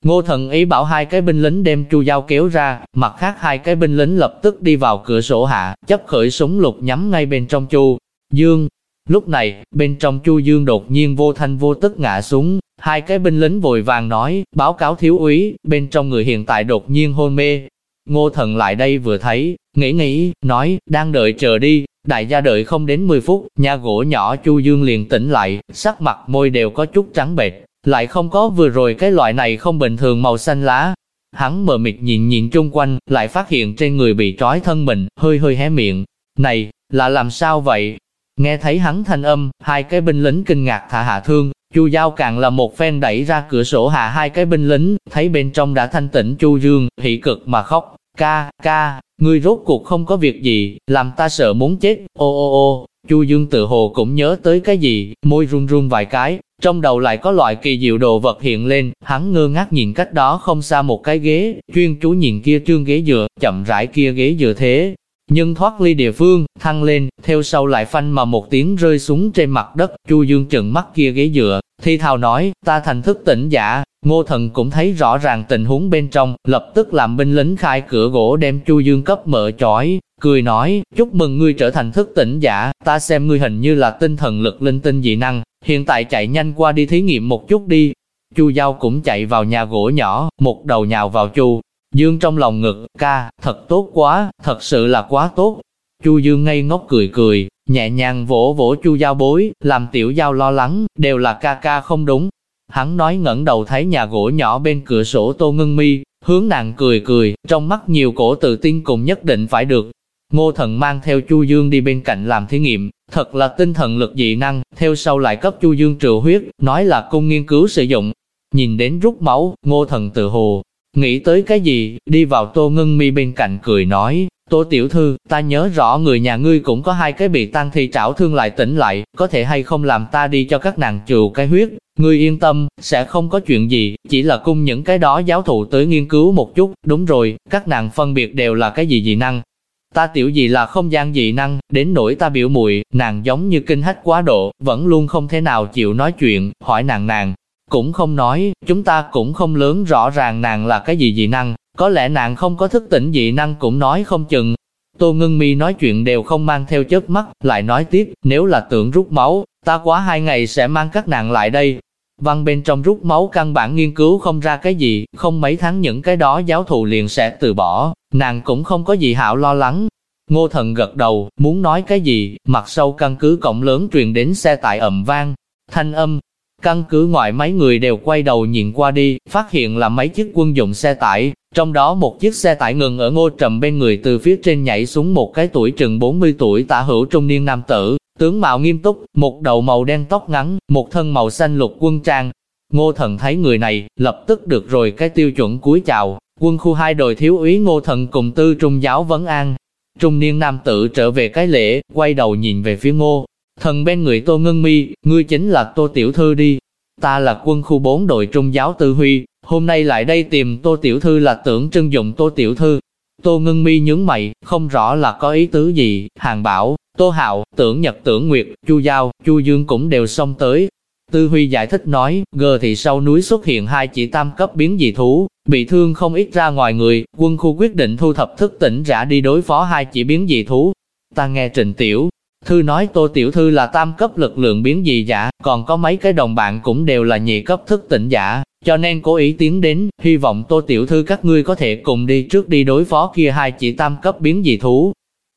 Ngô Thần ý bảo hai cái binh lính đem Chu Giao kéo ra, mặt khác hai cái binh lính lập tức đi vào cửa sổ hạ, chấp khởi súng lục nhắm ngay bên trong Chu Dương. Lúc này, bên trong Chu Dương đột nhiên vô thanh vô tức ngã xuống, hai cái binh lính vội vàng nói, báo cáo thiếu úy, bên trong người hiện tại đột nhiên hôn mê. Ngô Thần lại đây vừa thấy, nghĩ nghĩ, nói, đang đợi chờ đi, đại gia đợi không đến 10 phút, nhà gỗ nhỏ Chu Dương liền tỉnh lại, sắc mặt môi đều có chút trắng bệch, lại không có vừa rồi cái loại này không bình thường màu xanh lá. Hắn mờ mịt nhìn nhìn chung quanh, lại phát hiện trên người bị trói thân mình, hơi hơi hé miệng. Này, là làm sao vậy? Nghe thấy hắn thanh âm, hai cái binh lính kinh ngạc thả hạ thương, Chu Giao càng là một phen đẩy ra cửa sổ hạ hai cái binh lính, thấy bên trong đã thanh tĩnh Chu Dương, hỉ cực mà khóc, ca, ca, ngươi rốt cuộc không có việc gì, làm ta sợ muốn chết, ô ô ô, Chu Dương tự hồ cũng nhớ tới cái gì, môi run run vài cái, trong đầu lại có loại kỳ diệu đồ vật hiện lên, hắn ngơ ngác nhìn cách đó không xa một cái ghế, chuyên chú nhìn kia trương ghế dựa, chậm rãi kia ghế dựa thế. Nhưng thoát ly địa phương, thăng lên, theo sau lại phanh mà một tiếng rơi xuống trên mặt đất, Chu Dương trừng mắt kia ghế dựa, thi thào nói, ta thành thức tỉnh giả, ngô thần cũng thấy rõ ràng tình huống bên trong, lập tức làm binh lính khai cửa gỗ đem Chu Dương cấp mở chói, cười nói, chúc mừng ngươi trở thành thức tỉnh giả, ta xem ngươi hình như là tinh thần lực linh tinh dị năng, hiện tại chạy nhanh qua đi thí nghiệm một chút đi. Chu Giao cũng chạy vào nhà gỗ nhỏ, một đầu nhào vào Chu. Dương trong lòng ngực, ca, thật tốt quá, thật sự là quá tốt. Chu Dương ngây ngốc cười cười, nhẹ nhàng vỗ vỗ Chu Giao bối, làm tiểu Giao lo lắng, đều là ca ca không đúng. Hắn nói ngẩng đầu thấy nhà gỗ nhỏ bên cửa sổ Tô Ngân Mi, hướng nàng cười cười, trong mắt nhiều cổ tự tin cùng nhất định phải được. Ngô Thần mang theo Chu Dương đi bên cạnh làm thí nghiệm, thật là tinh thần lực dị năng, theo sau lại cấp Chu Dương trừ huyết, nói là cung nghiên cứu sử dụng. Nhìn đến rút máu, Ngô Thần tự hồ, nghĩ tới cái gì, đi vào Tô Ngân Mi bên cạnh cười nói, Tô Tiểu Thư, ta nhớ rõ người nhà ngươi cũng có hai cái bị tăng thi trảo thương lại tỉnh lại, có thể hay không làm ta đi cho các nàng trừ cái huyết, ngươi yên tâm, sẽ không có chuyện gì, chỉ là cung những cái đó giáo thụ tới nghiên cứu một chút, đúng rồi, các nàng phân biệt đều là cái gì dị năng, Ta tiểu gì là không gian dị năng, đến nỗi ta biểu muội nàng giống như kinh hách quá độ, vẫn luôn không thể nào chịu nói chuyện, hỏi nàng nàng. Cũng không nói, chúng ta cũng không lớn rõ ràng nàng là cái gì dị năng, có lẽ nàng không có thức tỉnh dị năng cũng nói không chừng. Tô Ngân Mi nói chuyện đều không mang theo chớp mắt, lại nói tiếp, nếu là tưởng rút máu, ta quá hai ngày sẽ mang các nàng lại đây. Văn bên trong rút máu căn bản nghiên cứu không ra cái gì, không mấy tháng những cái đó giáo thụ liền sẽ từ bỏ, nàng cũng không có gì hảo lo lắng. Ngô thần gật đầu, muốn nói cái gì, mặt sau căn cứ cổng lớn truyền đến xe tải ầm vang, thanh âm. Căn cứ ngoại mấy người đều quay đầu nhìn qua đi, phát hiện là mấy chiếc quân dụng xe tải, trong đó một chiếc xe tải ngừng ở ngô trầm bên người từ phía trên nhảy xuống một cái tuổi chừng 40 tuổi tả hữu trung niên nam tử, tướng mạo nghiêm túc, một đầu màu đen tóc ngắn, một thân màu xanh lục quân trang. Ngô thần thấy người này, lập tức được rồi cái tiêu chuẩn cúi chào, quân khu hai đội thiếu úy ngô thần cùng tư trung giáo vấn an. Trung niên nam tử trở về cái lễ, quay đầu nhìn về phía ngô. Thần bên người tô ngân mi, ngươi chính là tô tiểu thư đi. Ta là quân khu 4 đội trung giáo tư huy, hôm nay lại đây tìm tô tiểu thư là tưởng trưng dụng tô tiểu thư. Tô ngân mi nhướng mày, không rõ là có ý tứ gì, hàng bảo, tô hạo, tưởng nhật tưởng nguyệt, chu giao, chu dương cũng đều xông tới, Tư Huy giải thích nói, gờ thì sau núi xuất hiện hai chỉ tam cấp biến dị thú, bị thương không ít ra ngoài người, quân khu quyết định thu thập thức tỉnh rã đi đối phó hai chỉ biến dị thú. Ta nghe Trình Tiểu, Thư nói Tô Tiểu Thư là tam cấp lực lượng biến dị giả, còn có mấy cái đồng bạn cũng đều là nhị cấp thức tỉnh giả, cho nên cố ý tiến đến, hy vọng Tô Tiểu Thư các ngươi có thể cùng đi trước đi đối phó kia hai chỉ tam cấp biến dị thú.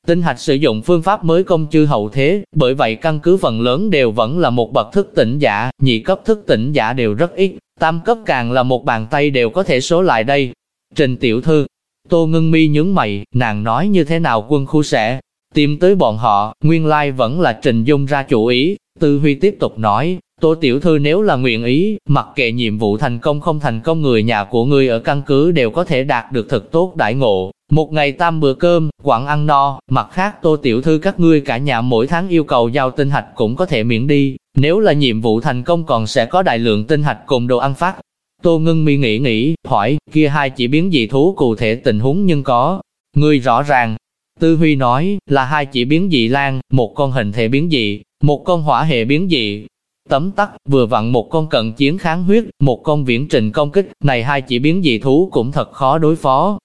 Tinh hạch sử dụng phương pháp mới công chư hậu thế, bởi vậy căn cứ phần lớn đều vẫn là một bậc thức tỉnh giả, nhị cấp thức tỉnh giả đều rất ít, tam cấp càng là một bàn tay đều có thể số lại đây. Trình tiểu thư, Tô Ngân Mi nhướng mày, nàng nói như thế nào quân khu sẽ tìm tới bọn họ, nguyên lai vẫn là Trình Dung ra chủ ý. Tư Huy tiếp tục nói, Tô Tiểu Thư nếu là nguyện ý, mặc kệ nhiệm vụ thành công không thành công người nhà của ngươi ở căn cứ đều có thể đạt được thật tốt đại ngộ, một ngày tam bữa cơm, quặng ăn no, mặt khác tô tiểu thư các ngươi cả nhà mỗi tháng yêu cầu giao tinh hạch cũng có thể miễn đi, nếu là nhiệm vụ thành công còn sẽ có đại lượng tinh hạch cùng đồ ăn phát. Tô ngưng mi nghĩ nghĩ, hỏi, kia hai chỉ biến dị thú cụ thể tình huống nhưng có. ngươi rõ ràng, Tư Huy nói, là hai chỉ biến dị lan, một con hình thể biến dị, một con hỏa hệ biến dị. Tấm tắc, vừa vặn một con cận chiến kháng huyết, một con viễn trình công kích, này hai chỉ biến dị thú cũng thật khó đối phó.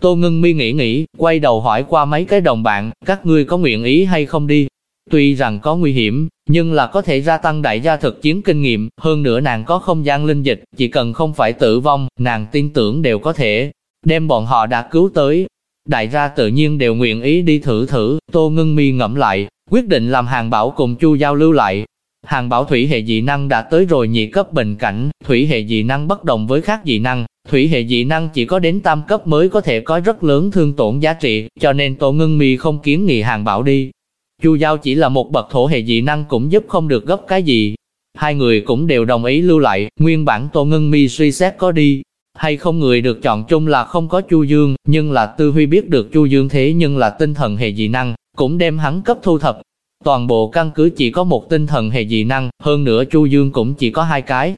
Tô ngưng mi nghĩ nghĩ, quay đầu hỏi qua mấy cái đồng bạn, các ngươi có nguyện ý hay không đi? Tuy rằng có nguy hiểm, nhưng là có thể gia tăng đại gia thực chiến kinh nghiệm, hơn nữa nàng có không gian linh dịch, chỉ cần không phải tử vong, nàng tin tưởng đều có thể đem bọn họ đã cứu tới. Đại gia tự nhiên đều nguyện ý đi thử thử, Tô Ngân Mi ngẫm lại, quyết định làm hàng bảo cùng Chu giao lưu lại. Hàng bảo thủy hệ dị năng đã tới rồi nhị cấp bình cảnh, thủy hệ dị năng bất đồng với khác dị năng, thủy hệ dị năng chỉ có đến tam cấp mới có thể có rất lớn thương tổn giá trị, cho nên Tô Ngân Mi không kiến nghị hàng bảo đi, Chu Giao chỉ là một bậc thổ hệ dị năng cũng giúp không được gấp cái gì. Hai người cũng đều đồng ý lưu lại, nguyên bản Tô Ngân Mi suy xét có đi, hay không người được chọn chung là không có Chu Dương, nhưng là Tư Huy biết được Chu Dương thế nhưng là tinh thần hệ dị năng, cũng đem hắn cấp thu thập. Toàn bộ căn cứ chỉ có một tinh thần hệ dị năng, hơn nữa Chu Dương cũng chỉ có hai cái,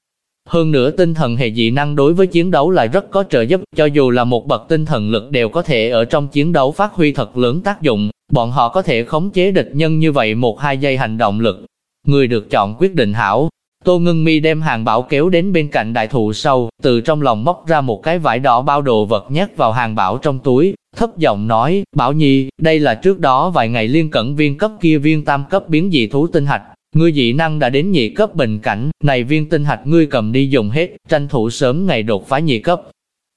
hơn nữa tinh thần hệ dị năng đối với chiến đấu lại rất có trợ giúp, cho dù là một bậc tinh thần lực đều có thể ở trong chiến đấu phát huy thật lớn tác dụng, bọn họ có thể khống chế địch nhân như vậy một hai giây hành động lực. Người được chọn quyết định hảo, Tô Ngân Mi đem hàng bảo kéo đến bên cạnh đại thụ sâu, từ trong lòng móc ra một cái vải đỏ bao đồ vật nhét vào hàng bảo trong túi, thấp giọng nói, Bảo Nhi, đây là trước đó vài ngày liên cẩn viên cấp kia viên tam cấp biến dị thú tinh hạch, Ngươi dị năng đã đến nhị cấp bình cảnh, này viên tinh hạch ngươi cầm đi dùng hết, tranh thủ sớm ngày đột phá nhị cấp.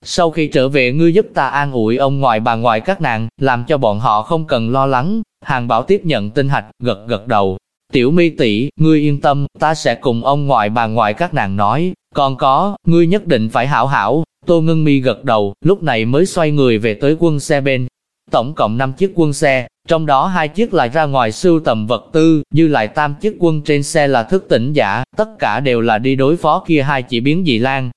Sau khi trở về ngươi giúp ta an ủi ông ngoại bà ngoại các nàng, làm cho bọn họ không cần lo lắng. Hàng bảo tiếp nhận tinh hạch, gật gật đầu. Tiểu mi tỷ, ngươi yên tâm, ta sẽ cùng ông ngoại bà ngoại các nàng nói. Còn có, ngươi nhất định phải hảo hảo. Tô ngưng mi gật đầu, lúc này mới xoay người về tới quân xe bên. Tổng cộng 5 chiếc quân xe, trong đó hai chiếc lại ra ngoài sưu tầm vật tư, như lại tam chiếc quân trên xe là thức tỉnh giả, tất cả đều là đi đối phó kia hai chỉ biến dị lan.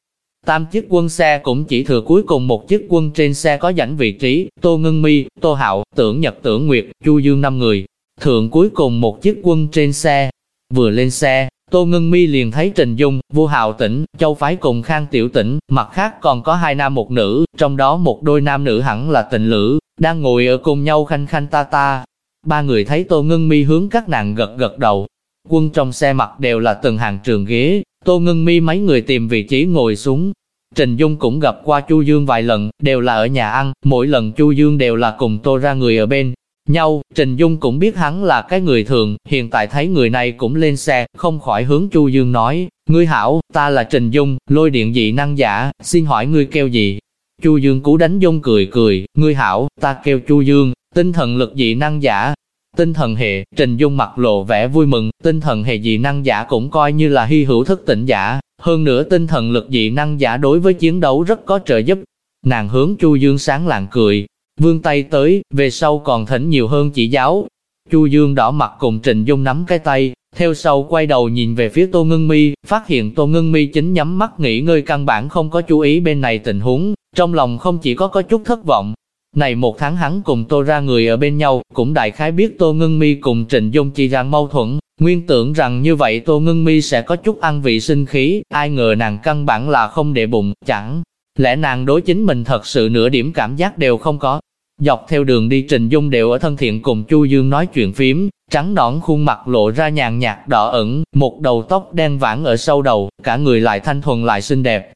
Tam chiếc quân xe cũng chỉ thừa cuối cùng một chiếc quân trên xe có dãnh vị trí, Tô Ngân Mi, Tô Hạo, Tưởng Nhật Tưởng Nguyệt, Chu Dương năm người. Thượng cuối cùng một chiếc quân trên xe. Vừa lên xe, Tô Ngân Mi liền thấy Trình Dung, Vua Hạo Tĩnh, Châu Phái cùng Khang Tiểu Tĩnh, mặt khác còn có hai nam một nữ, trong đó một đôi nam nữ hẳn là tình lữ, đang ngồi ở cùng nhau khanh khanh ta ta. Ba người thấy Tô Ngân Mi hướng các nàng gật gật đầu. Quân trong xe mặt đều là từng hàng trường ghế, Tô Ngân Mi mấy người tìm vị trí ngồi xuống. Trình Dung cũng gặp qua Chu Dương vài lần, đều là ở nhà ăn, mỗi lần Chu Dương đều là cùng Tô ra người ở bên nhau. Trình Dung cũng biết hắn là cái người thường, hiện tại thấy người này cũng lên xe, không khỏi hướng Chu Dương nói, ngươi hảo, ta là Trình Dung, lôi điện dị năng giả, xin hỏi ngươi kêu gì? Chu Dương cú đánh Dung cười cười, ngươi hảo, ta kêu Chu Dương, tinh thần lực dị năng giả. Tinh thần hệ, Trình Dung mặt lộ vẻ vui mừng, tinh thần hệ dị năng giả cũng coi như là hy hữu thức tỉnh giả, hơn nữa tinh thần lực dị năng giả đối với chiến đấu rất có trợ giúp. Nàng hướng Chu Dương sáng lạng cười, vương tay tới, về sau còn thỉnh nhiều hơn chỉ giáo. Chu Dương đỏ mặt cùng Trình Dung nắm cái tay, theo sau quay đầu nhìn về phía Tô Ngân Mi, phát hiện Tô Ngân Mi chính nhắm mắt nghỉ ngơi căn bản không có chú ý bên này tình huống, trong lòng không chỉ có có chút thất vọng. Này một tháng hắn cùng Tô ra người ở bên nhau, cũng đại khái biết Tô Ngân Mi cùng Trịnh Dung chỉ rằng mâu thuẫn, nguyên tưởng rằng như vậy Tô Ngân Mi sẽ có chút ăn vị sinh khí, ai ngờ nàng căn bản là không để bụng, chẳng lẽ nàng đối chính mình thật sự nửa điểm cảm giác đều không có. Dọc theo đường đi Trình Dung đều ở thân thiện cùng Chu Dương nói chuyện phím, trắng nõn khuôn mặt lộ ra nhàn nhạt đỏ ẩn, một đầu tóc đen vãng ở sau đầu, cả người lại thanh thuần lại xinh đẹp.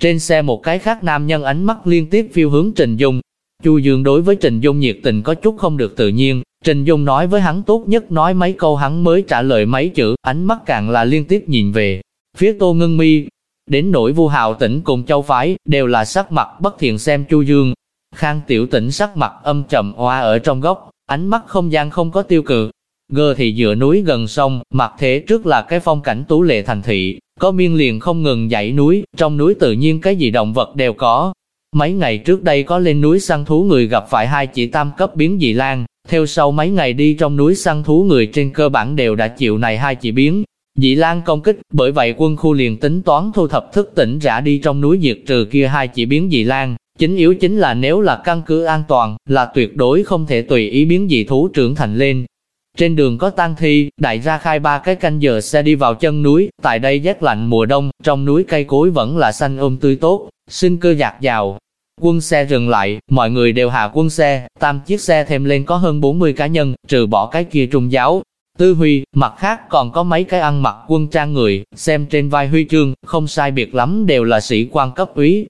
Trên xe một cái khác nam nhân ánh mắt liên tiếp phiêu hướng Trình Dung. Chu Dương đối với Trình Dung nhiệt tình có chút không được tự nhiên, Trình Dung nói với hắn tốt nhất nói mấy câu hắn mới trả lời mấy chữ, ánh mắt càng là liên tiếp nhìn về phía Tô Ngân Mi. Đến nỗi Vu hào Tĩnh cùng Châu Phái đều là sắc mặt bất thiện xem Chu Dương. Khang Tiểu Tĩnh sắc mặt âm trầm oa ở trong góc, ánh mắt không gian không có tiêu cự, Gơ thì dựa núi gần sông, mặt thế trước là cái phong cảnh tú lệ thành thị, có miên liền không ngừng dãy núi, trong núi tự nhiên cái gì động vật đều có. Mấy ngày trước đây có lên núi săn thú người gặp phải hai chỉ tam cấp biến dị lan, theo sau mấy ngày đi trong núi săn thú người trên cơ bản đều đã chịu này hai chỉ biến. Dị Lan công kích, bởi vậy quân khu liền tính toán thu thập thức tỉnh rã đi trong núi diệt trừ kia hai chỉ biến dị Lan. Chính yếu chính là nếu là căn cứ an toàn, là tuyệt đối không thể tùy ý biến dị thú trưởng thành lên, Trên đường có tang thi, đại gia khai ba cái canh giờ xe đi vào chân núi, tại đây rét lạnh mùa đông, trong núi cây cối vẫn là xanh ôm tươi tốt, sinh cơ dạt dào. Quân xe dừng lại, mọi người đều hạ quân xe, tam chiếc xe thêm lên có hơn 40 cá nhân, trừ bỏ cái kia trung giáo. Tư Huy, mặt khác còn có mấy cái ăn mặc quân trang người, xem trên vai huy chương, không sai biệt lắm đều là sĩ quan cấp úy,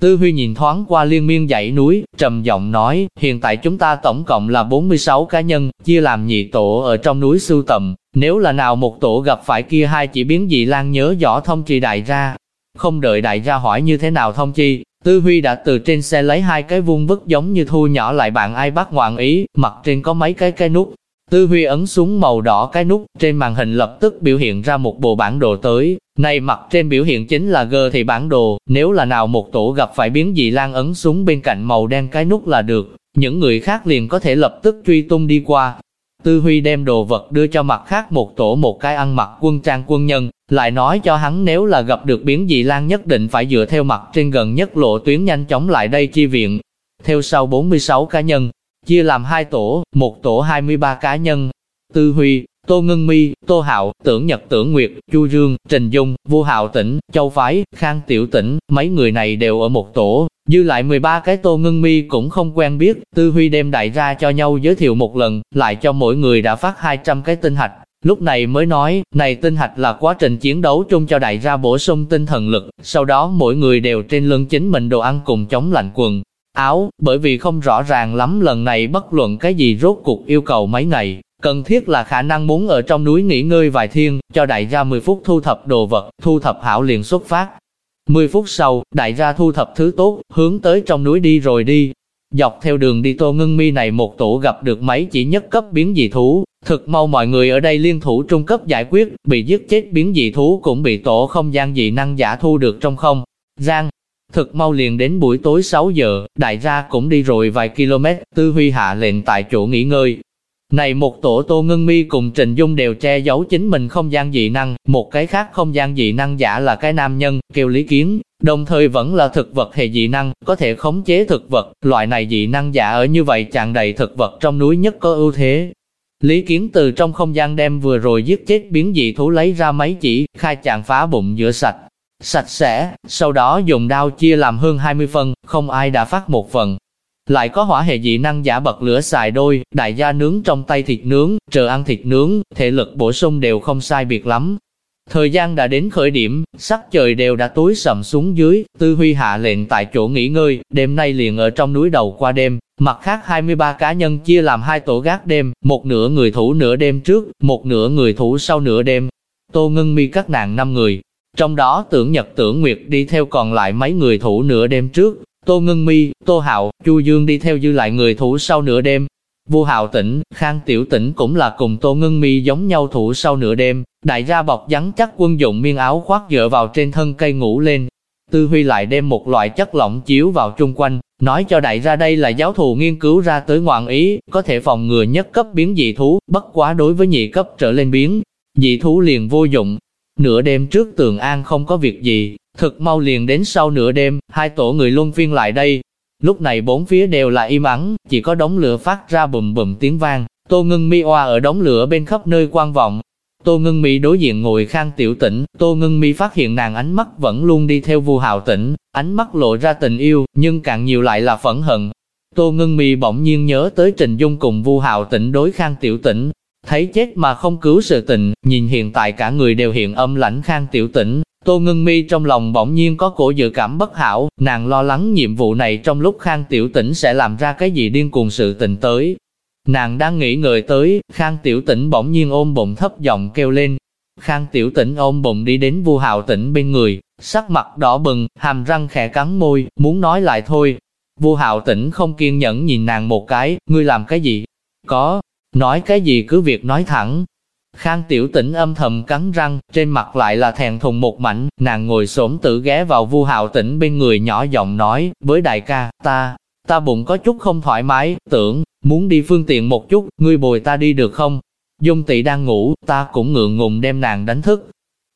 Tư Huy nhìn thoáng qua liên miên dãy núi, trầm giọng nói, hiện tại chúng ta tổng cộng là 46 cá nhân, chia làm nhị tổ ở trong núi sưu tầm, nếu là nào một tổ gặp phải kia hai chỉ biến dị lan nhớ rõ thông trì đại ra. Không đợi đại gia hỏi như thế nào thông chi, Tư Huy đã từ trên xe lấy hai cái vuông vức giống như thu nhỏ lại bạn ai bắt ngoạn ý, mặt trên có mấy cái cái nút. Tư Huy ấn xuống màu đỏ cái nút, trên màn hình lập tức biểu hiện ra một bộ bản đồ tới, này mặt trên biểu hiện chính là gơ thì bản đồ, nếu là nào một tổ gặp phải biến dị lan ấn xuống bên cạnh màu đen cái nút là được, những người khác liền có thể lập tức truy tung đi qua. Tư Huy đem đồ vật đưa cho mặt khác một tổ một cái ăn mặc quân trang quân nhân, lại nói cho hắn nếu là gặp được biến dị lan nhất định phải dựa theo mặt trên gần nhất lộ tuyến nhanh chóng lại đây chi viện. Theo sau 46 cá nhân, chia làm hai tổ, một tổ 23 cá nhân. Tư Huy, Tô Ngân Mi, Tô Hạo, Tưởng Nhật Tưởng Nguyệt, Chu Dương, Trình Dung, Vu Hạo Tĩnh, Châu Phái, Khang Tiểu Tĩnh, mấy người này đều ở một tổ, dư lại 13 cái Tô Ngân Mi cũng không quen biết, Tư Huy đem đại ra cho nhau giới thiệu một lần, lại cho mỗi người đã phát 200 cái tinh hạch. Lúc này mới nói, này tinh hạch là quá trình chiến đấu chung cho đại ra bổ sung tinh thần lực, sau đó mỗi người đều trên lưng chính mình đồ ăn cùng chống lạnh quần, áo, bởi vì không rõ ràng lắm lần này bất luận cái gì rốt cuộc yêu cầu mấy ngày, Cần thiết là khả năng muốn ở trong núi nghỉ ngơi vài thiên, cho đại gia 10 phút thu thập đồ vật, thu thập hảo liền xuất phát. 10 phút sau, đại gia thu thập thứ tốt, hướng tới trong núi đi rồi đi. Dọc theo đường đi Tô Ngân Mi này một tổ gặp được mấy chỉ nhất cấp biến dị thú, thực mau mọi người ở đây liên thủ trung cấp giải quyết, bị giết chết biến dị thú cũng bị tổ không gian dị năng giả thu được trong không. Giang, thực mau liền đến buổi tối 6 giờ, đại gia cũng đi rồi vài km, Tư Huy hạ lệnh tại chỗ nghỉ ngơi, này một tổ Tô Ngân Mi cùng Trình Dung đều che giấu chính mình không gian dị năng, một cái khác không gian dị năng giả là cái nam nhân, kêu Lý Kiến, đồng thời vẫn là thực vật hệ dị năng, có thể khống chế thực vật, loại này dị năng giả ở như vậy tràn đầy thực vật trong núi nhất có ưu thế. Lý Kiến từ trong không gian đem vừa rồi giết chết biến dị thú lấy ra mấy chỉ, khai chàng phá bụng rửa sạch, sạch sẽ, sau đó dùng đao chia làm hơn 20 phần, không ai đã phát một phần, lại có hỏa hệ dị năng giả bật lửa xài đôi, đại gia nướng trong tay thịt nướng, chờ ăn thịt nướng, thể lực bổ sung đều không sai biệt lắm. Thời gian đã đến khởi điểm, sắc trời đều đã tối sầm xuống dưới, Tư Huy hạ lệnh tại chỗ nghỉ ngơi, đêm nay liền ở trong núi đầu qua đêm, mặt khác 23 cá nhân chia làm hai tổ gác đêm, một nửa người thủ nửa đêm trước, một nửa người thủ sau nửa đêm. Tô Ngân Mi các nàng năm người, trong đó tưởng Nhật tưởng Nguyệt đi theo còn lại mấy người thủ nửa đêm trước, Tô Ngân Mi, Tô Hạo, Chu Dương đi theo dư lại người thủ sau nửa đêm. Vu Hạo Tĩnh, Khang Tiểu Tĩnh cũng là cùng Tô Ngân Mi giống nhau thủ sau nửa đêm, đại gia bọc rắn chắc quân dụng miên áo khoác dựa vào trên thân cây ngủ lên. Tư Huy lại đem một loại chất lỏng chiếu vào trung quanh, nói cho đại gia đây là giáo thù nghiên cứu ra tới ngoạn ý, có thể phòng ngừa nhất cấp biến dị thú, bất quá đối với nhị cấp trở lên biến, dị thú liền vô dụng. Nửa đêm trước tường an không có việc gì, Thực mau liền đến sau nửa đêm, hai tổ người luân phiên lại đây. Lúc này bốn phía đều là im ắng, chỉ có đống lửa phát ra bùm bùm tiếng vang. Tô Ngân Mi oa ở đống lửa bên khắp nơi quan vọng. Tô Ngân Mi đối diện ngồi khang tiểu tĩnh, Tô Ngân Mi phát hiện nàng ánh mắt vẫn luôn đi theo Vu Hào Tĩnh, ánh mắt lộ ra tình yêu, nhưng càng nhiều lại là phẫn hận. Tô Ngân Mi bỗng nhiên nhớ tới Trình Dung cùng Vu Hào Tĩnh đối khang tiểu tĩnh, thấy chết mà không cứu sự tình, nhìn hiện tại cả người đều hiện âm lãnh khang tiểu tĩnh, Tô Ngân Mi trong lòng bỗng nhiên có cổ dự cảm bất hảo, nàng lo lắng nhiệm vụ này trong lúc Khang Tiểu Tĩnh sẽ làm ra cái gì điên cuồng sự tình tới. Nàng đang nghĩ người tới, Khang Tiểu Tĩnh bỗng nhiên ôm bụng thấp giọng kêu lên. Khang Tiểu Tĩnh ôm bụng đi đến Vu Hạo Tĩnh bên người, sắc mặt đỏ bừng, hàm răng khẽ cắn môi, muốn nói lại thôi. Vu Hạo Tĩnh không kiên nhẫn nhìn nàng một cái, ngươi làm cái gì? Có, nói cái gì cứ việc nói thẳng, Khang tiểu tĩnh âm thầm cắn răng, trên mặt lại là thèn thùng một mảnh, nàng ngồi xổm tự ghé vào vu hạo tĩnh bên người nhỏ giọng nói, với đại ca, ta, ta bụng có chút không thoải mái, tưởng, muốn đi phương tiện một chút, ngươi bồi ta đi được không? Dung tỷ đang ngủ, ta cũng ngượng ngùng đem nàng đánh thức.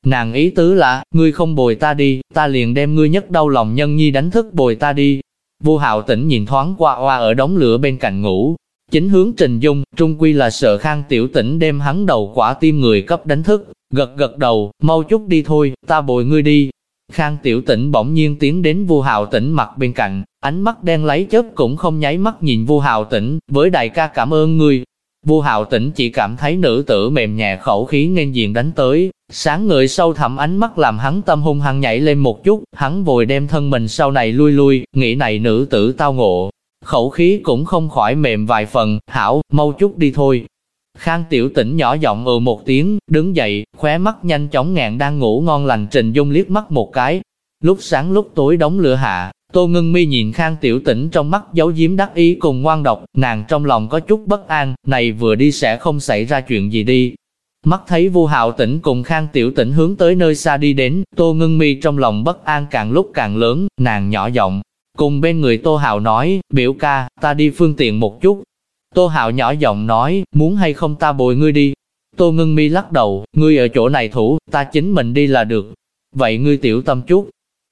Nàng ý tứ là, ngươi không bồi ta đi, ta liền đem ngươi nhất đau lòng nhân nhi đánh thức bồi ta đi. Vu hạo tĩnh nhìn thoáng qua oa ở đống lửa bên cạnh ngủ, Chính hướng Trình Dung, trung quy là sợ khang tiểu tỉnh đem hắn đầu quả tim người cấp đánh thức, gật gật đầu, mau chút đi thôi, ta bồi ngươi đi. Khang tiểu tỉnh bỗng nhiên tiến đến vu hào tỉnh mặt bên cạnh, ánh mắt đen lấy chớp cũng không nháy mắt nhìn vu hào tỉnh, với đại ca cảm ơn ngươi. Vu hào tỉnh chỉ cảm thấy nữ tử mềm nhẹ khẩu khí nên diện đánh tới, sáng người sâu thẳm ánh mắt làm hắn tâm hung hăng nhảy lên một chút, hắn vội đem thân mình sau này lui lui, nghĩ này nữ tử tao ngộ, khẩu khí cũng không khỏi mềm vài phần, hảo, mau chút đi thôi. Khang tiểu tỉnh nhỏ giọng ừ một tiếng, đứng dậy, khóe mắt nhanh chóng ngàn đang ngủ ngon lành Trình Dung liếc mắt một cái. Lúc sáng lúc tối đóng lửa hạ, Tô Ngân Mi nhìn Khang tiểu tỉnh trong mắt giấu giếm đắc ý cùng ngoan độc, nàng trong lòng có chút bất an, này vừa đi sẽ không xảy ra chuyện gì đi. Mắt thấy Vu Hạo Tĩnh cùng Khang Tiểu Tĩnh hướng tới nơi xa đi đến, Tô Ngân Mi trong lòng bất an càng lúc càng lớn, nàng nhỏ giọng, Cùng bên người Tô Hạo nói, biểu ca, ta đi phương tiện một chút. Tô Hạo nhỏ giọng nói, muốn hay không ta bồi ngươi đi. Tô Ngân Mi lắc đầu, ngươi ở chỗ này thủ, ta chính mình đi là được. Vậy ngươi tiểu tâm chút.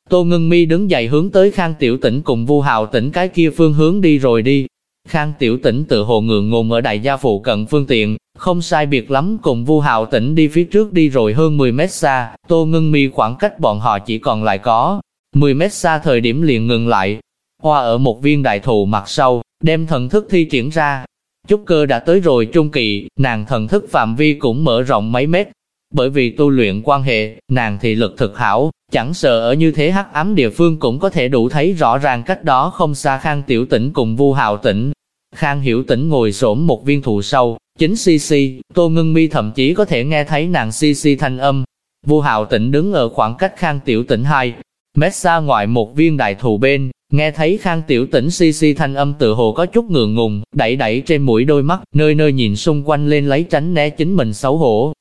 Tô Ngân Mi đứng dậy hướng tới Khang Tiểu Tĩnh cùng Vu Hạo Tĩnh cái kia phương hướng đi rồi đi. Khang Tiểu Tĩnh tự hồ ngượng ngùng ở đại gia phụ cận phương tiện, không sai biệt lắm cùng Vu Hạo Tĩnh đi phía trước đi rồi hơn 10 mét xa, Tô Ngân Mi khoảng cách bọn họ chỉ còn lại có 10 mét xa thời điểm liền ngừng lại. Hoa ở một viên đại thụ mặt sau, đem thần thức thi triển ra. Trúc cơ đã tới rồi trung kỳ, nàng thần thức phạm vi cũng mở rộng mấy mét. Bởi vì tu luyện quan hệ, nàng thì lực thực hảo, chẳng sợ ở như thế hắc ám địa phương cũng có thể đủ thấy rõ ràng cách đó không xa Khang Tiểu Tĩnh cùng Vu Hạo Tĩnh. Khang Hiểu Tĩnh ngồi xổm một viên thụ sâu, chính si si, Tô Ngân Mi thậm chí có thể nghe thấy nàng si si thanh âm. Vu Hạo Tĩnh đứng ở khoảng cách Khang Tiểu Tĩnh hai Mét xa ngoại một viên đại thụ bên, nghe thấy khang tiểu tỉnh si si thanh âm tự hồ có chút ngượng ngùng, đẩy đẩy trên mũi đôi mắt, nơi nơi nhìn xung quanh lên lấy tránh né chính mình xấu hổ.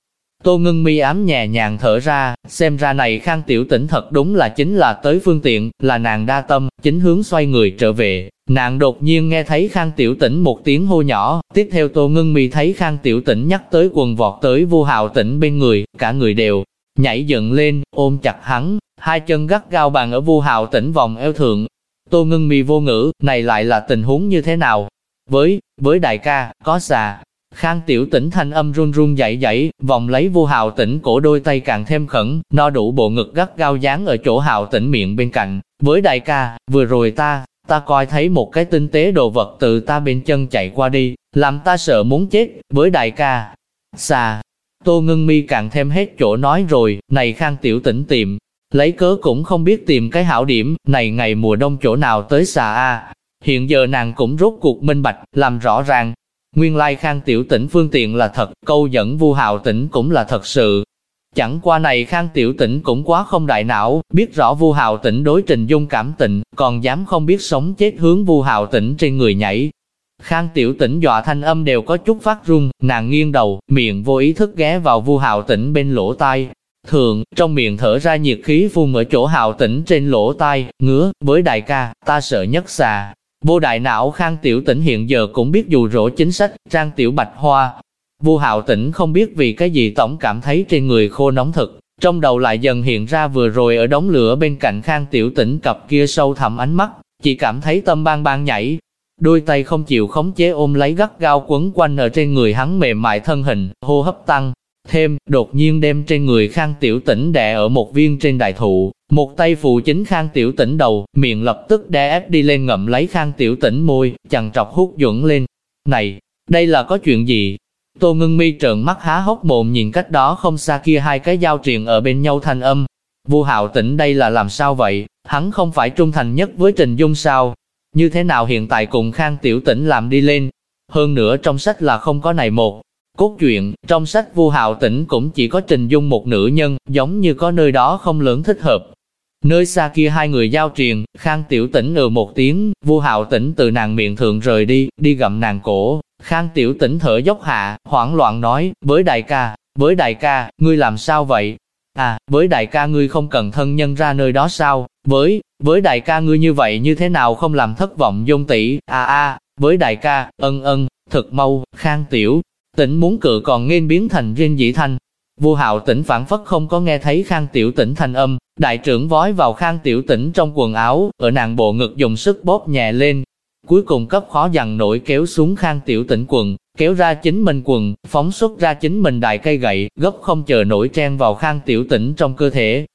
Tô ngưng mi ám nhẹ nhàng thở ra, xem ra này khang tiểu tỉnh thật đúng là chính là tới phương tiện, là nàng đa tâm, chính hướng xoay người trở về. Nàng đột nhiên nghe thấy khang tiểu tỉnh một tiếng hô nhỏ, tiếp theo tô ngưng mi thấy khang tiểu tỉnh nhắc tới quần vọt tới vô hào tỉnh bên người, cả người đều nhảy dựng lên, ôm chặt hắn, hai chân gắt gao bàn ở vu hào tỉnh vòng eo thượng. Tô ngưng mi vô ngữ, này lại là tình huống như thế nào? Với, với đại ca, có xà. Khang tiểu tỉnh thanh âm run run dậy dậy, vòng lấy vu hào tỉnh cổ đôi tay càng thêm khẩn, no đủ bộ ngực gắt gao dán ở chỗ hào tỉnh miệng bên cạnh. Với đại ca, vừa rồi ta, ta coi thấy một cái tinh tế đồ vật từ ta bên chân chạy qua đi, làm ta sợ muốn chết, với đại ca. Xà, Tô Ngân Mi càng thêm hết chỗ nói rồi, này khang tiểu tỉnh tìm, lấy cớ cũng không biết tìm cái hảo điểm, này ngày mùa đông chỗ nào tới xà a. Hiện giờ nàng cũng rốt cuộc minh bạch, làm rõ ràng. Nguyên lai khang tiểu tỉnh phương tiện là thật, câu dẫn vu hào tỉnh cũng là thật sự. Chẳng qua này khang tiểu tỉnh cũng quá không đại não, biết rõ vu hào tỉnh đối trình dung cảm tình, còn dám không biết sống chết hướng vu hào tỉnh trên người nhảy, Khang tiểu tỉnh dọa thanh âm đều có chút phát run, nàng nghiêng đầu, miệng vô ý thức ghé vào vu hào tỉnh bên lỗ tai. Thường, trong miệng thở ra nhiệt khí phun ở chỗ hào tỉnh trên lỗ tai, ngứa, với đại ca, ta sợ nhất xà. Vô đại não khang tiểu tỉnh hiện giờ cũng biết dù rỗ chính sách, trang tiểu bạch hoa. Vu hào tỉnh không biết vì cái gì tổng cảm thấy trên người khô nóng thực, trong đầu lại dần hiện ra vừa rồi ở đống lửa bên cạnh khang tiểu tỉnh cặp kia sâu thẳm ánh mắt, chỉ cảm thấy tâm bang bang nhảy, đôi tay không chịu khống chế ôm lấy gắt gao quấn quanh ở trên người hắn mềm mại thân hình, hô hấp tăng. Thêm, đột nhiên đem trên người khang tiểu tỉnh đè ở một viên trên đại thụ, một tay phụ chính khang tiểu tỉnh đầu, miệng lập tức đè ép đi lên ngậm lấy khang tiểu tỉnh môi, chằn trọc hút chuẩn lên. Này, đây là có chuyện gì? Tô ngưng mi trợn mắt há hốc mồm nhìn cách đó không xa kia hai cái giao truyền ở bên nhau thanh âm. Vu hạo tỉnh đây là làm sao vậy? Hắn không phải trung thành nhất với Trình Dung sao? Như thế nào hiện tại cùng Khang Tiểu Tĩnh làm đi lên? Hơn nữa trong sách là không có này một. Cốt truyện, trong sách Vu Hạo Tĩnh cũng chỉ có trình dung một nữ nhân, giống như có nơi đó không lớn thích hợp. Nơi xa kia hai người giao truyền, Khang Tiểu Tĩnh ừ một tiếng, Vu Hạo Tĩnh từ nàng miệng thượng rời đi, đi gặm nàng cổ. Khang Tiểu Tĩnh thở dốc hạ, hoảng loạn nói, với đại ca, với đại ca, ngươi làm sao vậy? À, với đại ca ngươi không cần thân nhân ra nơi đó sao? Với, với đại ca ngươi như vậy như thế nào không làm thất vọng dung tỷ, à à, với đại ca, ân ân, thật mau, khang tiểu, tỉnh muốn cự còn nên biến thành riêng dĩ thanh. Vua hạo tỉnh phản phất không có nghe thấy khang tiểu tỉnh thanh âm, đại trưởng vói vào khang tiểu tỉnh trong quần áo, ở nàng bộ ngực dùng sức bóp nhẹ lên. cuối cùng cấp khó dằn nổi kéo xuống khang tiểu tĩnh quần, kéo ra chính mình quần, phóng xuất ra chính mình đại cây gậy, gấp không chờ nổi trang vào khang tiểu tĩnh trong cơ thể.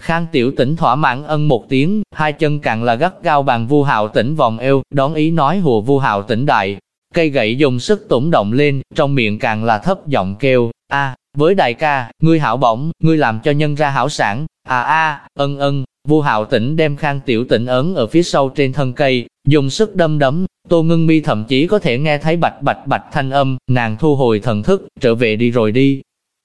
Khang tiểu tĩnh thỏa mãn ân một tiếng, hai chân càng là gắt gao bàn vu hạo tĩnh vòng eo, đón ý nói hùa vu hạo tĩnh đại. Cây gậy dùng sức tủng động lên, trong miệng càng là thấp giọng kêu, a với đại ca, ngươi hảo bổng, ngươi làm cho nhân ra hảo sản, à a ân ân, vu hạo tĩnh đem khang tiểu tĩnh ấn ở phía sau trên thân cây, dùng sức đâm đấm, tô ngưng mi thậm chí có thể nghe thấy bạch bạch bạch thanh âm, nàng thu hồi thần thức, trở về đi rồi đi.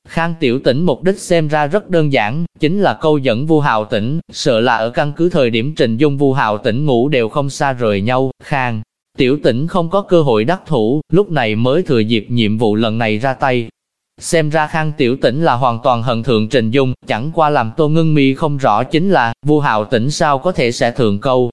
Khang tiểu tĩnh mục đích xem ra rất đơn giản, chính là câu dẫn vu hào tĩnh, sợ là ở căn cứ thời điểm trình dung vu hào tĩnh ngủ đều không xa rời nhau, khang. Tiểu tĩnh không có cơ hội đắc thủ, lúc này mới thừa dịp nhiệm vụ lần này ra tay, Xem ra Khang Tiểu Tĩnh là hoàn toàn hận thượng Trình Dung, chẳng qua làm Tô Ngưng Mi không rõ chính là, Vu Hạo Tĩnh sao có thể sẽ thượng câu.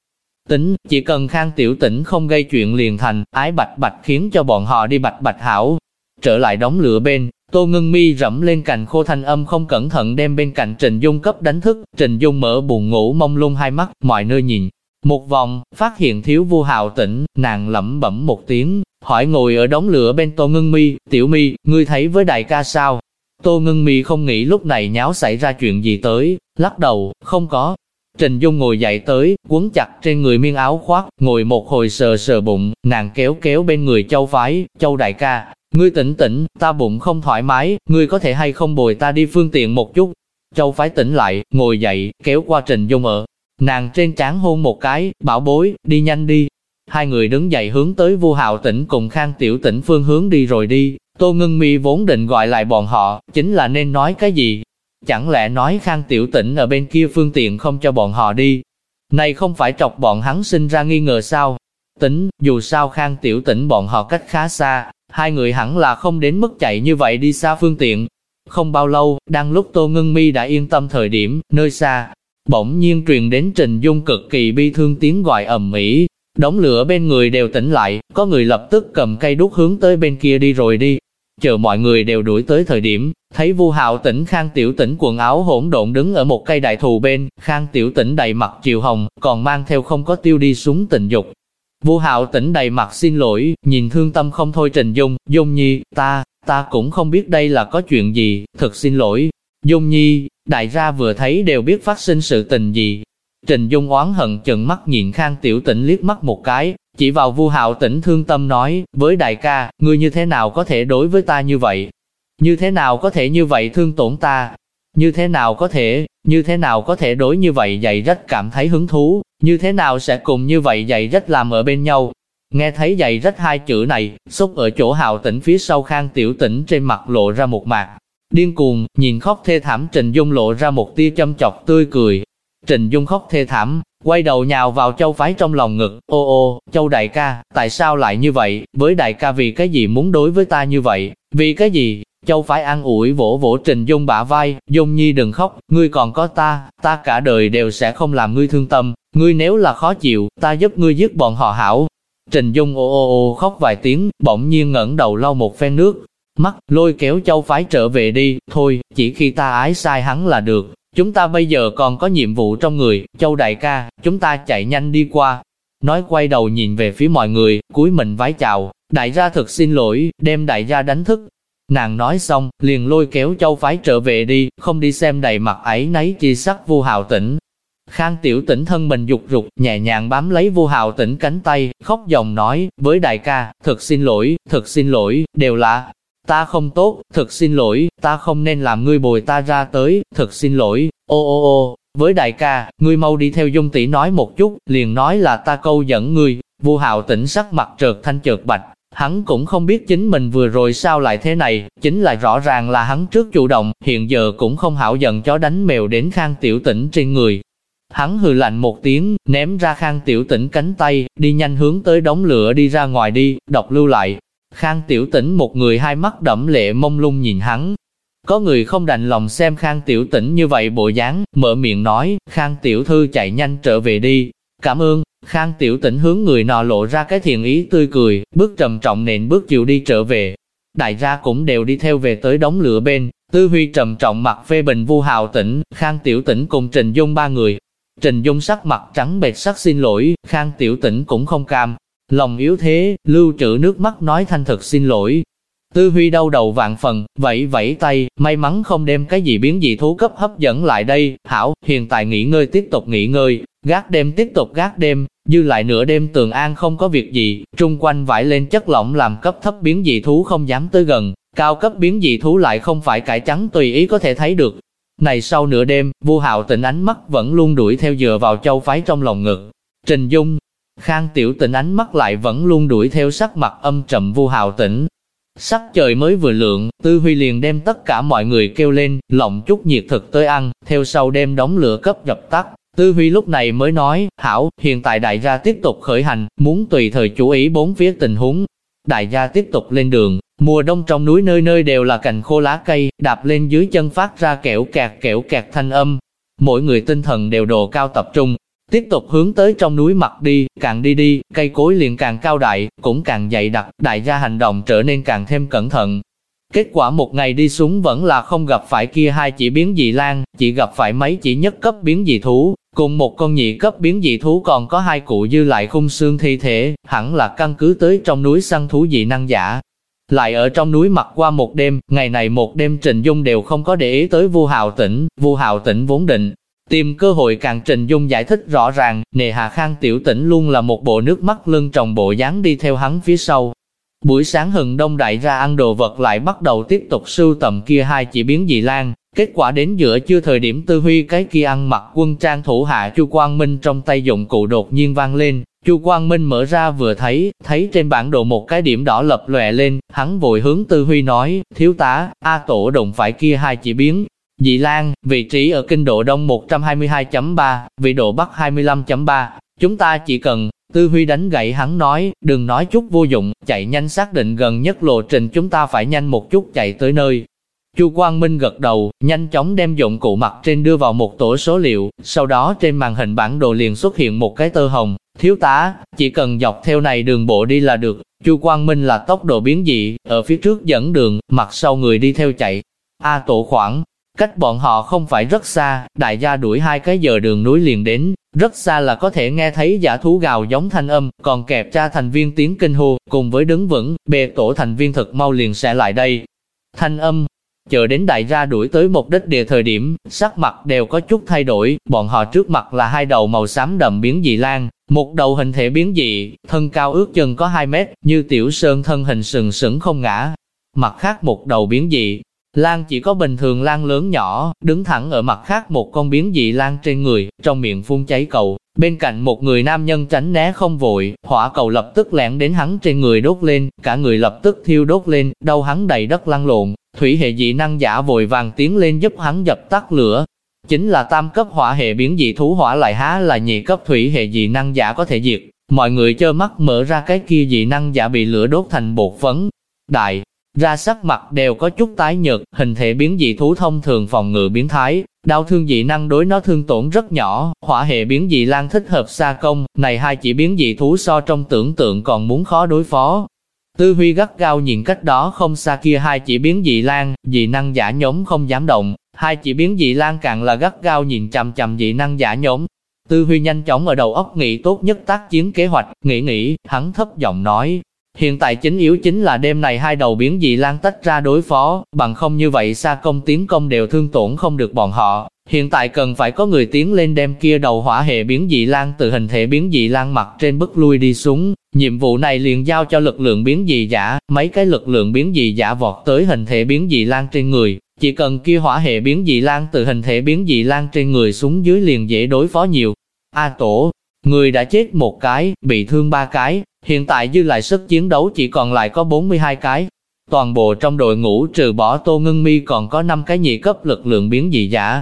Tính, chỉ cần Khang Tiểu Tĩnh không gây chuyện liền thành, ái bạch bạch khiến cho bọn họ đi bạch bạch hảo. Trở lại đóng lửa bên, Tô Ngưng Mi rẫm lên cành khô thanh âm không cẩn thận đem bên cạnh Trình Dung cấp đánh thức, Trình Dung mở buồn ngủ mông lung hai mắt, mọi nơi nhìn. Một vòng, phát hiện thiếu Vu hào Tĩnh, nàng lẩm bẩm một tiếng, hỏi ngồi ở đống lửa bên Tô Ngân Mi, tiểu mi, ngươi thấy với đại ca sao? Tô Ngân Mi không nghĩ lúc này nháo xảy ra chuyện gì tới, lắc đầu, không có. Trình Dung ngồi dậy tới, quấn chặt trên người miên áo khoác, ngồi một hồi sờ sờ bụng, nàng kéo kéo bên người châu phái, châu đại ca, ngươi tỉnh tỉnh, ta bụng không thoải mái, ngươi có thể hay không bồi ta đi phương tiện một chút. Châu phái tỉnh lại, ngồi dậy, kéo qua Trình Dung ở, nàng trên trán hôn một cái, bảo bối, đi nhanh đi, Hai người đứng dậy hướng tới Vu Hạo Tĩnh cùng Khang Tiểu Tĩnh phương hướng đi rồi đi. Tô Ngân Mi vốn định gọi lại bọn họ, chính là nên nói cái gì? Chẳng lẽ nói Khang Tiểu Tĩnh ở bên kia phương tiện không cho bọn họ đi? Này không phải trọc bọn hắn sinh ra nghi ngờ sao? Tính, dù sao Khang Tiểu Tĩnh bọn họ cách khá xa, hai người hẳn là không đến mức chạy như vậy đi xa phương tiện. Không bao lâu, đang lúc Tô Ngân Mi đã yên tâm thời điểm, nơi xa, bỗng nhiên truyền đến Trình Dung cực kỳ bi thương tiếng gọi ầm ĩ, Đống lửa bên người đều tỉnh lại, có người lập tức cầm cây đút hướng tới bên kia đi rồi đi. Chờ mọi người đều đuổi tới thời điểm, thấy Vu Hạo Tĩnh Khang Tiểu Tĩnh quần áo hỗn độn đứng ở một cây đại thù bên, Khang Tiểu Tĩnh đầy mặt chiều hồng, còn mang theo không có tiêu đi xuống tình dục. Vu Hạo Tĩnh đầy mặt xin lỗi, nhìn thương tâm không thôi Trình Dung, Dung Nhi, ta, ta cũng không biết đây là có chuyện gì, thật xin lỗi. Dung Nhi, đại gia vừa thấy đều biết phát sinh sự tình gì, Trình Dung oán hận chừng mắt nhìn Khang Tiểu Tĩnh liếc mắt một cái, chỉ vào Vu Hạo Tĩnh thương tâm nói, với đại ca, ngươi như thế nào có thể đối với ta như vậy? Như thế nào có thể như vậy thương tổn ta? Như thế nào có thể, như thế nào có thể đối như vậy dạy rất cảm thấy hứng thú, như thế nào sẽ cùng như vậy dạy rất làm ở bên nhau? Nghe thấy dạy rất hai chữ này, xúc ở chỗ Hạo Tĩnh phía sau Khang Tiểu Tĩnh trên mặt lộ ra một mạc. Điên cuồng, nhìn khóc thê thảm Trình Dung lộ ra một tia châm chọc tươi cười, Trình Dung khóc thê thảm, quay đầu nhào vào châu phái trong lòng ngực, ô ô, châu đại ca, tại sao lại như vậy, với đại ca vì cái gì muốn đối với ta như vậy, vì cái gì, châu phái an ủi vỗ vỗ Trình Dung bả vai, Dung Nhi đừng khóc, ngươi còn có ta, ta cả đời đều sẽ không làm ngươi thương tâm, ngươi nếu là khó chịu, ta giúp ngươi dứt bọn họ hảo. Trình Dung ô ô ô khóc vài tiếng, bỗng nhiên ngẩng đầu lau một phen nước, mắt, lôi kéo châu phái trở về đi, thôi, chỉ khi ta ái sai hắn là được, Chúng ta bây giờ còn có nhiệm vụ trong người, châu đại ca, chúng ta chạy nhanh đi qua. Nói quay đầu nhìn về phía mọi người, cúi mình vái chào, đại gia thực xin lỗi, đem đại gia đánh thức. Nàng nói xong, liền lôi kéo châu phái trở về đi, không đi xem đầy mặt ấy nấy chi sắc vu hào tỉnh. Khang tiểu tỉnh thân mình dục rục, nhẹ nhàng bám lấy vu hào tỉnh cánh tay, khóc dòng nói, với đại ca, thật xin lỗi, thật xin lỗi, đều là, ta không tốt, thật xin lỗi, ta không nên làm ngươi bồi ta ra tới, thật xin lỗi, ô ô ô, với đại ca, ngươi mau đi theo dung tỷ nói một chút, liền nói là ta câu dẫn ngươi, vu hạo tỉnh sắc mặt trượt thanh trượt bạch, hắn cũng không biết chính mình vừa rồi sao lại thế này, chính là rõ ràng là hắn trước chủ động, hiện giờ cũng không hảo giận chó đánh mèo đến khang tiểu tỉnh trên người. Hắn hừ lạnh một tiếng, ném ra khang tiểu tỉnh cánh tay, đi nhanh hướng tới đống lửa đi ra ngoài đi, đọc lưu lại, Khang Tiểu Tĩnh một người hai mắt đẫm lệ mông lung nhìn hắn. Có người không đành lòng xem Khang Tiểu Tĩnh như vậy bộ dáng, mở miệng nói, Khang Tiểu Thư chạy nhanh trở về đi. Cảm ơn, Khang Tiểu Tĩnh hướng người nọ lộ ra cái thiện ý tươi cười, bước trầm trọng nền bước chịu đi trở về. Đại gia cũng đều đi theo về tới đống lửa bên, Tư Huy trầm trọng mặt phê bình Vu Hào tỉnh, Khang Tiểu Tĩnh cùng Trình Dung ba người. Trình Dung sắc mặt trắng bệch sắc xin lỗi, Khang Tiểu Tĩnh cũng không cam, Lòng yếu thế, lưu trữ nước mắt nói thanh thật xin lỗi. Tư Huy đau đầu vạn phần, vẫy vẫy tay, may mắn không đem cái gì biến dị thú cấp hấp dẫn lại đây, hảo, hiện tại nghỉ ngơi tiếp tục nghỉ ngơi, gác đêm tiếp tục gác đêm, dư lại nửa đêm tường an không có việc gì, trung quanh vải lên chất lỏng làm cấp thấp biến dị thú không dám tới gần, cao cấp biến dị thú lại không phải cải trắng tùy ý có thể thấy được. Này sau nửa đêm, Vu Hạo tỉnh ánh mắt vẫn luôn đuổi theo dựa vào châu phái trong lòng ngực. Trình Dung, Khang Tiểu Tịnh ánh mắt lại vẫn luôn đuổi theo sắc mặt âm trầm Vu Hạo Tĩnh. Sắc trời mới vừa lượng, Tư Huy liền đem tất cả mọi người kêu lên, lộng chút nhiệt thực tới ăn, theo sau đem đóng lửa cấp dập tắt. Tư Huy lúc này mới nói, hảo, hiện tại đại gia tiếp tục khởi hành, muốn tùy thời chú ý bốn phía tình huống. Đại gia tiếp tục lên đường, mùa đông trong núi nơi nơi đều là cành khô lá cây, đạp lên dưới chân phát ra kẹo kẹt kẹo kẹt thanh âm. Mỗi người tinh thần đều đồ cao tập trung, tiếp tục hướng tới trong núi mặt đi, càng đi đi, cây cối liền càng cao đại, cũng càng dày đặc, đại gia hành động trở nên càng thêm cẩn thận. Kết quả một ngày đi xuống vẫn là không gặp phải kia hai chỉ biến dị lan, chỉ gặp phải mấy chỉ nhất cấp biến dị thú, cùng một con nhị cấp biến dị thú còn có hai cụ dư lại khung xương thi thể, hẳn là căn cứ tới trong núi săn thú dị năng giả. Lại ở trong núi mặt qua một đêm, ngày này một đêm Trình Dung đều không có để ý tới Vu Hạo Tĩnh, Vu Hạo Tĩnh vốn định tìm cơ hội càng Trình Dung giải thích rõ ràng, nề Hà Khang tiểu tĩnh luôn là một bộ nước mắt lưng tròng bộ dáng đi theo hắn phía sau. Buổi sáng hừng đông đại ra ăn đồ vật lại bắt đầu tiếp tục sưu tầm kia hai chỉ biến dị lan, Kết quả đến giữa chưa thời điểm tư huy cái kia ăn mặc quân trang thủ hạ Chu Quang Minh trong tay dụng cụ đột nhiên vang lên, Chu Quang Minh mở ra vừa thấy, thấy trên bản đồ một cái điểm đỏ lập lòe lên, hắn vội hướng Tư Huy nói, thiếu tá, A Tổ động phải kia hai chỉ biến. Dị Lan, vị trí ở kinh độ đông 122.3, vị độ bắc 25.3, chúng ta chỉ cần, Tư Huy đánh gậy hắn nói, đừng nói chút vô dụng, chạy nhanh xác định gần nhất lộ trình chúng ta phải nhanh một chút chạy tới nơi, Chu Quang Minh gật đầu, nhanh chóng đem dụng cụ mặt trên đưa vào một tổ số liệu, sau đó trên màn hình bản đồ liền xuất hiện một cái tơ hồng. Thiếu tá, chỉ cần dọc theo này đường bộ đi là được. Chu Quang Minh là tốc độ biến dị, ở phía trước dẫn đường, mặt sau người đi theo chạy. A tổ khoảng, cách bọn họ không phải rất xa, đại gia đuổi hai cái giờ đường núi liền đến, rất xa là có thể nghe thấy giả thú gào giống thanh âm, còn kẹp cha thành viên tiếng kinh hô, cùng với đứng vững, bề tổ thành viên thật mau liền sẽ lại đây. Thanh âm, Chờ đến đại gia đuổi tới một đích địa thời điểm, sắc mặt đều có chút thay đổi, bọn họ trước mặt là hai đầu màu xám đậm biến dị lan, một đầu hình thể biến dị, thân cao ước chừng có 2 mét, như tiểu sơn thân hình sừng sững không ngã. Mặt khác một đầu biến dị, lan chỉ có bình thường lan lớn nhỏ, đứng thẳng ở mặt khác một con biến dị lan trên người, trong miệng phun cháy cầu. Bên cạnh một người nam nhân tránh né không vội, hỏa cầu lập tức lẻn đến hắn trên người đốt lên, cả người lập tức thiêu đốt lên, đau hắn đầy đất lăn lộn, Thủy hệ dị năng giả vội vàng tiến lên giúp hắn dập tắt lửa. Chính là tam cấp hỏa hệ biến dị thú hỏa lại há là nhị cấp thủy hệ dị năng giả có thể diệt. Mọi người chơ mắt mở ra cái kia dị năng giả bị lửa đốt thành bột phấn. Đại, ra sắc mặt đều có chút tái nhợt, hình thể biến dị thú thông thường phòng ngự biến thái, đau thương dị năng đối nó thương tổn rất nhỏ, hỏa hệ biến dị lan thích hợp xa công, này hai chỉ biến dị thú so trong tưởng tượng còn muốn khó đối phó, Tư Huy gắt gao nhìn cách đó không xa kia hai chỉ biến dị lan, dị năng giả nhóm không dám động, hai chỉ biến dị lan càng là gắt gao nhìn chằm chằm dị năng giả nhóm. Tư Huy nhanh chóng ở đầu óc nghĩ tốt nhất tác chiến kế hoạch, nghĩ nghĩ, hắn thấp giọng nói, hiện tại chính yếu chính là đêm này hai đầu biến dị lan tách ra đối phó, bằng không như vậy xa công tiến công đều thương tổn không được bọn họ. Hiện tại cần phải có người tiến lên đem kia đầu hỏa hệ biến dị lan từ hình thể biến dị lan mặt trên bức lui đi xuống, Nhiệm vụ này liền giao cho lực lượng biến dị giả, mấy cái lực lượng biến dị giả vọt tới hình thể biến dị lan trên người, chỉ cần kia hỏa hệ biến dị lan từ hình thể biến dị lan trên người xuống dưới liền dễ đối phó nhiều. A tổ, người đã chết một cái, bị thương ba cái, hiện tại dư lại sức chiến đấu chỉ còn lại có 42 cái. Toàn bộ trong đội ngũ trừ bỏ Tô Ngân Mi còn có 5 cái nhị cấp lực lượng biến dị giả,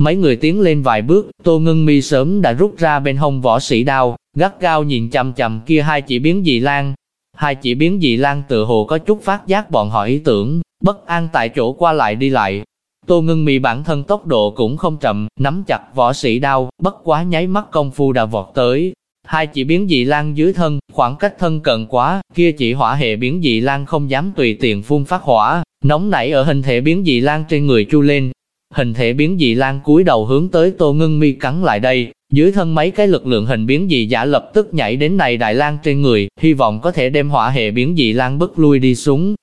Mấy người tiến lên vài bước, Tô Ngân Mi sớm đã rút ra bên hông võ sĩ đao, gắt gao nhìn chằm chằm kia hai chỉ biến dị lan. Hai chỉ biến dị lan tự hồ có chút phát giác bọn họ ý tưởng, bất an tại chỗ qua lại đi lại. Tô Ngân Mi bản thân tốc độ cũng không chậm, nắm chặt võ sĩ đao, bất quá nháy mắt công phu đã vọt tới. Hai chỉ biến dị lan dưới thân, khoảng cách thân cận quá, kia chỉ hỏa hệ biến dị lan không dám tùy tiện phun phát hỏa, nóng nảy ở hình thể biến dị lan trên người chu lên, Hình thể biến dị lan cúi đầu hướng tới Tô Ngân Mi cắn lại đây, dưới thân mấy cái lực lượng hình biến dị giả lập tức nhảy đến này Đại lang trên người, hy vọng có thể đem hỏa hệ biến dị lang bức lui đi xuống.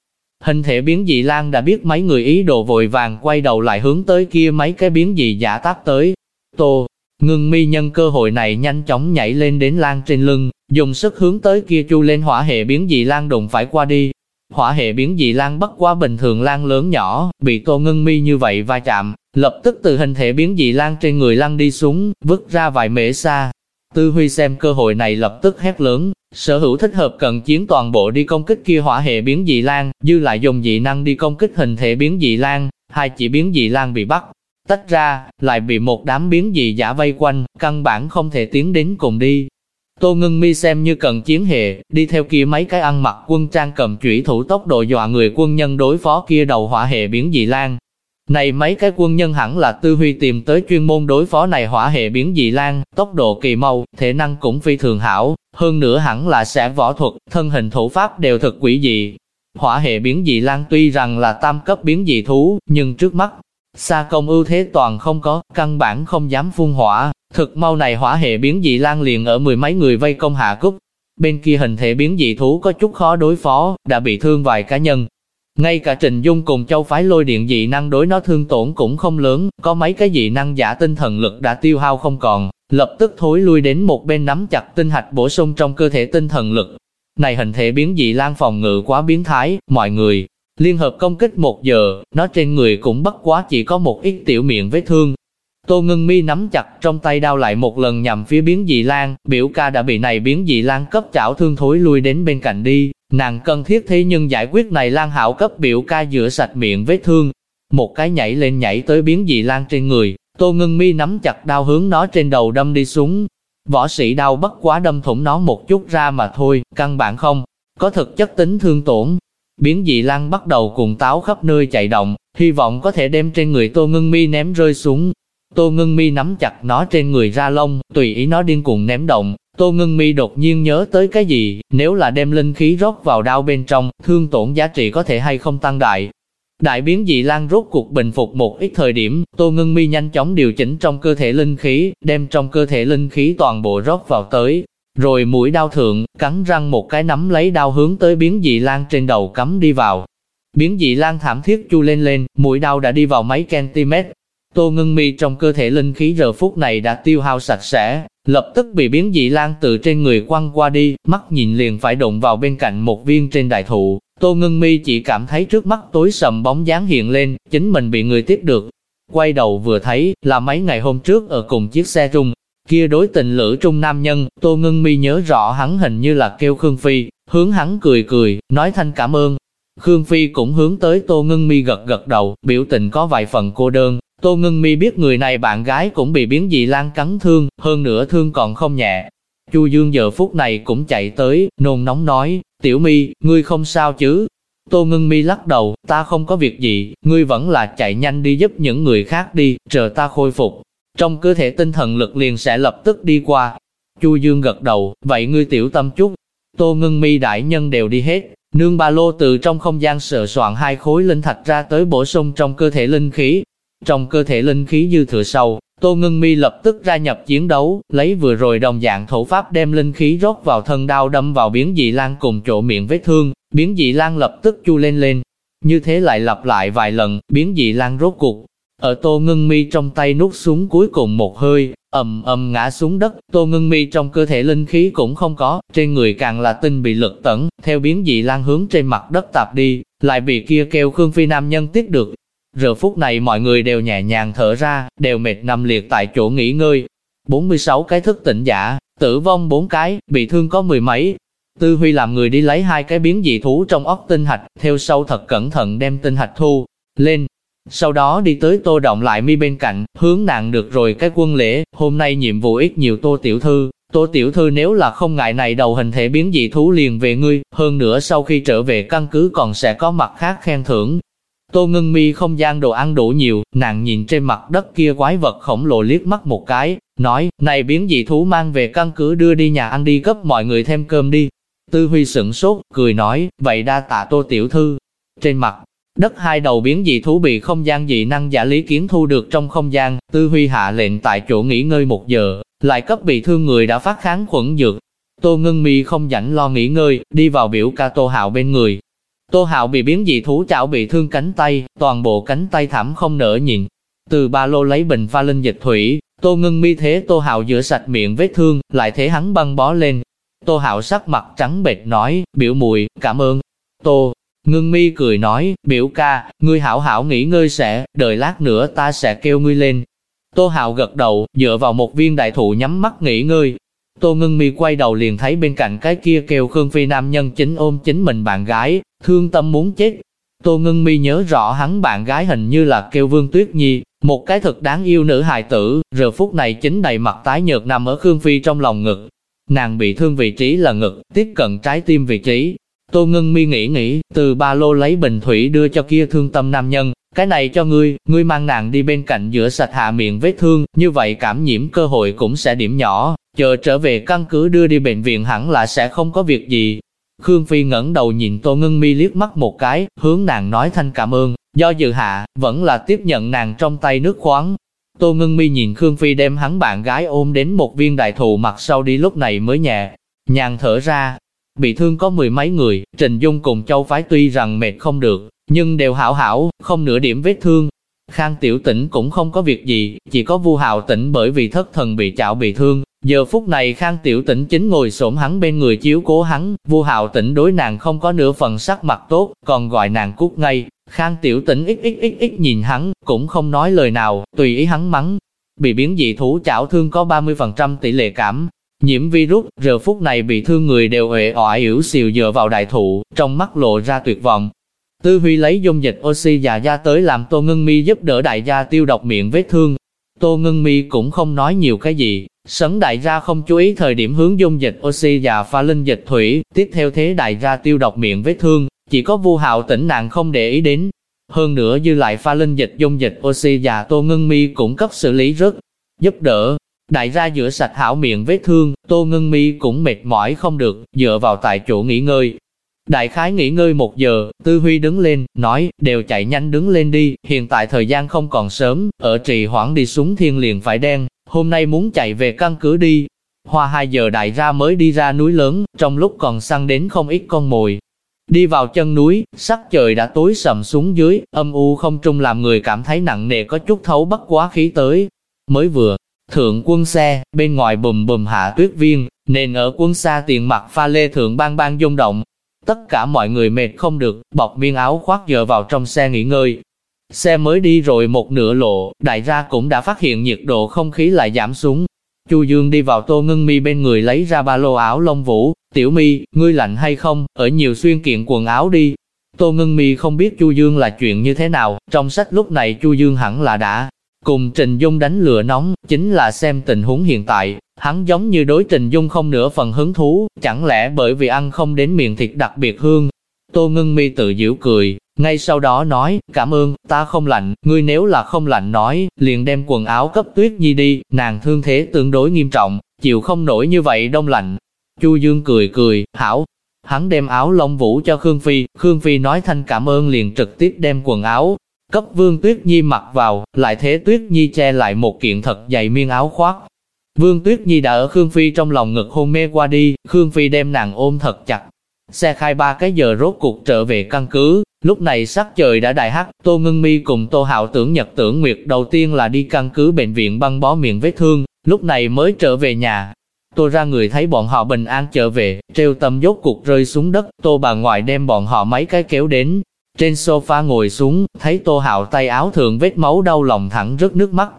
Hình thể biến dị lang đã biết mấy người ý đồ vội vàng quay đầu lại hướng tới kia mấy cái biến dị giả tác tới. Tô, ngưng mi nhân cơ hội này nhanh chóng nhảy lên đến Lan trên lưng, dùng sức hướng tới kia chu lên hỏa hệ biến dị Lan đụng phải qua đi. Hỏa hệ biến dị Lan bất quá bình thường Lan lớn nhỏ, bị tô ngưng mi như vậy va chạm, lập tức từ hình thể biến dị Lan trên người lăn đi xuống, vứt ra vài mễ xa. Tư Huy xem cơ hội này lập tức hét lớn, sở hữu thích hợp cận chiến toàn bộ đi công kích kia hỏa hệ biến dị Lan, dư lại dùng dị năng đi công kích hình thể biến dị Lan. hai chỉ biến dị Lan bị bắt. Tách ra, lại bị một đám biến dị giả vây quanh, căn bản không thể tiến đến cùng đi. Tô ngưng mi xem như cần chiến hệ, đi theo kia mấy cái ăn mặc quân trang cầm chủy thủ tốc độ dọa người quân nhân đối phó kia đầu hỏa hệ biến dị lang, này mấy cái quân nhân hẳn là tư huy tìm tới chuyên môn đối phó này hỏa hệ biến dị lan, tốc độ kỳ mau, thể năng cũng phi thường hảo, hơn nữa hẳn là sẽ võ thuật, thân hình thủ pháp đều thật quỷ dị. Hỏa hệ biến dị lan tuy rằng là tam cấp biến dị thú, nhưng trước mắt, sa công ưu thế toàn không có, căn bản không dám phun hỏa, thực mau này hỏa hệ biến dị lan liền ở mười mấy người vây công hạ cúc. Bên kia hình thể biến dị thú có chút khó đối phó, đã bị thương vài cá nhân, ngay cả Trình Dung cùng châu phái lôi điện dị năng đối nó thương tổn cũng không lớn, có mấy cái dị năng giả tinh thần lực đã tiêu hao không còn, lập tức thối lui đến một bên nắm chặt tinh hạch bổ sung trong cơ thể tinh thần lực. Này hình thể biến dị lan phòng ngự quá biến thái, mọi người liên hợp công kích một giờ, nó trên người cũng bất quá chỉ có một ít tiểu miệng vết thương. Tô ngưng mi nắm chặt trong tay đao lại một lần nhằm phía biến dị lan, biểu ca đã bị này biến dị lan cấp chảo thương thối lui đến bên cạnh đi, Nàng cần thiết thế nhưng giải quyết này Lan Hảo cấp biểu ca rửa sạch miệng vết thương. Một cái nhảy lên nhảy tới biến dị Lan trên người, Tô Ngân Mi nắm chặt đao hướng nó trên đầu đâm đi xuống. Võ sĩ đau bất quá đâm thủng nó một chút ra mà thôi, căn bản không, có thực chất tính thương tổn. Biến dị lang bắt đầu cùng táo khắp nơi chạy động, hy vọng có thể đem trên người Tô Ngân Mi ném rơi xuống. Tô Ngân Mi nắm chặt nó trên người ra lông, tùy ý nó điên cuồng ném động, Tô Ngân Mi đột nhiên nhớ tới cái gì, nếu là đem linh khí rót vào đao bên trong, thương tổn giá trị có thể hay không tăng đại. Đại biến dị lan rốt cuộc bình phục một ít thời điểm, Tô Ngân Mi nhanh chóng điều chỉnh trong cơ thể linh khí, đem trong cơ thể linh khí toàn bộ rót vào tới. Rồi mũi đao thượng, cắn răng một cái nắm lấy đao hướng tới biến dị lan trên đầu cắm đi vào. Biến dị lan thảm thiết chu lên lên, mũi đao đã đi vào mấy cm. Tô Ngân Mi trong cơ thể linh khí giờ phút này đã tiêu hao sạch sẽ, lập tức bị biến dị lan từ trên người quăng qua đi, mắt nhìn liền phải đụng vào bên cạnh một viên trên đại thụ. Tô Ngân Mi chỉ cảm thấy trước mắt tối sầm bóng dáng hiện lên, chính mình bị người tiếp được. Quay đầu vừa thấy, là mấy ngày hôm trước ở cùng chiếc xe trung, kia đối tình lữ trung nam nhân, Tô Ngân Mi nhớ rõ hắn hình như là kêu Khương Phi, hướng hắn cười cười, nói thanh cảm ơn. Khương Phi cũng hướng tới Tô Ngân Mi gật gật đầu, biểu tình có vài phần cô đơn, Tô Ngân Mi biết người này bạn gái cũng bị biến dị lan cắn thương, hơn nữa thương còn không nhẹ. Chu Dương giờ phút này cũng chạy tới, nôn nóng nói, Tiểu Mi, ngươi không sao chứ? Tô Ngân Mi lắc đầu, ta không có việc gì, ngươi vẫn là chạy nhanh đi giúp những người khác đi, chờ ta khôi phục. Trong cơ thể tinh thần lực liền sẽ lập tức đi qua. Chu Dương gật đầu, vậy ngươi tiểu tâm chút. Tô Ngân Mi đại nhân đều đi hết, nương ba lô từ trong không gian sợ soạn hai khối linh thạch ra tới bổ sung trong cơ thể linh khí, trong cơ thể linh khí dư thừa sâu, Tô Ngân Mi lập tức ra nhập chiến đấu, lấy vừa rồi đồng dạng thổ pháp đem linh khí rót vào thân đao đâm vào biến dị lan cùng chỗ miệng vết thương, biến dị lan lập tức chu lên lên. Như thế lại lặp lại vài lần, biến dị lan rốt cuộc ở Tô Ngân Mi trong tay nút xuống cuối cùng một hơi, ầm ầm ngã xuống đất, Tô Ngân Mi trong cơ thể linh khí cũng không có, trên người càng là tinh bị lực tẩn, theo biến dị lan hướng trên mặt đất tạp đi, lại bị kia kêu Khương Phi nam nhân tiếp được, Giờ phút này mọi người đều nhẹ nhàng thở ra, đều mệt nằm liệt tại chỗ nghỉ ngơi. 46 cái thức tỉnh giả, tử vong 4 cái, bị thương có mười mấy. Tư Huy làm người đi lấy hai cái biến dị thú trong óc tinh hạch, theo sau thật cẩn thận đem tinh hạch thu lên. Sau đó đi tới tô động lại mi bên cạnh, hướng nàng được rồi cái quân lễ, hôm nay nhiệm vụ ít nhiều tô tiểu thư, Tô tiểu thư nếu là không ngại này đầu hình thể biến dị thú liền về ngươi, hơn nữa sau khi trở về căn cứ còn sẽ có mặt khác khen thưởng, Tô ngưng mi không gian đồ ăn đủ nhiều, nàng nhìn trên mặt đất kia quái vật khổng lồ liếc mắt một cái, nói, này biến dị thú mang về căn cứ đưa đi nhà ăn đi cấp mọi người thêm cơm đi. Tư Huy sửng sốt, cười nói, vậy đa tạ tô tiểu thư. Trên mặt Đất hai đầu biến dị thú bị không gian dị năng giả lý kiến thu được trong không gian, tư huy hạ lệnh tại chỗ nghỉ ngơi một giờ, lại cấp bị thương người đã phát kháng khuẩn dược. Tô Ngân Mi không rảnh lo nghỉ ngơi, đi vào biểu ca Tô Hạo bên người. Tô Hạo bị biến dị thú chảo bị thương cánh tay, toàn bộ cánh tay thảm không nở nhịn Từ ba lô lấy bình pha linh dịch thủy, Tô Ngân Mi thế Tô Hạo rửa sạch miệng vết thương, lại thế hắn băng bó lên. Tô Hạo sắc mặt trắng bệch nói, biểu mùi, cảm ơn. Tô, Ngưng mi cười nói, biểu ca, ngươi hảo hảo nghỉ ngơi sẽ, đợi lát nữa ta sẽ kêu ngươi lên. Tô hạo gật đầu, dựa vào một viên đại thụ nhắm mắt nghỉ ngơi. Tô ngưng mi quay đầu liền thấy bên cạnh cái kia kêu Khương Phi nam nhân chính ôm chính mình bạn gái, thương tâm muốn chết. Tô ngưng mi nhớ rõ hắn bạn gái hình như là kêu Vương Tuyết Nhi, một cái thật đáng yêu nữ hài tử, giờ phút này chính đầy mặt tái nhợt nằm ở Khương Phi trong lòng ngực. Nàng bị thương vị trí là ngực, tiếp cận trái tim vị trí, Tô Ngân Mi nghĩ nghĩ, từ ba lô lấy bình thủy đưa cho kia thương tâm nam nhân, cái này cho ngươi, ngươi mang nàng đi bên cạnh rửa sạch hạ miệng vết thương, như vậy cảm nhiễm cơ hội cũng sẽ điểm nhỏ, chờ trở về căn cứ đưa đi bệnh viện hẳn là sẽ không có việc gì. Khương Phi ngẩng đầu nhìn Tô Ngân Mi liếc mắt một cái, hướng nàng nói thanh cảm ơn, do dự hạ, vẫn là tiếp nhận nàng trong tay nước khoáng. Tô Ngân Mi nhìn Khương Phi đem hắn bạn gái ôm đến một viên đại thụ mặt sau đi lúc này mới nhẹ, nhàng thở ra, Bị thương có mười mấy người, Trình Dung cùng Châu Phái tuy rằng mệt không được, nhưng đều hảo hảo, không nửa điểm vết thương. Khang Tiểu Tĩnh cũng không có việc gì, chỉ có Vu Hạo Tĩnh bởi vì thất thần bị chảo bị thương. Giờ phút này Khang Tiểu Tĩnh chính ngồi xổm hắn bên người chiếu cố hắn, Vu Hạo Tĩnh đối nàng không có nửa phần sắc mặt tốt, còn gọi nàng cút ngay. Khang Tiểu Tĩnh ít ít ít ít nhìn hắn, cũng không nói lời nào, tùy ý hắn mắng. Bị biến dị thú chảo thương có 30% tỷ lệ cảm, Nhiễm virus, giờ phút này bị thương người đều uể oải yếu xìu dựa vào đại thụ, trong mắt lộ ra tuyệt vọng. Tư Huy lấy dung dịch oxy già da tới làm Tô Ngân Mi giúp đỡ đại gia tiêu độc miệng vết thương. Tô Ngân Mi cũng không nói nhiều cái gì, sấn đại gia không chú ý thời điểm hướng dung dịch oxy và pha linh dịch thủy, tiếp theo thế đại gia tiêu độc miệng vết thương, chỉ có Vu Hạo tỉnh nàng không để ý đến. Hơn nữa dư lại pha linh dịch dung dịch oxy và Tô Ngân Mi cũng cấp xử lý rất giúp đỡ, Đại ra rửa sạch hảo miệng vết thương, Tô ngưng Mi cũng mệt mỏi không được, dựa vào tại chỗ nghỉ ngơi. Đại khái nghỉ ngơi một giờ, Tư Huy đứng lên, nói, đều chạy nhanh đứng lên đi, hiện tại thời gian không còn sớm, ở trì hoãn đi xuống thiên liền phải đen, hôm nay muốn chạy về căn cứ đi. Hoa hai giờ đại ra mới đi ra núi lớn, trong lúc còn săn đến không ít con mồi. Đi vào chân núi, sắc trời đã tối sầm xuống dưới, âm u không trung làm người cảm thấy nặng nề có chút thấu bất quá khí tới. Mới vừa, Thượng quân xe, bên ngoài bùm bùm hạ tuyết viên, nên ở quân xa tiền mặt pha lê thượng bang bang rung động. Tất cả mọi người mệt không được, bọc miên áo khoác dựa vào trong xe nghỉ ngơi. Xe mới đi rồi một nửa lộ, đại gia cũng đã phát hiện nhiệt độ không khí lại giảm xuống. Chu Dương đi vào tô ngưng mi bên người lấy ra ba lô áo lông vũ, tiểu mi, ngươi lạnh hay không, ở nhiều xuyên kiện quần áo đi. Tô ngưng mi không biết Chu Dương là chuyện như thế nào, trong sách lúc này Chu Dương hẳn là đã Cùng Trình Dung đánh lửa nóng, chính là xem tình huống hiện tại, hắn giống như đối Trình Dung không nửa phần hứng thú, chẳng lẽ bởi vì ăn không đến miệng thịt đặc biệt hương. Tô Ngân Mi tự giễu cười, ngay sau đó nói, cảm ơn, ta không lạnh, ngươi nếu là không lạnh nói, liền đem quần áo cấp tuyết nhi đi, nàng thương thế tương đối nghiêm trọng, chịu không nổi như vậy đông lạnh. Chu Dương cười cười, hảo, hắn đem áo lông vũ cho Khương Phi, Khương Phi nói thanh cảm ơn liền trực tiếp đem quần áo, cấp Vương Tuyết Nhi mặc vào, lại thế Tuyết Nhi che lại một kiện thật dày miên áo khoác. Vương Tuyết Nhi đã ở Khương Phi trong lòng ngực hôn mê qua đi, Khương Phi đem nàng ôm thật chặt. Xe khai ba cái giờ rốt cuộc trở về căn cứ, lúc này sắc trời đã đại hắc, Tô Ngân Mi cùng Tô Hạo tưởng nhật tưởng nguyệt đầu tiên là đi căn cứ bệnh viện băng bó miệng vết thương, lúc này mới trở về nhà. Tô ra người thấy bọn họ bình an trở về, treo tâm dốt cuộc rơi xuống đất, Tô bà ngoại đem bọn họ mấy cái kéo đến, trên sofa ngồi xuống, thấy Tô Hạo tay áo thượng vết máu đau lòng thẳng rớt nước mắt.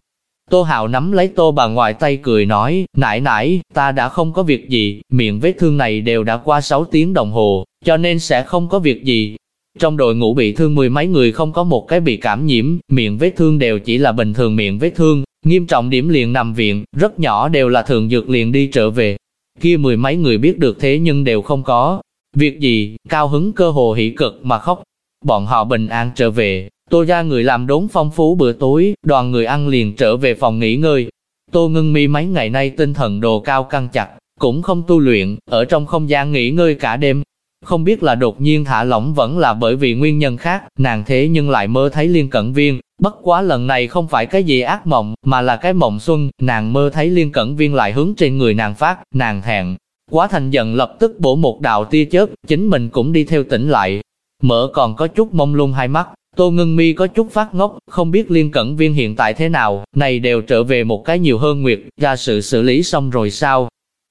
Tô Hạo nắm lấy Tô bà ngoại tay cười nói, nãy nãy, ta đã không có việc gì, miệng vết thương này đều đã qua 6 tiếng đồng hồ, cho nên sẽ không có việc gì. Trong đội ngũ bị thương mười mấy người không có một cái bị cảm nhiễm, miệng vết thương đều chỉ là bình thường miệng vết thương, nghiêm trọng điểm liền nằm viện, rất nhỏ đều là thường dược liền đi trở về. Kia mười mấy người biết được thế nhưng đều không có. Việc gì, cao hứng cơ hồ hỉ cực mà khóc, Bọn họ bình an trở về, tô ra người làm đốn phong phú bữa tối, đoàn người ăn liền trở về phòng nghỉ ngơi. Tô ngưng mi mấy ngày nay tinh thần đồ cao căng chặt, cũng không tu luyện, ở trong không gian nghỉ ngơi cả đêm. Không biết là đột nhiên thả lỏng vẫn là bởi vì nguyên nhân khác, nàng thế nhưng lại mơ thấy liên cẩn viên. Bất quá lần này không phải cái gì ác mộng, mà là cái mộng xuân, nàng mơ thấy liên cẩn viên lại hướng trên người nàng phát, nàng thẹn. Quá thành giận lập tức bổ một đạo tia chớp, chính mình cũng đi theo tỉnh lại. Mở còn có chút mông lung hai mắt, Tô Ngân Mi có chút phát ngốc, không biết liên cẩn viên hiện tại thế nào, này đều trở về một cái nhiều hơn nguyệt, ra sự xử lý xong rồi sao?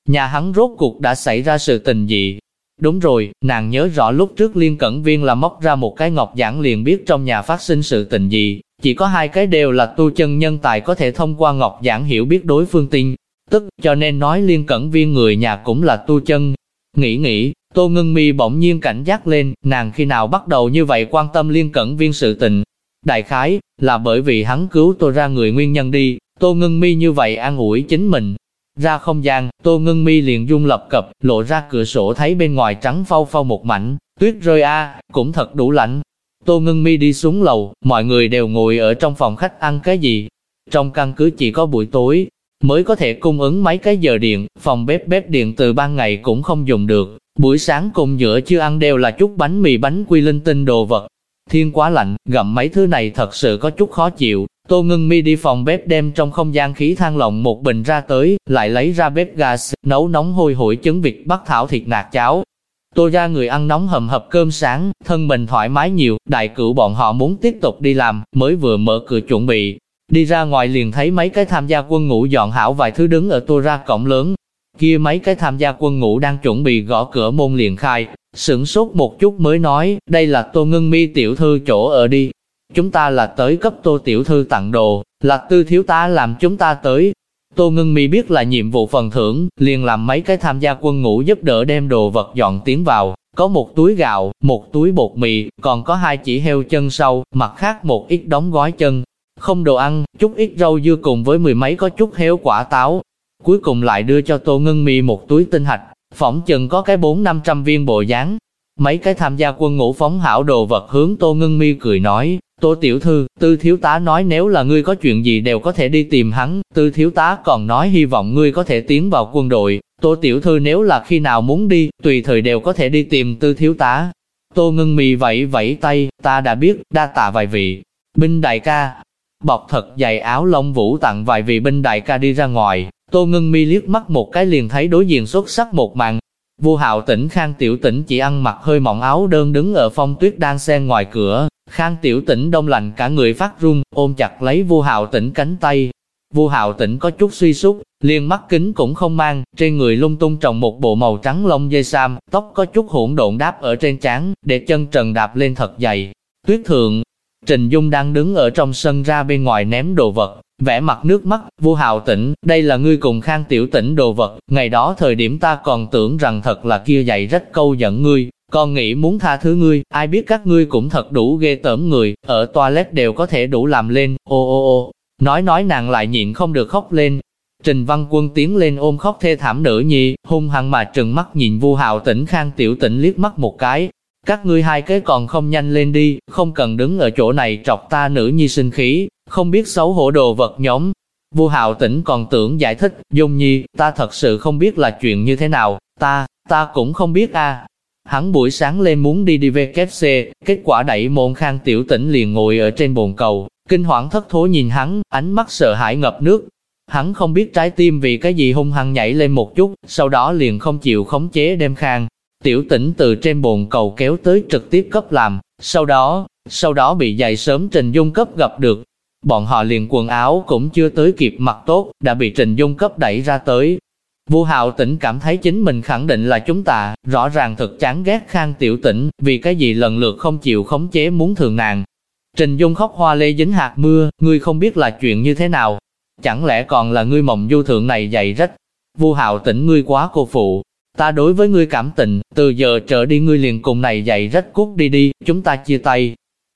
Nhà hắn rốt cuộc đã xảy ra sự tình gì? Đúng rồi, nàng nhớ rõ lúc trước liên cẩn viên là móc ra một cái ngọc giảng liền biết trong nhà phát sinh sự tình gì, chỉ có hai cái đều là tu chân nhân tài có thể thông qua ngọc giảng hiểu biết đối phương tin, tức cho nên nói liên cẩn viên người nhà cũng là tu chân. Nghĩ nghĩ, Tô Ngân Mi bỗng nhiên cảnh giác lên, nàng khi nào bắt đầu như vậy quan tâm liên cẩn viên sự tình. Đại khái, là bởi vì hắn cứu tôi ra người nguyên nhân đi, Tô Ngân Mi như vậy an ủi chính mình. Ra không gian, Tô Ngân Mi liền dung lập cập, lộ ra cửa sổ thấy bên ngoài trắng phau phau một mảnh, tuyết rơi a, cũng thật đủ lạnh. Tô Ngân Mi đi xuống lầu, mọi người đều ngồi ở trong phòng khách ăn cái gì. Trong căn cứ chỉ có buổi tối, mới có thể cung ứng mấy cái giờ điện, phòng bếp bếp điện từ ban ngày cũng không dùng được, Buổi sáng cùng giữa chưa ăn đều là chút bánh mì bánh quy linh tinh đồ vật. Thiên quá lạnh, gặm mấy thứ này thật sự có chút khó chịu. Tô ngưng mi đi phòng bếp đem trong không gian khí than lộng một bình ra tới, lại lấy ra bếp gas, nấu nóng hôi hổi trứng vịt bắc thảo thịt nạc cháo. Tô ra người ăn nóng hầm hập cơm sáng, thân mình thoải mái nhiều, đại cửu bọn họ muốn tiếp tục đi làm, mới vừa mở cửa chuẩn bị. Đi ra ngoài liền thấy mấy cái tham gia quân ngũ dọn hảo vài thứ đứng ở tô ra cổng lớn, kia mấy cái tham gia quân ngũ đang chuẩn bị gõ cửa môn liền khai, sửng sốt một chút mới nói, đây là tô ngưng mi tiểu thư chỗ ở đi. Chúng ta là tới cấp tô tiểu thư tặng đồ, là tư thiếu tá làm chúng ta tới. Tô ngưng mi biết là nhiệm vụ phần thưởng, liền làm mấy cái tham gia quân ngũ giúp đỡ đem đồ vật dọn tiến vào. Có một túi gạo, một túi bột mì, còn có hai chỉ heo chân sâu, mặt khác một ít đóng gói chân. Không đồ ăn, chút ít rau dưa cùng với mười mấy có chút héo quả táo, Cuối cùng lại đưa cho Tô Ngân Mi một túi tinh hạch, phỏng chừng có cái bốn năm trăm viên bộ dáng. Mấy cái tham gia quân ngũ phóng hảo đồ vật hướng Tô Ngân Mi cười nói, Tô Tiểu Thư, Tư Thiếu Tá nói nếu là ngươi có chuyện gì đều có thể đi tìm hắn, Tư Thiếu Tá còn nói hy vọng ngươi có thể tiến vào quân đội, Tô Tiểu Thư nếu là khi nào muốn đi, tùy thời đều có thể đi tìm Tư Thiếu Tá. Tô Ngân Mi vẫy vẫy tay, ta đã biết, đa tạ vài vị. Binh đại ca, bọc thật dày áo lông vũ tặng vài vị binh đại ca đi ra ngoài, Tô Ngân Mi liếc mắt một cái liền thấy đối diện xuất sắc một màn. Vua Hạo Tỉnh Khang Tiểu Tỉnh chỉ ăn mặc hơi mỏng áo đơn đứng ở phong tuyết đang xen ngoài cửa. Khang Tiểu Tỉnh đông lạnh cả người phát run, ôm chặt lấy Vua Hạo Tỉnh cánh tay. Vua Hạo Tỉnh có chút suy sút, liền mắt kính cũng không mang, trên người lung tung trồng một bộ màu trắng lông dây sam, tóc có chút hỗn độn đáp ở trên trán, để chân trần đạp lên thật dày. Tuyết thượng, Trình Dung đang đứng ở trong sân ra bên ngoài ném đồ vật, vẽ mặt nước mắt, Vu hào tỉnh, đây là ngươi cùng khang tiểu tỉnh đồ vật, ngày đó thời điểm ta còn tưởng rằng thật là kia dạy rất câu dẫn ngươi, còn nghĩ muốn tha thứ ngươi, ai biết các ngươi cũng thật đủ ghê tởm người, ở toilet đều có thể đủ làm lên, ô ô ô, nói nói nàng lại nhịn không được khóc lên. Trình Văn Quân tiến lên ôm khóc thê thảm nữ nhi, hung hăng mà trừng mắt nhìn Vu Hạo Tỉnh Khang Tiểu Tỉnh liếc mắt một cái. Các ngươi hai cái còn không nhanh lên đi, không cần đứng ở chỗ này trọc ta nữ nhi sinh khí, không biết xấu hổ đồ vật nhóm. Vua Hạo Tĩnh còn tưởng giải thích, Dung Nhi, ta thật sự không biết là chuyện như thế nào, ta, ta cũng không biết a. Hắn buổi sáng lên muốn đi đi WC, kết quả đẩy môn khang tiểu tỉnh liền ngồi ở trên bồn cầu, kinh hoảng thất thố nhìn hắn, ánh mắt sợ hãi ngập nước. Hắn không biết trái tim vì cái gì hung hăng nhảy lên một chút, sau đó liền không chịu khống chế đem khang. Tiểu tỉnh từ trên bồn cầu kéo tới trực tiếp cấp làm, sau đó, sau đó bị dày sớm Trình Dung cấp gặp được, Bọn họ liền quần áo cũng chưa tới kịp mặc tốt, đã bị Trình Dung cấp đẩy ra tới. Vu Hạo Tĩnh cảm thấy chính mình khẳng định là chúng ta, rõ ràng thật chán ghét Khang Tiểu Tĩnh, vì cái gì lần lượt không chịu khống chế muốn thường nàng. Trình Dung khóc hoa lê dính hạt mưa, ngươi không biết là chuyện như thế nào. Chẳng lẽ còn là ngươi mộng du thượng này dày rách. Vu Hạo Tĩnh ngươi quá cô phụ, ta đối với ngươi cảm tình, từ giờ trở đi ngươi liền cùng này dạy rách cút đi đi, chúng ta chia tay.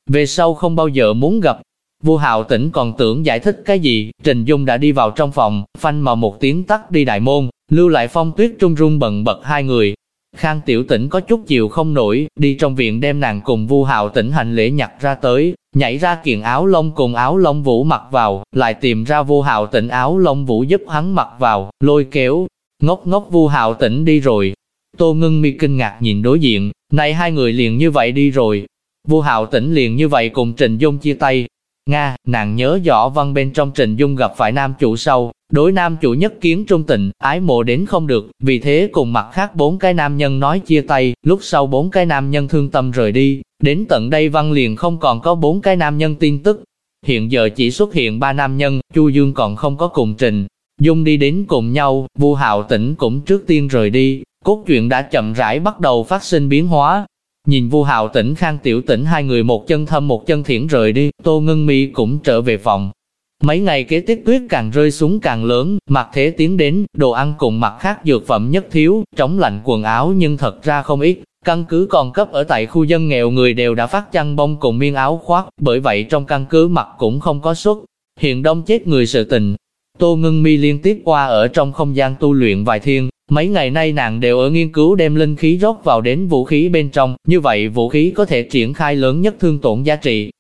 Về sau không bao giờ muốn gặp, Vua Hạo Tĩnh còn tưởng giải thích cái gì, Trình Dung đã đi vào trong phòng, phanh mà một tiếng tắt đi đại môn, lưu lại phong tuyết trung rung bận bật hai người. Khang Tiểu Tĩnh có chút chịu không nổi, đi trong viện đem nàng cùng Vu Hạo Tĩnh hành lễ nhặt ra tới, nhảy ra kiện áo lông cùng áo lông vũ mặc vào, lại tìm ra Vu Hạo Tĩnh áo lông vũ giúp hắn mặc vào, lôi kéo, ngốc ngốc Vu Hạo Tĩnh đi rồi. Tô ngưng Mi kinh ngạc nhìn đối diện, Này hai người liền như vậy đi rồi. Vu Hạo Tĩnh liền như vậy cùng Trình Dung chia tay. Nga, nàng nhớ rõ văn bên trong Trình Dung gặp phải nam chủ sau, đối nam chủ nhất kiến trung tình, ái mộ đến không được, vì thế cùng mặt khác bốn cái nam nhân nói chia tay, lúc sau bốn cái nam nhân thương tâm rời đi, đến tận đây văn liền không còn có bốn cái nam nhân tin tức. Hiện giờ chỉ xuất hiện ba nam nhân, Chu Dương còn không có cùng Trình Dung đi đến cùng nhau, Vu Hạo Tĩnh cũng trước tiên rời đi, cốt truyện đã chậm rãi bắt đầu phát sinh biến hóa. Nhìn Vu Hạo Tĩnh Khang Tiểu Tĩnh hai người một chân thâm một chân thiển rời đi, Tô Ngân Mi cũng trở về phòng. Mấy ngày kế tiếp tuyết càng rơi xuống càng lớn, mặt thế tiến đến, đồ ăn cùng mặt khác dược phẩm nhất thiếu, chống lạnh quần áo nhưng thật ra không ít, căn cứ còn cấp ở tại khu dân nghèo người đều đã phát chăn bông cùng miên áo khoác, bởi vậy trong căn cứ mặt cũng không có suất. Hiện đông chết người sự tình, Tô Ngưng Mi liên tiếp qua ở trong không gian tu luyện vài thiên, mấy ngày nay nàng đều ở nghiên cứu đem linh khí rót vào đến vũ khí bên trong, như vậy vũ khí có thể triển khai lớn nhất thương tổn giá trị.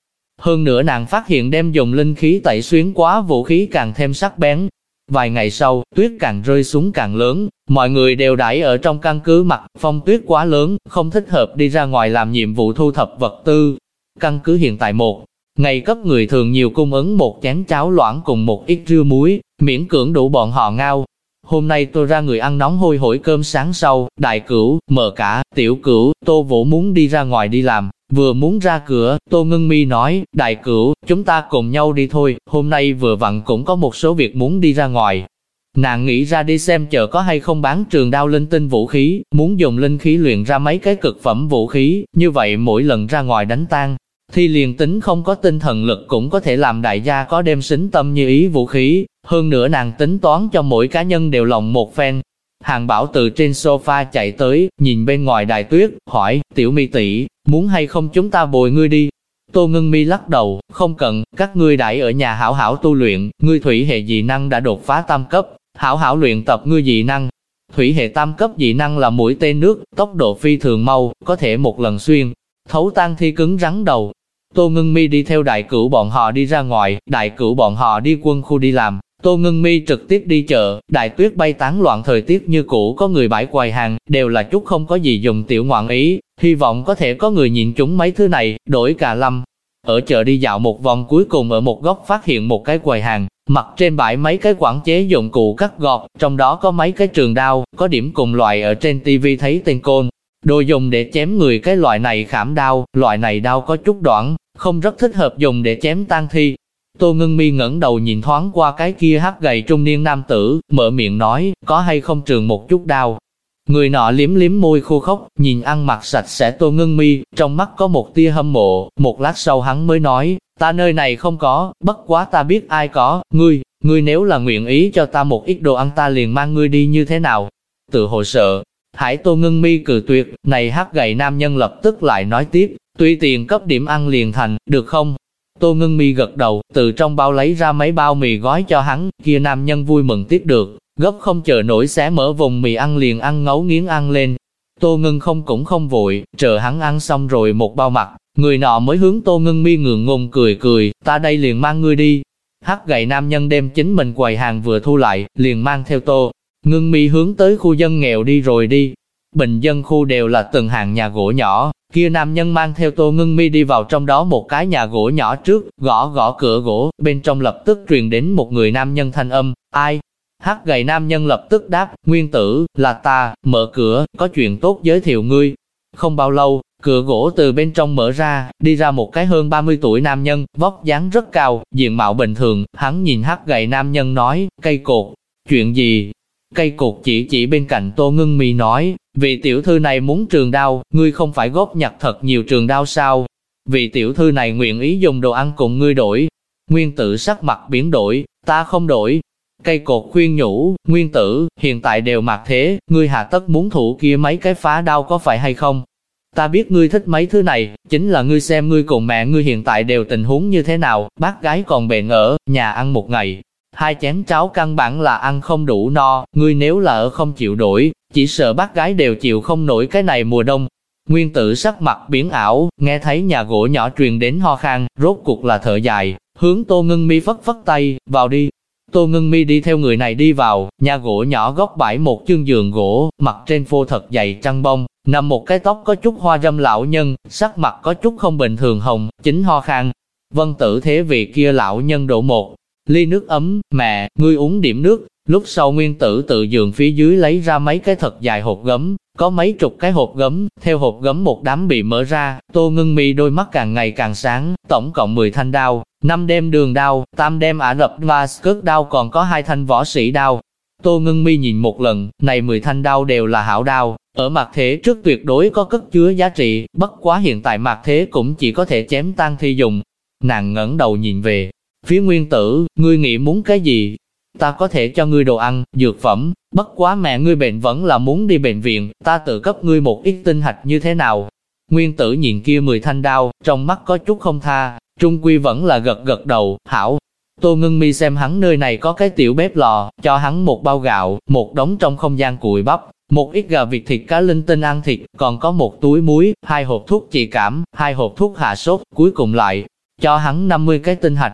Hơn nữa nàng phát hiện đem dùng linh khí tẩy xuyến quá vũ khí càng thêm sắc bén. Vài ngày sau, tuyết càng rơi xuống càng lớn, mọi người đều đãi ở trong căn cứ mặt, phong tuyết quá lớn, không thích hợp đi ra ngoài làm nhiệm vụ thu thập vật tư. Căn cứ hiện tại một Ngày cấp người thường nhiều cung ứng một chén cháo loãng cùng một ít rưa muối, miễn cưỡng đủ bọn họ ngao. Hôm nay tôi ra người ăn nóng hôi hổi cơm sáng sau, đại cửu, mở cả, tiểu cửu, tô vũ muốn đi ra ngoài đi làm, vừa muốn ra cửa, tô ngưng mi nói, đại cửu, chúng ta cùng nhau đi thôi, hôm nay vừa vặn cũng có một số việc muốn đi ra ngoài. Nàng nghĩ ra đi xem chợ có hay không bán trường đao linh tinh vũ khí, muốn dùng linh khí luyện ra mấy cái cực phẩm vũ khí, như vậy mỗi lần ra ngoài đánh tan, thì liền tính không có tinh thần lực cũng có thể làm đại gia có đêm xính tâm như ý vũ khí, hơn nữa nàng tính toán cho mỗi cá nhân đều lòng một phen. Hàng bảo từ trên sofa chạy tới, nhìn bên ngoài đài tuyết, hỏi, tiểu mi tỷ muốn hay không chúng ta bồi ngươi đi? Tô ngưng mi lắc đầu, không cần, các ngươi đãi ở nhà hảo hảo tu luyện, ngươi thủy hệ dị năng đã đột phá tam cấp, hảo hảo luyện tập ngươi dị năng. Thủy hệ tam cấp dị năng là mũi tên nước, tốc độ phi thường mau, có thể một lần xuyên, thấu tan thi cứng rắn đầu. Tô Ngân Mi đi theo đại cửu bọn họ đi ra ngoài, đại cửu bọn họ đi quân khu đi làm, Tô Ngân Mi trực tiếp đi chợ, đại tuyết bay tán loạn thời tiết như cũ có người bãi quầy hàng, đều là chút không có gì dùng tiểu ngoạn ý, hy vọng có thể có người nhìn chúng mấy thứ này, đổi cà lâm. Ở chợ đi dạo một vòng cuối cùng ở một góc phát hiện một cái quầy hàng, mặt trên bãi mấy cái quản chế dụng cụ cắt gọt, trong đó có mấy cái trường đao, có điểm cùng loại ở trên tivi thấy tên côn, Đồ dùng để chém người cái loại này khảm đao, loại này đao có chút đoạn, không rất thích hợp dùng để chém tang thi. Tô Ngân Mi ngẩng đầu nhìn thoáng qua cái kia hắc gầy trung niên nam tử, mở miệng nói, có hay không trường một chút đau Người nọ liếm liếm môi khô khốc, nhìn ăn mặc sạch sẽ Tô Ngân Mi, trong mắt có một tia hâm mộ, một lát sau hắn mới nói, ta nơi này không có, bất quá ta biết ai có, ngươi, ngươi nếu là nguyện ý cho ta một ít đồ ăn ta liền mang ngươi đi như thế nào. Tự hồ sợ, Hải Tô Ngân Mi cử tuyệt, này hắc gầy nam nhân lập tức lại nói tiếp, tuy tiền cấp điểm ăn liền thành, được không? Tô Ngân Mi gật đầu, từ trong bao lấy ra mấy bao mì gói cho hắn, kia nam nhân vui mừng tiếp được, gấp không chờ nổi xé mở vùng mì ăn liền ăn ngấu nghiến ăn lên. Tô Ngân không cũng không vội, chờ hắn ăn xong rồi một bao mặt, người nọ mới hướng Tô Ngân Mi ngượng ngùng cười cười, ta đây liền mang ngươi đi. Hắc gầy nam nhân đem chính mình quầy hàng vừa thu lại, liền mang theo Tô Ngưng mi hướng tới khu dân nghèo đi rồi đi. Bình dân khu đều là từng hàng nhà gỗ nhỏ, kia nam nhân mang theo tô ngưng mi đi vào trong đó một cái nhà gỗ nhỏ trước, gõ gõ cửa gỗ, bên trong lập tức truyền đến một người nam nhân thanh âm, ai? Hắc gầy nam nhân lập tức đáp, nguyên tử, là ta, mở cửa, có chuyện tốt giới thiệu ngươi. Không bao lâu, cửa gỗ từ bên trong mở ra, đi ra một cái hơn 30 tuổi nam nhân, vóc dáng rất cao, diện mạo bình thường, hắn nhìn hắc gầy nam nhân nói, cây cột, chuyện gì, Cây cột chỉ chỉ bên cạnh Tô Ngưng Mi nói, vị tiểu thư này muốn trường đao, ngươi không phải góp nhặt thật nhiều trường đao sao? Vị tiểu thư này nguyện ý dùng đồ ăn cùng ngươi đổi. Nguyên tử sắc mặt biến đổi, ta không đổi. Cây cột khuyên nhủ, nguyên tử, hiện tại đều mặc thế, ngươi hạ tất muốn thủ kia mấy cái phá đao có phải hay không? Ta biết ngươi thích mấy thứ này, chính là ngươi xem ngươi cùng mẹ ngươi hiện tại đều tình huống như thế nào, bác gái còn bệnh ở, nhà ăn một ngày, hai chén cháo căn bản là ăn không đủ no, ngươi nếu là ở không chịu đổi, chỉ sợ bác gái đều chịu không nổi cái này mùa đông. Nguyên tử sắc mặt biến ảo, nghe thấy nhà gỗ nhỏ truyền đến ho khan, rốt cuộc là thở dài, hướng Tô Ngân Mi phất phất tay, vào đi. Tô Ngân Mi đi theo người này đi vào, nhà gỗ nhỏ góc bãi một chương giường gỗ, mặt trên phô thật dày trăng bông, nằm một cái tóc có chút hoa râm lão nhân, sắc mặt có chút không bình thường hồng, chính ho khan. Vân tử thế vị kia lão nhân đổ một ly nước ấm, mẹ, ngươi uống điểm nước. Lúc sau nguyên tử tự giường phía dưới lấy ra mấy cái thật dài hộp gấm, có mấy chục cái hộp gấm, theo hộp gấm một đám bị mở ra, tô ngưng mi đôi mắt càng ngày càng sáng, tổng cộng 10 thanh đao, năm đem đường đao, tam đem ả rập và cước đao còn có hai thanh võ sĩ đao. Tô ngưng mi nhìn một lần, này 10 thanh đao đều là hảo đao, ở mặt thế trước tuyệt đối có cất chứa giá trị, bất quá hiện tại mặt thế cũng chỉ có thể chém tan thi dùng. Nàng ngẩng đầu nhìn về, phía nguyên tử, ngươi nghĩ muốn cái gì? Ta có thể cho ngươi đồ ăn, dược phẩm, bất quá mẹ ngươi bệnh vẫn là muốn đi bệnh viện, ta tự cấp ngươi một ít tinh hạch như thế nào? Nguyên tử nhìn kia mười thanh đao, trong mắt có chút không tha, trung quy vẫn là gật gật đầu, hảo. Tô ngưng mi xem hắn nơi này có cái tiểu bếp lò, cho hắn một bao gạo, một đống trong không gian cùi bắp, một ít gà vịt thịt cá linh tinh ăn thịt, còn có một túi muối, hai hộp thuốc trị cảm, hai hộp thuốc hạ sốt, cuối cùng lại, cho hắn 50 cái tinh hạch,